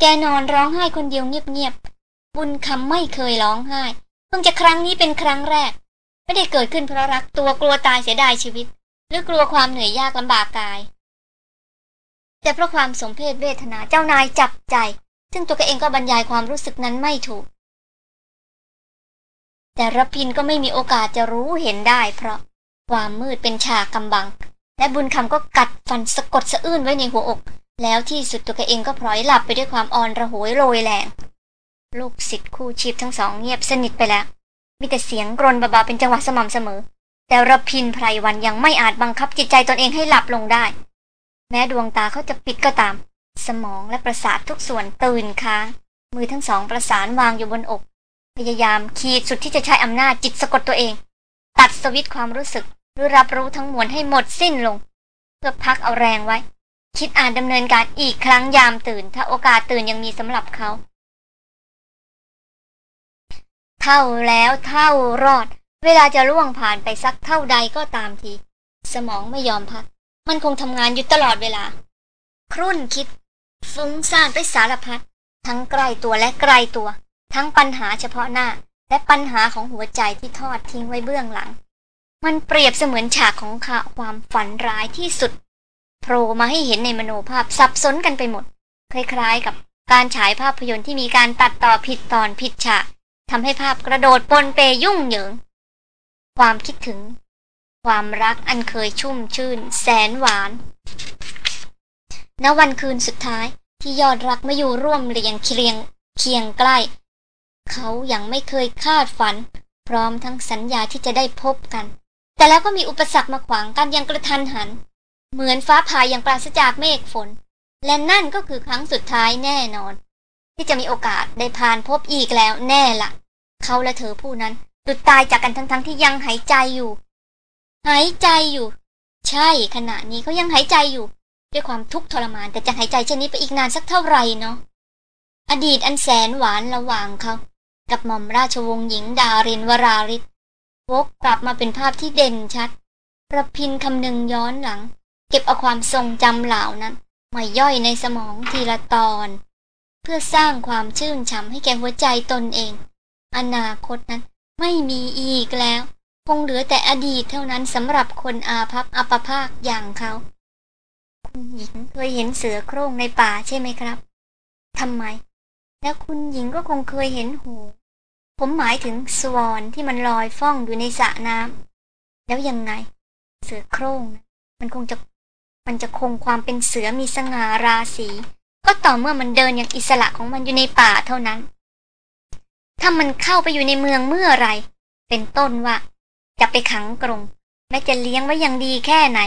แกนอนร้องไห้คนเดียวเงียบๆ บุญคำไม่เคยร้องไห้ เพิ่งจะครั้งนี้เป็นครั้งแรก ไม่ได้เกิดขึ้นเพราะรักตัวกลัวตายเสียดายชีวิต หรือกลัวความเหนื่อยยากลำบากกาย แต่เพราะความสมเพศเวทนาเจ้านายจับใจ ซึ่งตัวเองก็บรรยายความรู้สึกนั้นไม่ถูก แต่รพินก็ไม่มีโอกาสจะรู้เห็นได้ เพราะความมืดเป็นฉากกำบัง และบุญคำก็กัดฟันสะกดสะอื้นไว้ในหัวอก แล้วที่สุดตัวเองก็พลอยหลับไปด้วยความอ่อนระหวยโรยแรง ลูกศิษย์คู่ชีพทั้งสองเงียบสนิทไปแล้ว มีแต่เสียงกรนเบาๆเป็นจังหวะสม่ำเสมอ แต่รพินไพรวันยังไม่อาจบังคับจิตใจตนเองให้หลับลงได้ แม้ดวงตาเขาจะปิดก็ตาม สมองและประสาททุกส่วนตื่นค้างมือทั้งสองประสานวางอยู่บนอก พยายามขีดสุดที่จะใช้อำนาจจิตสะกดตัวเอง ตัดสวิตความรู้สึกหรือรับรู้ทั้งมวลให้หมดสิ้นลง เพื่อพักเอาแรงไว้ คิดอ่านดำเนินการอีกครั้งยามตื่น ถ้าโอกาสตื่นยังมีสำหรับเขา เท่าแล้วเท่ารอด เวลาจะล่วงผ่านไปสักเท่าใดก็ตามที สมองไม่ยอมพัก มันคงทำงานอยู่ตลอดเวลา ครุ่นคิด ฟุ้งซ่านไปสารพัดทั้งใกล้ตัวและไกลตัว ทั้งปัญหาเฉพาะหน้า และปัญหาของหัวใจที่ทอดทิ้งไว้เบื้องหลัง มันเปรียบเสมือนฉากของข่าความฝันร้ายที่สุดโผล่มาให้เห็นในมโนภาพสับสนกันไปหมด คล้ายๆกับการฉายภาพยนตร์ที่มีการตัดต่อผิดตอนผิดฉาก ทำให้ภาพกระโดดปนเปยุ่งเหยิง ความคิดถึง ความรักอันเคยชุ่มชื่น แสนหวาน ณ วันคืนสุดท้ายที่ยอดรักมาอยู่ร่วมเรียงเคียงเคียงใกล้ เขายัางไม่เคยคาดฝัน พร้อมทั้งสัญญาที่จะได้พบกัน แต่แล้วก็มีอุปสรรคมาขวางกันอย่างกระทันหัน เหมือนฟ้าผ่าอย่างปราศจากเมฆฝน และนั่นก็คือครั้งสุดท้ายแน่นอน ที่จะมีโอกาสได้ผ่านพบอีกแล้วแน่ละ่ะ เขาและเธอผู้นั้นดุดตายจากกันทั้งๆทที่ยังหายใจอยู่ หายใจอยู่ ใช่ขณะนี้เขายังหายใจอยู่ ด้วยความทุกข์ทรมานแต่จะหายใจเช่นนี้ไปอีกนานสักเท่าไหร่เนาะอดีตอันแสนหวานระหว่างเขากับหม่อมราชวงศ์หญิงดารินวราริศวกกลับมาเป็นภาพที่เด่นชัด ประพินคำนึงย้อนหลัง เก็บเอาความทรงจำเหล่านั้นมาย่อยในสมองทีละตอน เพื่อสร้างความชื่นช่ำให้แก่หัวใจตนเอง อนาคตนั้นไม่มีอีกแล้ว คงเหลือแต่อดีตเท่านั้นสำหรับคนอาภัพอัปภาคอย่างเขาคุณหญิงเคยเห็นเสือโคร่งในป่าใช่ไหมครับทำไม แล้วคุณหญิงก็คงเคยเห็นหู ผมหมายถึงสวอนที่มันลอยฟ้องอยู่ในสระน้ำแล้วยังไง เสือโคร่ง มันคงจะมันจะคงความเป็นเสือมีสง่าราศี ก็ต่อเมื่อมันเดินอย่างอิสระของมันอยู่ในป่าเท่านั้น ถ้ามันเข้าไปอยู่ในเมืองเมื่อไร เป็นต้นว่า จะไปขังกรงแม้จะเลี้ยงไว้อย่างดีแค่ไหน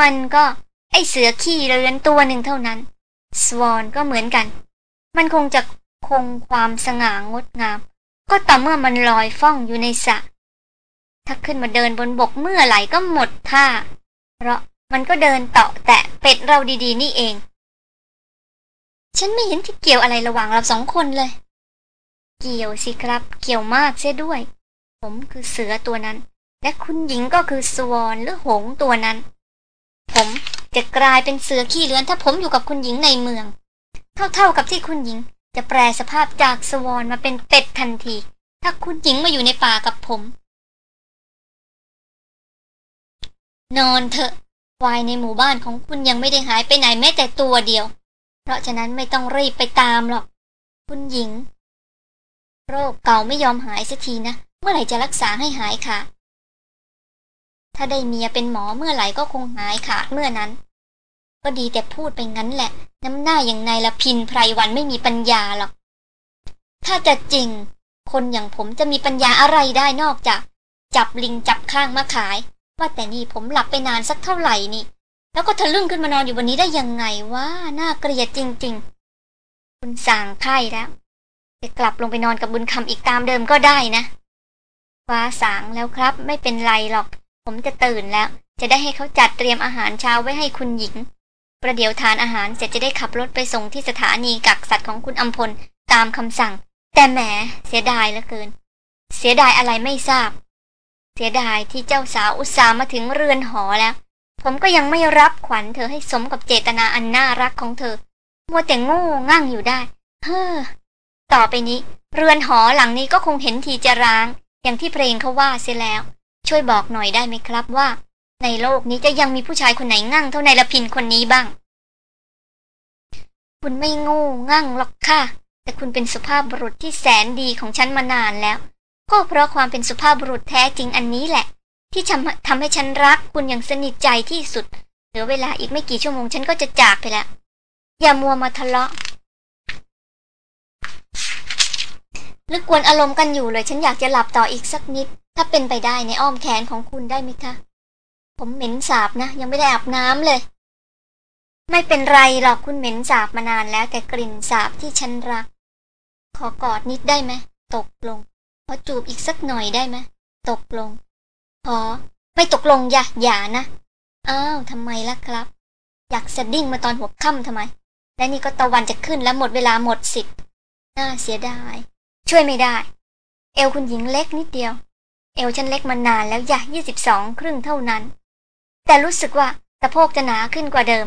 มันก็ไอเสือขี้เรือนตัวหนึ่งเท่านั้น สวอนก็เหมือนกัน มันคงจะคงความสง่างดงาม ก็ต่อเมื่อมันลอยฟ้องอยู่ในสระถ้าขึ้นมาเดินบนบกเมื่อไหร่ก็หมดท่า เพราะมันก็เดินเตาะแตะเป็ดเราดีๆ นี่เอง ฉันไม่เห็นที่เกี่ยวอะไรระหว่างเราสองคนเลย เกี่ยวสิครับ เกี่ยวมากเสียด้วย ผมคือเสือตัวนั้น และคุณหญิงก็คือสวอนหรือหงตัวนั้น ผมจะกลายเป็นเสือขี้เลือนถ้าผมอยู่กับคุณหญิงในเมือง เท่าๆกับที่คุณหญิง จะแปลสภาพจากสวอนมาเป็นเป็ดทันที ถ้าคุณหญิงมาอยู่ในป่ากับผม นอนเถอะวายในหมู่บ้านของคุณยังไม่ได้หายไปไหนแม้แต่ตัวเดียว เพราะฉะนั้นไม่ต้องรีบไปตามหรอก คุณหญิง โรคเก่าไม่ยอมหายสักทีนะ เมื่อไหร่จะรักษาให้หายค่ะ ถ้าได้เมียเป็นหมอเมื่อไหร่ก็คงหายขาดเมื่อนั้น ก็ดีแต่พูดไปงั้นแหละ น้ำหน้าอย่างนายละพินไพรวันไม่มีปัญญาหรอก ถ้าจะจริง คนอย่างผมจะมีปัญญาอะไรได้นอกจาก จับลิงจับข้างมาขาย ว่าแต่นี่ผมหลับไปนานสักเท่าไหร่นี่ แล้วก็ทะลึ่งขึ้นมานอนอยู่บนนี้ได้ยังไงว่าน่าเกลียดจริง ๆ คุณสั่งไพ่แล้วจะกลับลงไปนอนกับบุญคำอีกตามเดิมก็ได้นะฟ้าสางแล้วครับ ไม่เป็นไรหรอก ผมจะตื่นแล้ว จะได้ให้เขาจัดเตรียมอาหารเช้าไว้ให้คุณหญิง ประเดี๋ยวทานอาหารเสร็จจะได้ขับรถไปส่งที่สถานีกักสัตว์ของคุณอัมพลตามคำสั่ง แต่แหมเสียดายเหลือเกิน เสียดายอะไรไม่ทราบ เสียดายที่เจ้าสาวอุตส่าห์มาถึงเรือนหอแล้ว ผมก็ยังไม่รับขวัญเธอให้สมกับเจตนาอันน่ารักของเธอ มัวแต่โง่งั่งอยู่ได้ เฮ้อ ต่อไปนี้ เรือนหอหลังนี้ก็คงเห็นทีจะร้าง อย่างที่เพลงเขาว่าเสียแล้ว ช่วยบอกหน่อยได้ไหมครับว่า ในโลกนี้จะยังมีผู้ชายคนไหนงั่งเท่าในละพินคนนี้บ้าง คุณไม่โงูงั่งหรอกค่ะ แต่คุณเป็นสุภาพบุรุษที่แสนดีของฉันมานานแล้ว ก็เพราะความเป็นสุภาพบุรุษแท้จริงอันนี้แหละ ที่ทำให้ฉันรักคุณอย่างสนิทใจที่สุด เหลือเวลาอีกไม่กี่ชั่วโมงฉันก็จะจากไปแล้ว อย่ามัวมาทะเลาะหรือกวนอารมณ์กันอยู่เลย ฉันอยากจะหลับต่ออีกสักนิด ถ้าเป็นไปได้ในอ้อมแขนของคุณได้ไหมคะ ผมเหม็นสาบนะ ยังไม่ได้อาบน้ำเลย ไม่เป็นไรหรอกคุณเหม็นสาบมานานแล้ว แต่กลิ่นสาบที่ฉันรัก ขอกอดนิดได้ไหม ตกลง ขอจูบอีกสักหน่อยได้ไหม ตกลง ขอไม่ตกลงอย่าอย่านะ อ้าวทำไมล่ะครับ อยากสะดิ้งมาตอนหัวค่ำทำไม และนี่ก็ตะวันจะขึ้นแล้วหมดเวลาหมดสิทธิ์น่าเสียดาย ช่วยไม่ได้ เอวคุณหญิงเล็กนิดเดียว เอวฉันเล็กมานานแล้วอย่ายี่สิบสองครึ่งเท่านั้น แต่รู้สึกว่าสะโพกจะหนาขึ้นกว่าเดิม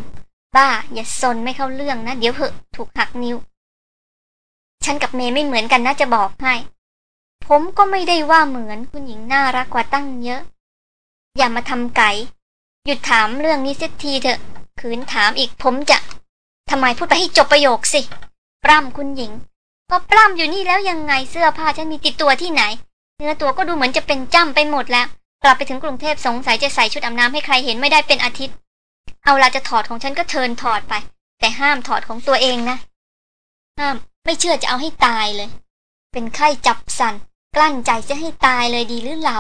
บ้า อย่าซนไม่เข้าเรื่องนะ เดี๋ยวเหอะ ถูกหักนิ้ว ฉันกับเมย์ไม่เหมือนกันนะจะบอกให้ ผมก็ไม่ได้ว่าเหมือนคุณหญิงน่ารักกว่าตั้งเยอะ อย่ามาทำไก่ หยุดถามเรื่องนี้เสียทีเถอะ ขืนถามอีกผมจะทำไมพูดไปให้จบประโยคสิ ปล้ำคุณหญิง ก็ปล้ำอยู่นี่แล้วยังไงเสื้อผ้าฉันมีติดตัวที่ไหน เนื้อตัวก็ดูเหมือนจะเป็นจ้ำไปหมดแล้ว กลับไปถึงกรุงเทพสงสัยจะใส่ชุดอาบน้ำให้ใครเห็นไม่ได้เป็นอาทิตย์ เอาละจะถอดของฉันก็เทินถอดไป แต่ห้ามถอดของตัวเองนะ ห้าม ไม่เชื่อจะเอาให้ตายเลย เป็นไข้จับสัน กลั้นใจจะให้ตายเลยดีหรือเรา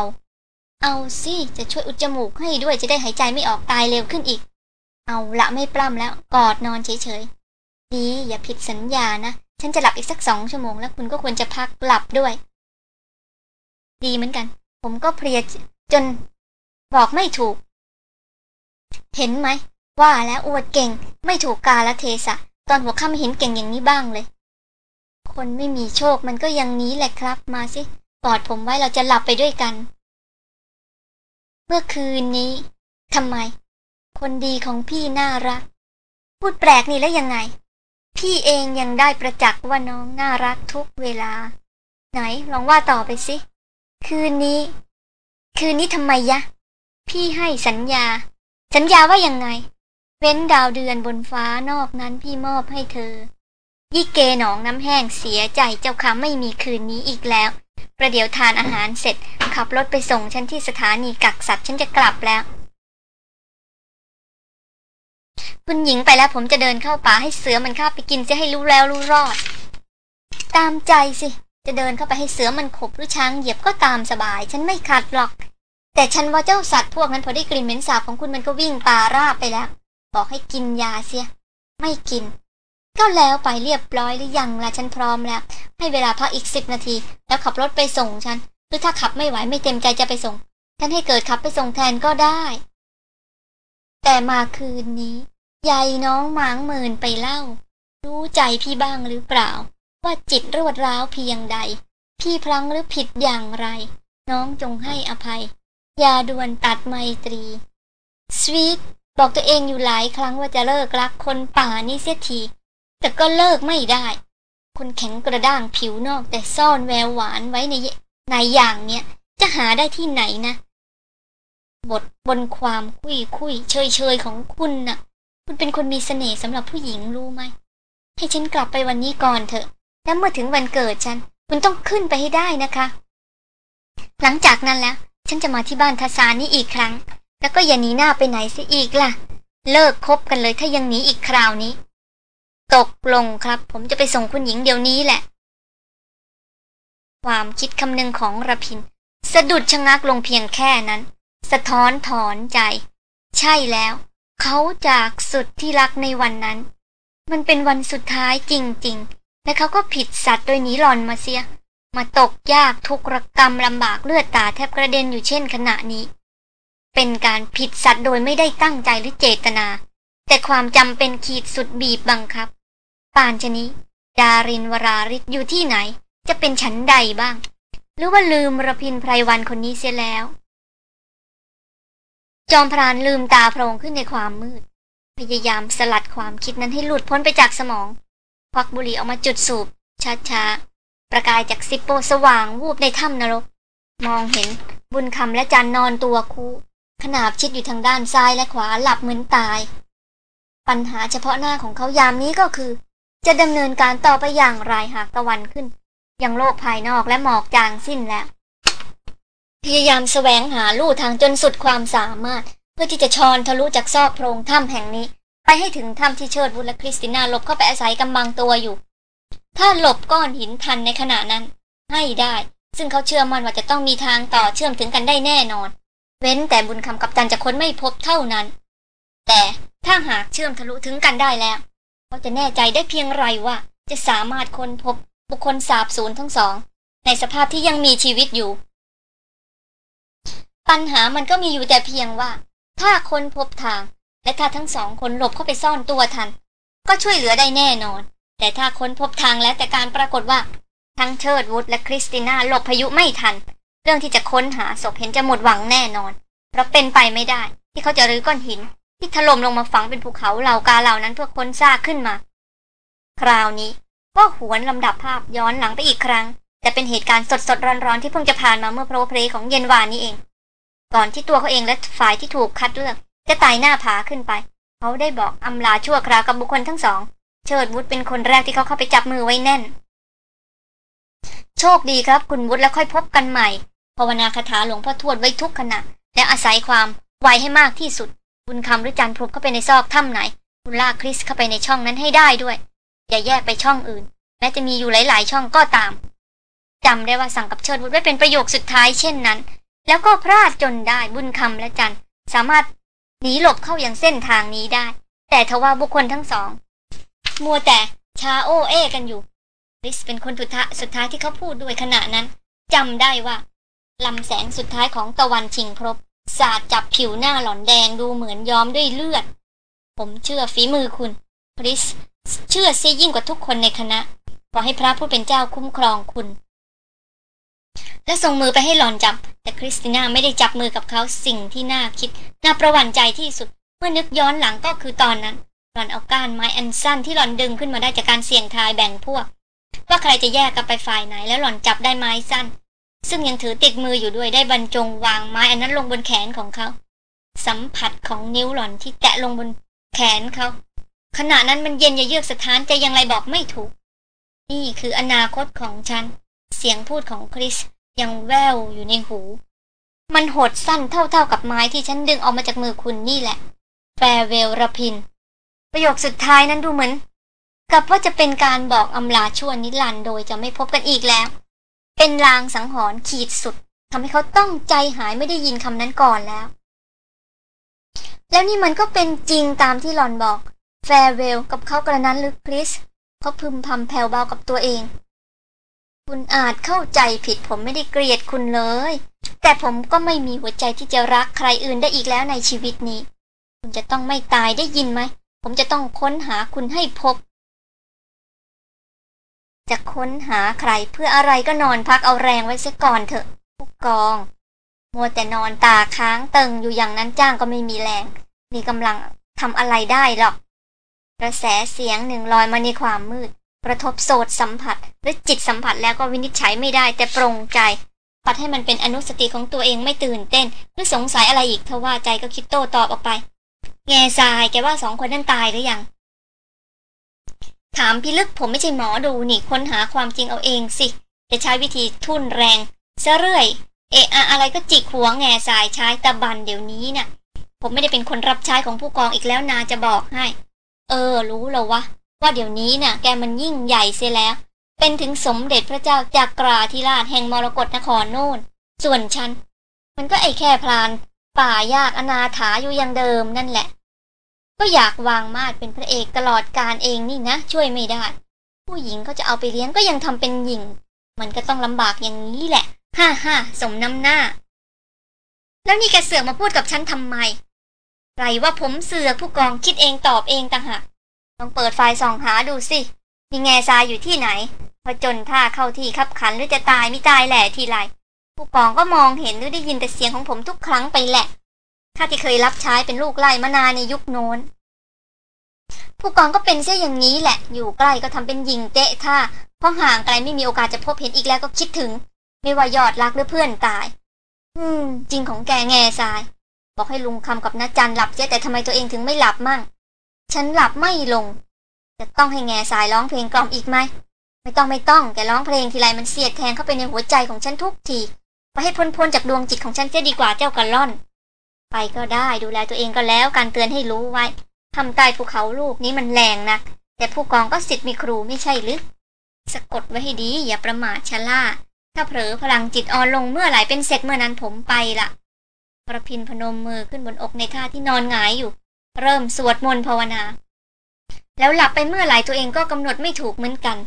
เอาสิจะช่วยอุดจมูกให้ด้วยจะได้หายใจไม่ออกตายเร็วขึ้นอีก เอาละไม่ปล้ำแล้วกอดนอนเฉยๆ ดีอย่าผิดสัญญานะ ฉันจะหลับอีกสักสองชั่วโมงแล้วคุณก็ควรจะพักหลับด้วย ดีเหมือนกัน ผมก็เพลียจนบอกไม่ถูก เห็นไหม ว่าแล้วอวดเก่งไม่ถูกกาละเทศะ ตอนหัวค่ำเห็นเก่งอย่างนี้บ้างเลย คนไม่มีโชคมันก็ยังนี้แหละครับ มาสิ กอดผมไว้เราจะหลับไปด้วยกัน เมื่อคืนนี้ทำไม คนดีของพี่น่ารัก พูดแปลกนี่แล้วยังไง พี่เองยังได้ประจักษ์ว่าน้องน่ารักทุกเวลา ไหนลองว่าต่อไปสิ คืนนี้ คืนนี้ทำไมยะ พี่ให้สัญญา สัญญาว่ายังไง เว้นดาวเดือนบนฟ้านอกนั้นพี่มอบให้เธอ ยี่เกหนองน้ำแห้งเสียใจเจ้าค่ะไม่มีคืนนี้อีกแล้ว ประเดี๋ยวทานอาหารเสร็จ ขับรถไปส่งฉันที่สถานีกักสัตว์ฉันจะกลับแล้ว คุณหญิงไปแล้วผมจะเดินเข้าป่าให้เสือมันข้าไปกินจะให้รู้แล้วรู้รอด ตามใจสิ จะเดินเข้าไปให้เสือมันขบหรือช้างเหยียบก็ตามสบาย ฉันไม่ขัดหรอก แต่ฉันว่าเจ้าสัตว์พวกนั้นพอได้กลิ่นเหม็นสาบของคุณมันก็วิ่งป่าราบไปแล้ว บอกให้กินยาเสีย ไม่กิน ก็แล้วไปเรียบร้อยหรือยังล่ะฉันพร้อมแล้ว ให้เวลาพักอีกสิบนาที แล้วขับรถไปส่งฉัน หรือถ้าขับไม่ไหวไม่เต็มใจจะไปส่ง ฉันให้เกิดขับไปส่งแทนก็ได้ แต่มาคืนนี้ยายน้องหมางเมินไปเล่า รู้ใจพี่บ้างหรือเปล่า ว่าจิตรวดร้าวเพียงใด พี่พลังหรือผิดอย่างไร น้องจงให้อภัย อย่าด่วนตัดไมตรี สวีทบอกตัวเองอยู่หลายครั้งว่าจะเลิกรักคนป่านี่เสียที แต่ก็เลิกไม่ได้ คนแข็งกระด้างผิวนอกแต่ซ่อนแววหวานไว้ในในอย่างเนี้ย จะหาได้ที่ไหนนะ บทบนความคุยคุยเชยเชยของคุณน่ะ คุณเป็นคนมีเสน่ห์สำหรับผู้หญิงรู้ไหม ให้ฉันกลับไปวันนี้ก่อนเถอะ แล้วเมื่อถึงวันเกิดฉัน คุณต้องขึ้นไปให้ได้นะคะ หลังจากนั้นแล้ว ฉันจะมาที่บ้านทศานี่อีกครั้ง แล้วก็อย่าหนีหน้าไปไหนเสียอีกล่ะ เลิกคบกันเลยถ้ายังหนีอีกคราวนี้ ตกลงครับ ผมจะไปส่งคุณหญิงเดี๋ยวนี้แหละ ความคิดคำนึงของระพิน สะดุดชะงักลงเพียงแค่นั้น สะท้อนถอนใจ ใช่แล้ว เขาจากสุดที่รักในวันนั้น มันเป็นวันสุดท้ายจริงๆ และเขาก็ผิดสัตว์โดยหนีหลอนมาเสีย มาตกยากทุกรกรรมลำบากเลือดตาแทบกระเด็นอยู่เช่นขณะนี้ เป็นการผิดสัตว์โดยไม่ได้ตั้งใจหรือเจตนา แต่ความจำเป็นขีดสุดบีบบังคับ ปานชนีดารินวราริศอยู่ที่ไหน จะเป็นฉันใดบ้าง หรือว่าลืมระพินไพรวันคนนี้เสียแล้ว จอมพรานลืมตาโพลงขึ้นในความมืด พยายามสลัดความคิดนั้นให้หลุดพ้นไปจากสมอง ควักบุหรี่ออกมาจุดสูบ ช้าๆ ประกายจากซิปโปสว่างวูบในถ้ำนรก มองเห็นบุญคำและจันนอนตัวคูขนาบชิดอยู่ทางด้านซ้ายและขวาหลับเหมือนตาย ปัญหาเฉพาะหน้าของเขายามนี้ก็คือ จะดำเนินการต่อไปอย่างไรหากตะวันขึ้น ยังโลกภายนอกและหมอกจางสิ้นแล้ว พยายามแสวงหาลู่ทางจนสุดความสามารถ เพื่อที่จะชอนทะลุจากซอกโพรงถ้ำแห่งนี้ ไปให้ถึงถ้ำที่เชิดวุฒและคริสติน่าหลบเข้าไปอาศัยกำบังตัวอยู่ ถ้าหลบก้อนหินทันในขณะนั้น ให้ได้ ซึ่งเขาเชื่อมั่นว่าจะต้องมีทางต่อเชื่อมถึงกันได้แน่นอน เว้นแต่บุญคำกับตันจะค้นไม่พบเท่านั้น แต่ถ้าหากเชื่อมทะลุถึงกันได้แล้ว เขาจะแน่ใจได้เพียงไรว่า จะสามารถค้นพบบุคคลสาบสูญทั้งสอง ในสภาพที่ยังมีชีวิตอยู่ ปัญหามันก็มีอยู่แต่เพียงว่า ถ้าคนพบทาง และถ้าทั้งสองคนหลบเข้าไปซ่อนตัวทัน ก็ช่วยเหลือได้แน่นอน แต่ถ้าคนพบทางแล้วแต่การปรากฏว่า ทั้งเชิดวุฒและคริสติน่าหลบพายุไม่ทัน เรื่องที่จะค้นหาศพเห็นจะหมดหวังแน่นอน เพราะเป็นไปไม่ได้ ที่เขาจะรื้อก้อนหิน ที่ถล่มลงมาฝังเป็นภูเขาเหล่ากาเหล่านั้นเพื่อค้นซากขึ้นมา คราวนี้ก็หวนลำดับภาพย้อนหลังไปอีกครั้ง แต่เป็นเหตุการณ์สดๆร้อนๆที่เพิ่งจะผ่านมาเมื่อโปรเพลของเย็นวานนี้เอง ก่อนที่ตัวเขาเองและฝ่ายที่ถูกคัดเลือก จะไต่หน้าผาขึ้นไป เขาได้บอกอำลาชั่วคราวกับบุคคลทั้งสอง เชิดวุฒเป็นคนแรกที่เขาเข้าไปจับมือไว้แน่น โชคดีครับคุณวุฒแล้วค่อยพบกันใหม่ภาวนาคาถาหลวงพ่อทวดไว้ทุกขณะและอาศัยความไวให้มากที่สุด บุญคำหรือจันพรบเข้าไปในซอกถ้ำไหน คุณลากคริสเข้าไปในช่องนั้นให้ได้ด้วย อย่าแยกไปช่องอื่น แม้จะมีอยู่หลาย ๆ ช่องก็ตามจำได้ว่าสั่งกับเชิดวุฒไว้เป็นประโยคสุดท้ายเช่นนั้น แล้วก็พลาดจนได้บุญคำและจันสามารถหนีหลบเข้าอย่างเส้นทางนี้ได้ แต่ทว่าบุคคลทั้งสอง มัวแต่ชาโอเอกันอยู่ริสเป็นคนทุทะสุดท้ายที่เขาพูดด้วยขณะนั้นจำได้ว่าลำแสงสุดท้ายของตะวันชิงครบ สาดจับผิวหน้าหลอนแดงดูเหมือนย้อมด้วยเลือด ผมเชื่อฝีมือคุณคริส เชื่อเสียยิ่งกว่าทุกคนในคณะ ขอให้พระผู้เป็นเจ้าคุ้มครองคุณ และส่งมือไปให้หลอนจับ แต่คริสติน่าไม่ได้จับมือกับเขาสิ่งที่น่าคิด น่าประหวั่นใจที่สุด เมื่อนึกย้อนหลังก็คือตอนนั้น หลอนเอาก้านไม้อันสั้นที่หลอนดึงขึ้นมาได้จากการเสี่ยงทายแบ่งพวก ว่าใครจะแยกกันไปฝ่ายไหนแล้วหลอนจับได้ไม้สั้น ซึ่งยังถือติดมืออยู่ด้วยได้บรรจงวางไม้อันนั้นลงบนแขนของเขา สัมผัสของนิ้วหล่อนที่แตะลงบนแขนเขาขณะนั้นมันเย็นยะเยือกสถานใจยังไรบอกไม่ถูก นี่คืออนาคตของฉัน เสียงพูดของคริสยังแววอยู่ในหู มันโหดสั้นเท่าๆกับไม้ที่ฉันดึงออกมาจากมือคุณนี่แหละ farewell ระพิน ประโยคสุดท้ายนั้นดูเหมือน กับว่าจะเป็นการบอกอำลาชั่วนิรันดร์โดยจะไม่พบกันอีกแล้ว เป็นลางสังหรณ์ขีดสุดทำให้เขาต้องใจหายเมื่อได้ยินคำนั้นก่อนแล้ว แล้วนี่มันก็เป็นจริงตามที่หล่อนบอก farewell กับเขากระนั้นหรือคริสเขาพึมพำแผ่วเบากับตัวเอง คุณอาจเข้าใจผิดผมไม่ได้เกลียดคุณเลย แต่ผมก็ไม่มีหัวใจที่จะรักใครอื่นได้อีกแล้วในชีวิตนี้ คุณจะต้องไม่ตายได้ยินไหม ผมจะต้องค้นหาคุณให้พบ จะค้นหาใครเพื่ออะไรก็นอนพักเอาแรงไว้เสียก่อนเถอะผู้กอง มัวแต่นอนตาค้างเติงอยู่อย่างนั้นจ้างก็ไม่มีแรง มีกำลังทำอะไรได้หรอก กระแสเสียงหนึ่งลอยมาในความมืด กระทบโสดสัมผัส หรือจิตสัมผัสแล้วก็วินิจฉัยไม่ได้แต่ปรงใจ ปัดให้มันเป็นอนุสติของตัวเองไม่ตื่นเต้น หรือสงสัยอะไรอีกทว่าใจก็คิดโต้ตอบออกไป แง่ทรายแกว่าสองคนนั้นตายหรือยัง ถามพี่ลึกผมไม่ใช่หมอดูนี่ค้นหาความจริงเอาเองสิ จะใช้วิธีทุ่นแรงซะเรื่อย เอะอะอะไรก็จิกหัวแง่ทรายใช้ตะบันเดี๋ยวนี้น่ะ ผมไม่ได้เป็นคนรับใช้ของผู้กองอีกแล้วนาจะบอกให้ เออ รู้แล้ววะ ว่าเดี๋ยวนี้น่ะ แกมันยิ่งใหญ่เสียแล้ว เป็นถึงสมเด็จพระเจ้าจากกราธิราชแห่งมรกรนครโน่น ส่วนฉัน มันก็ไอแค่พลาน ป่ายากอนาถาอยู่อย่างเดิมนั่นแหละ ก็อยากวางมาดเป็นพระเอกตลอดการเองนี่นะ ช่วยไม่ได้ ผู้หญิงเขาจะเอาไปเลี้ยงก็ยังทำเป็นหญิง มันก็ต้องลำบากอย่างนี้แหละ ฮ่าฮ่าสมน้ำหน้า แล้วนี่แกเสือกมาพูดกับฉันทำไมไรว่าผมเสือกผู้กองคิดเองตอบเองต่างหากลองเปิดไฟส่องหาดูสิมีแง่ทรายอยู่ที่ไหน พอจนท่าเข้าที่ขับขันหรือจะตายไม่ตายแหละทีไรผู้กองก็มองเห็นหรือได้ยินแต่เสียงของผมทุกครั้งไปแหละ ถ้าที่เคยรับใช้เป็นลูกไล่มานาในยุคโน้น ผู้กองก็เป็นเสียอย่างนี้แหละ อยู่ใกล้ก็ทำเป็นยิงเตะท่าเพราะห่างไกลไม่มีโอกาสจะพบเห็นอีกแล้วก็คิดถึง ไม่ว่ายอดรักหรือเพื่อนตาย อืม จริงของแกแง่ทราย บอกให้ลุงคำกับนาจันหลับเสียแต่ทำไมตัวเองถึงไม่หลับมั่ง ฉันหลับไม่ลง จะต้องให้แง่สายร้องเพลงกล่อมอีกไหม ไม่ต้องไม่ต้อง แกร้องเพลงทีไรมันเสียดแทงเข้าไปในหัวใจของฉันทุกทีไปให้พ้นพ้นๆจากดวงจิตของฉันเสียดีกว่าเจ้ากระล่อน ไปก็ได้ดูแลตัวเองก็แล้วการเตือนให้รู้ไว้ทำใต้ภูเขาลูกนี้มันแรงนัก แต่ผู้กองก็สิทธิ์มีครูไม่ใช่หรือสะกดไว้ให้ดีอย่าประมาทชะล่า ถ้าเผลอพลังจิตอ่อนลงเมื่อไหร่เป็นเสร็จเมื่อนั้นผมไปละประพินพนมมือขึ้นบนอกในท่าที่นอนหงายอยู่ เริ่มสวดมนต์ภาวนา แล้วหลับไปเมื่อไหร่ตัวเองก็กำหนดไม่ถูกเหมือนกัน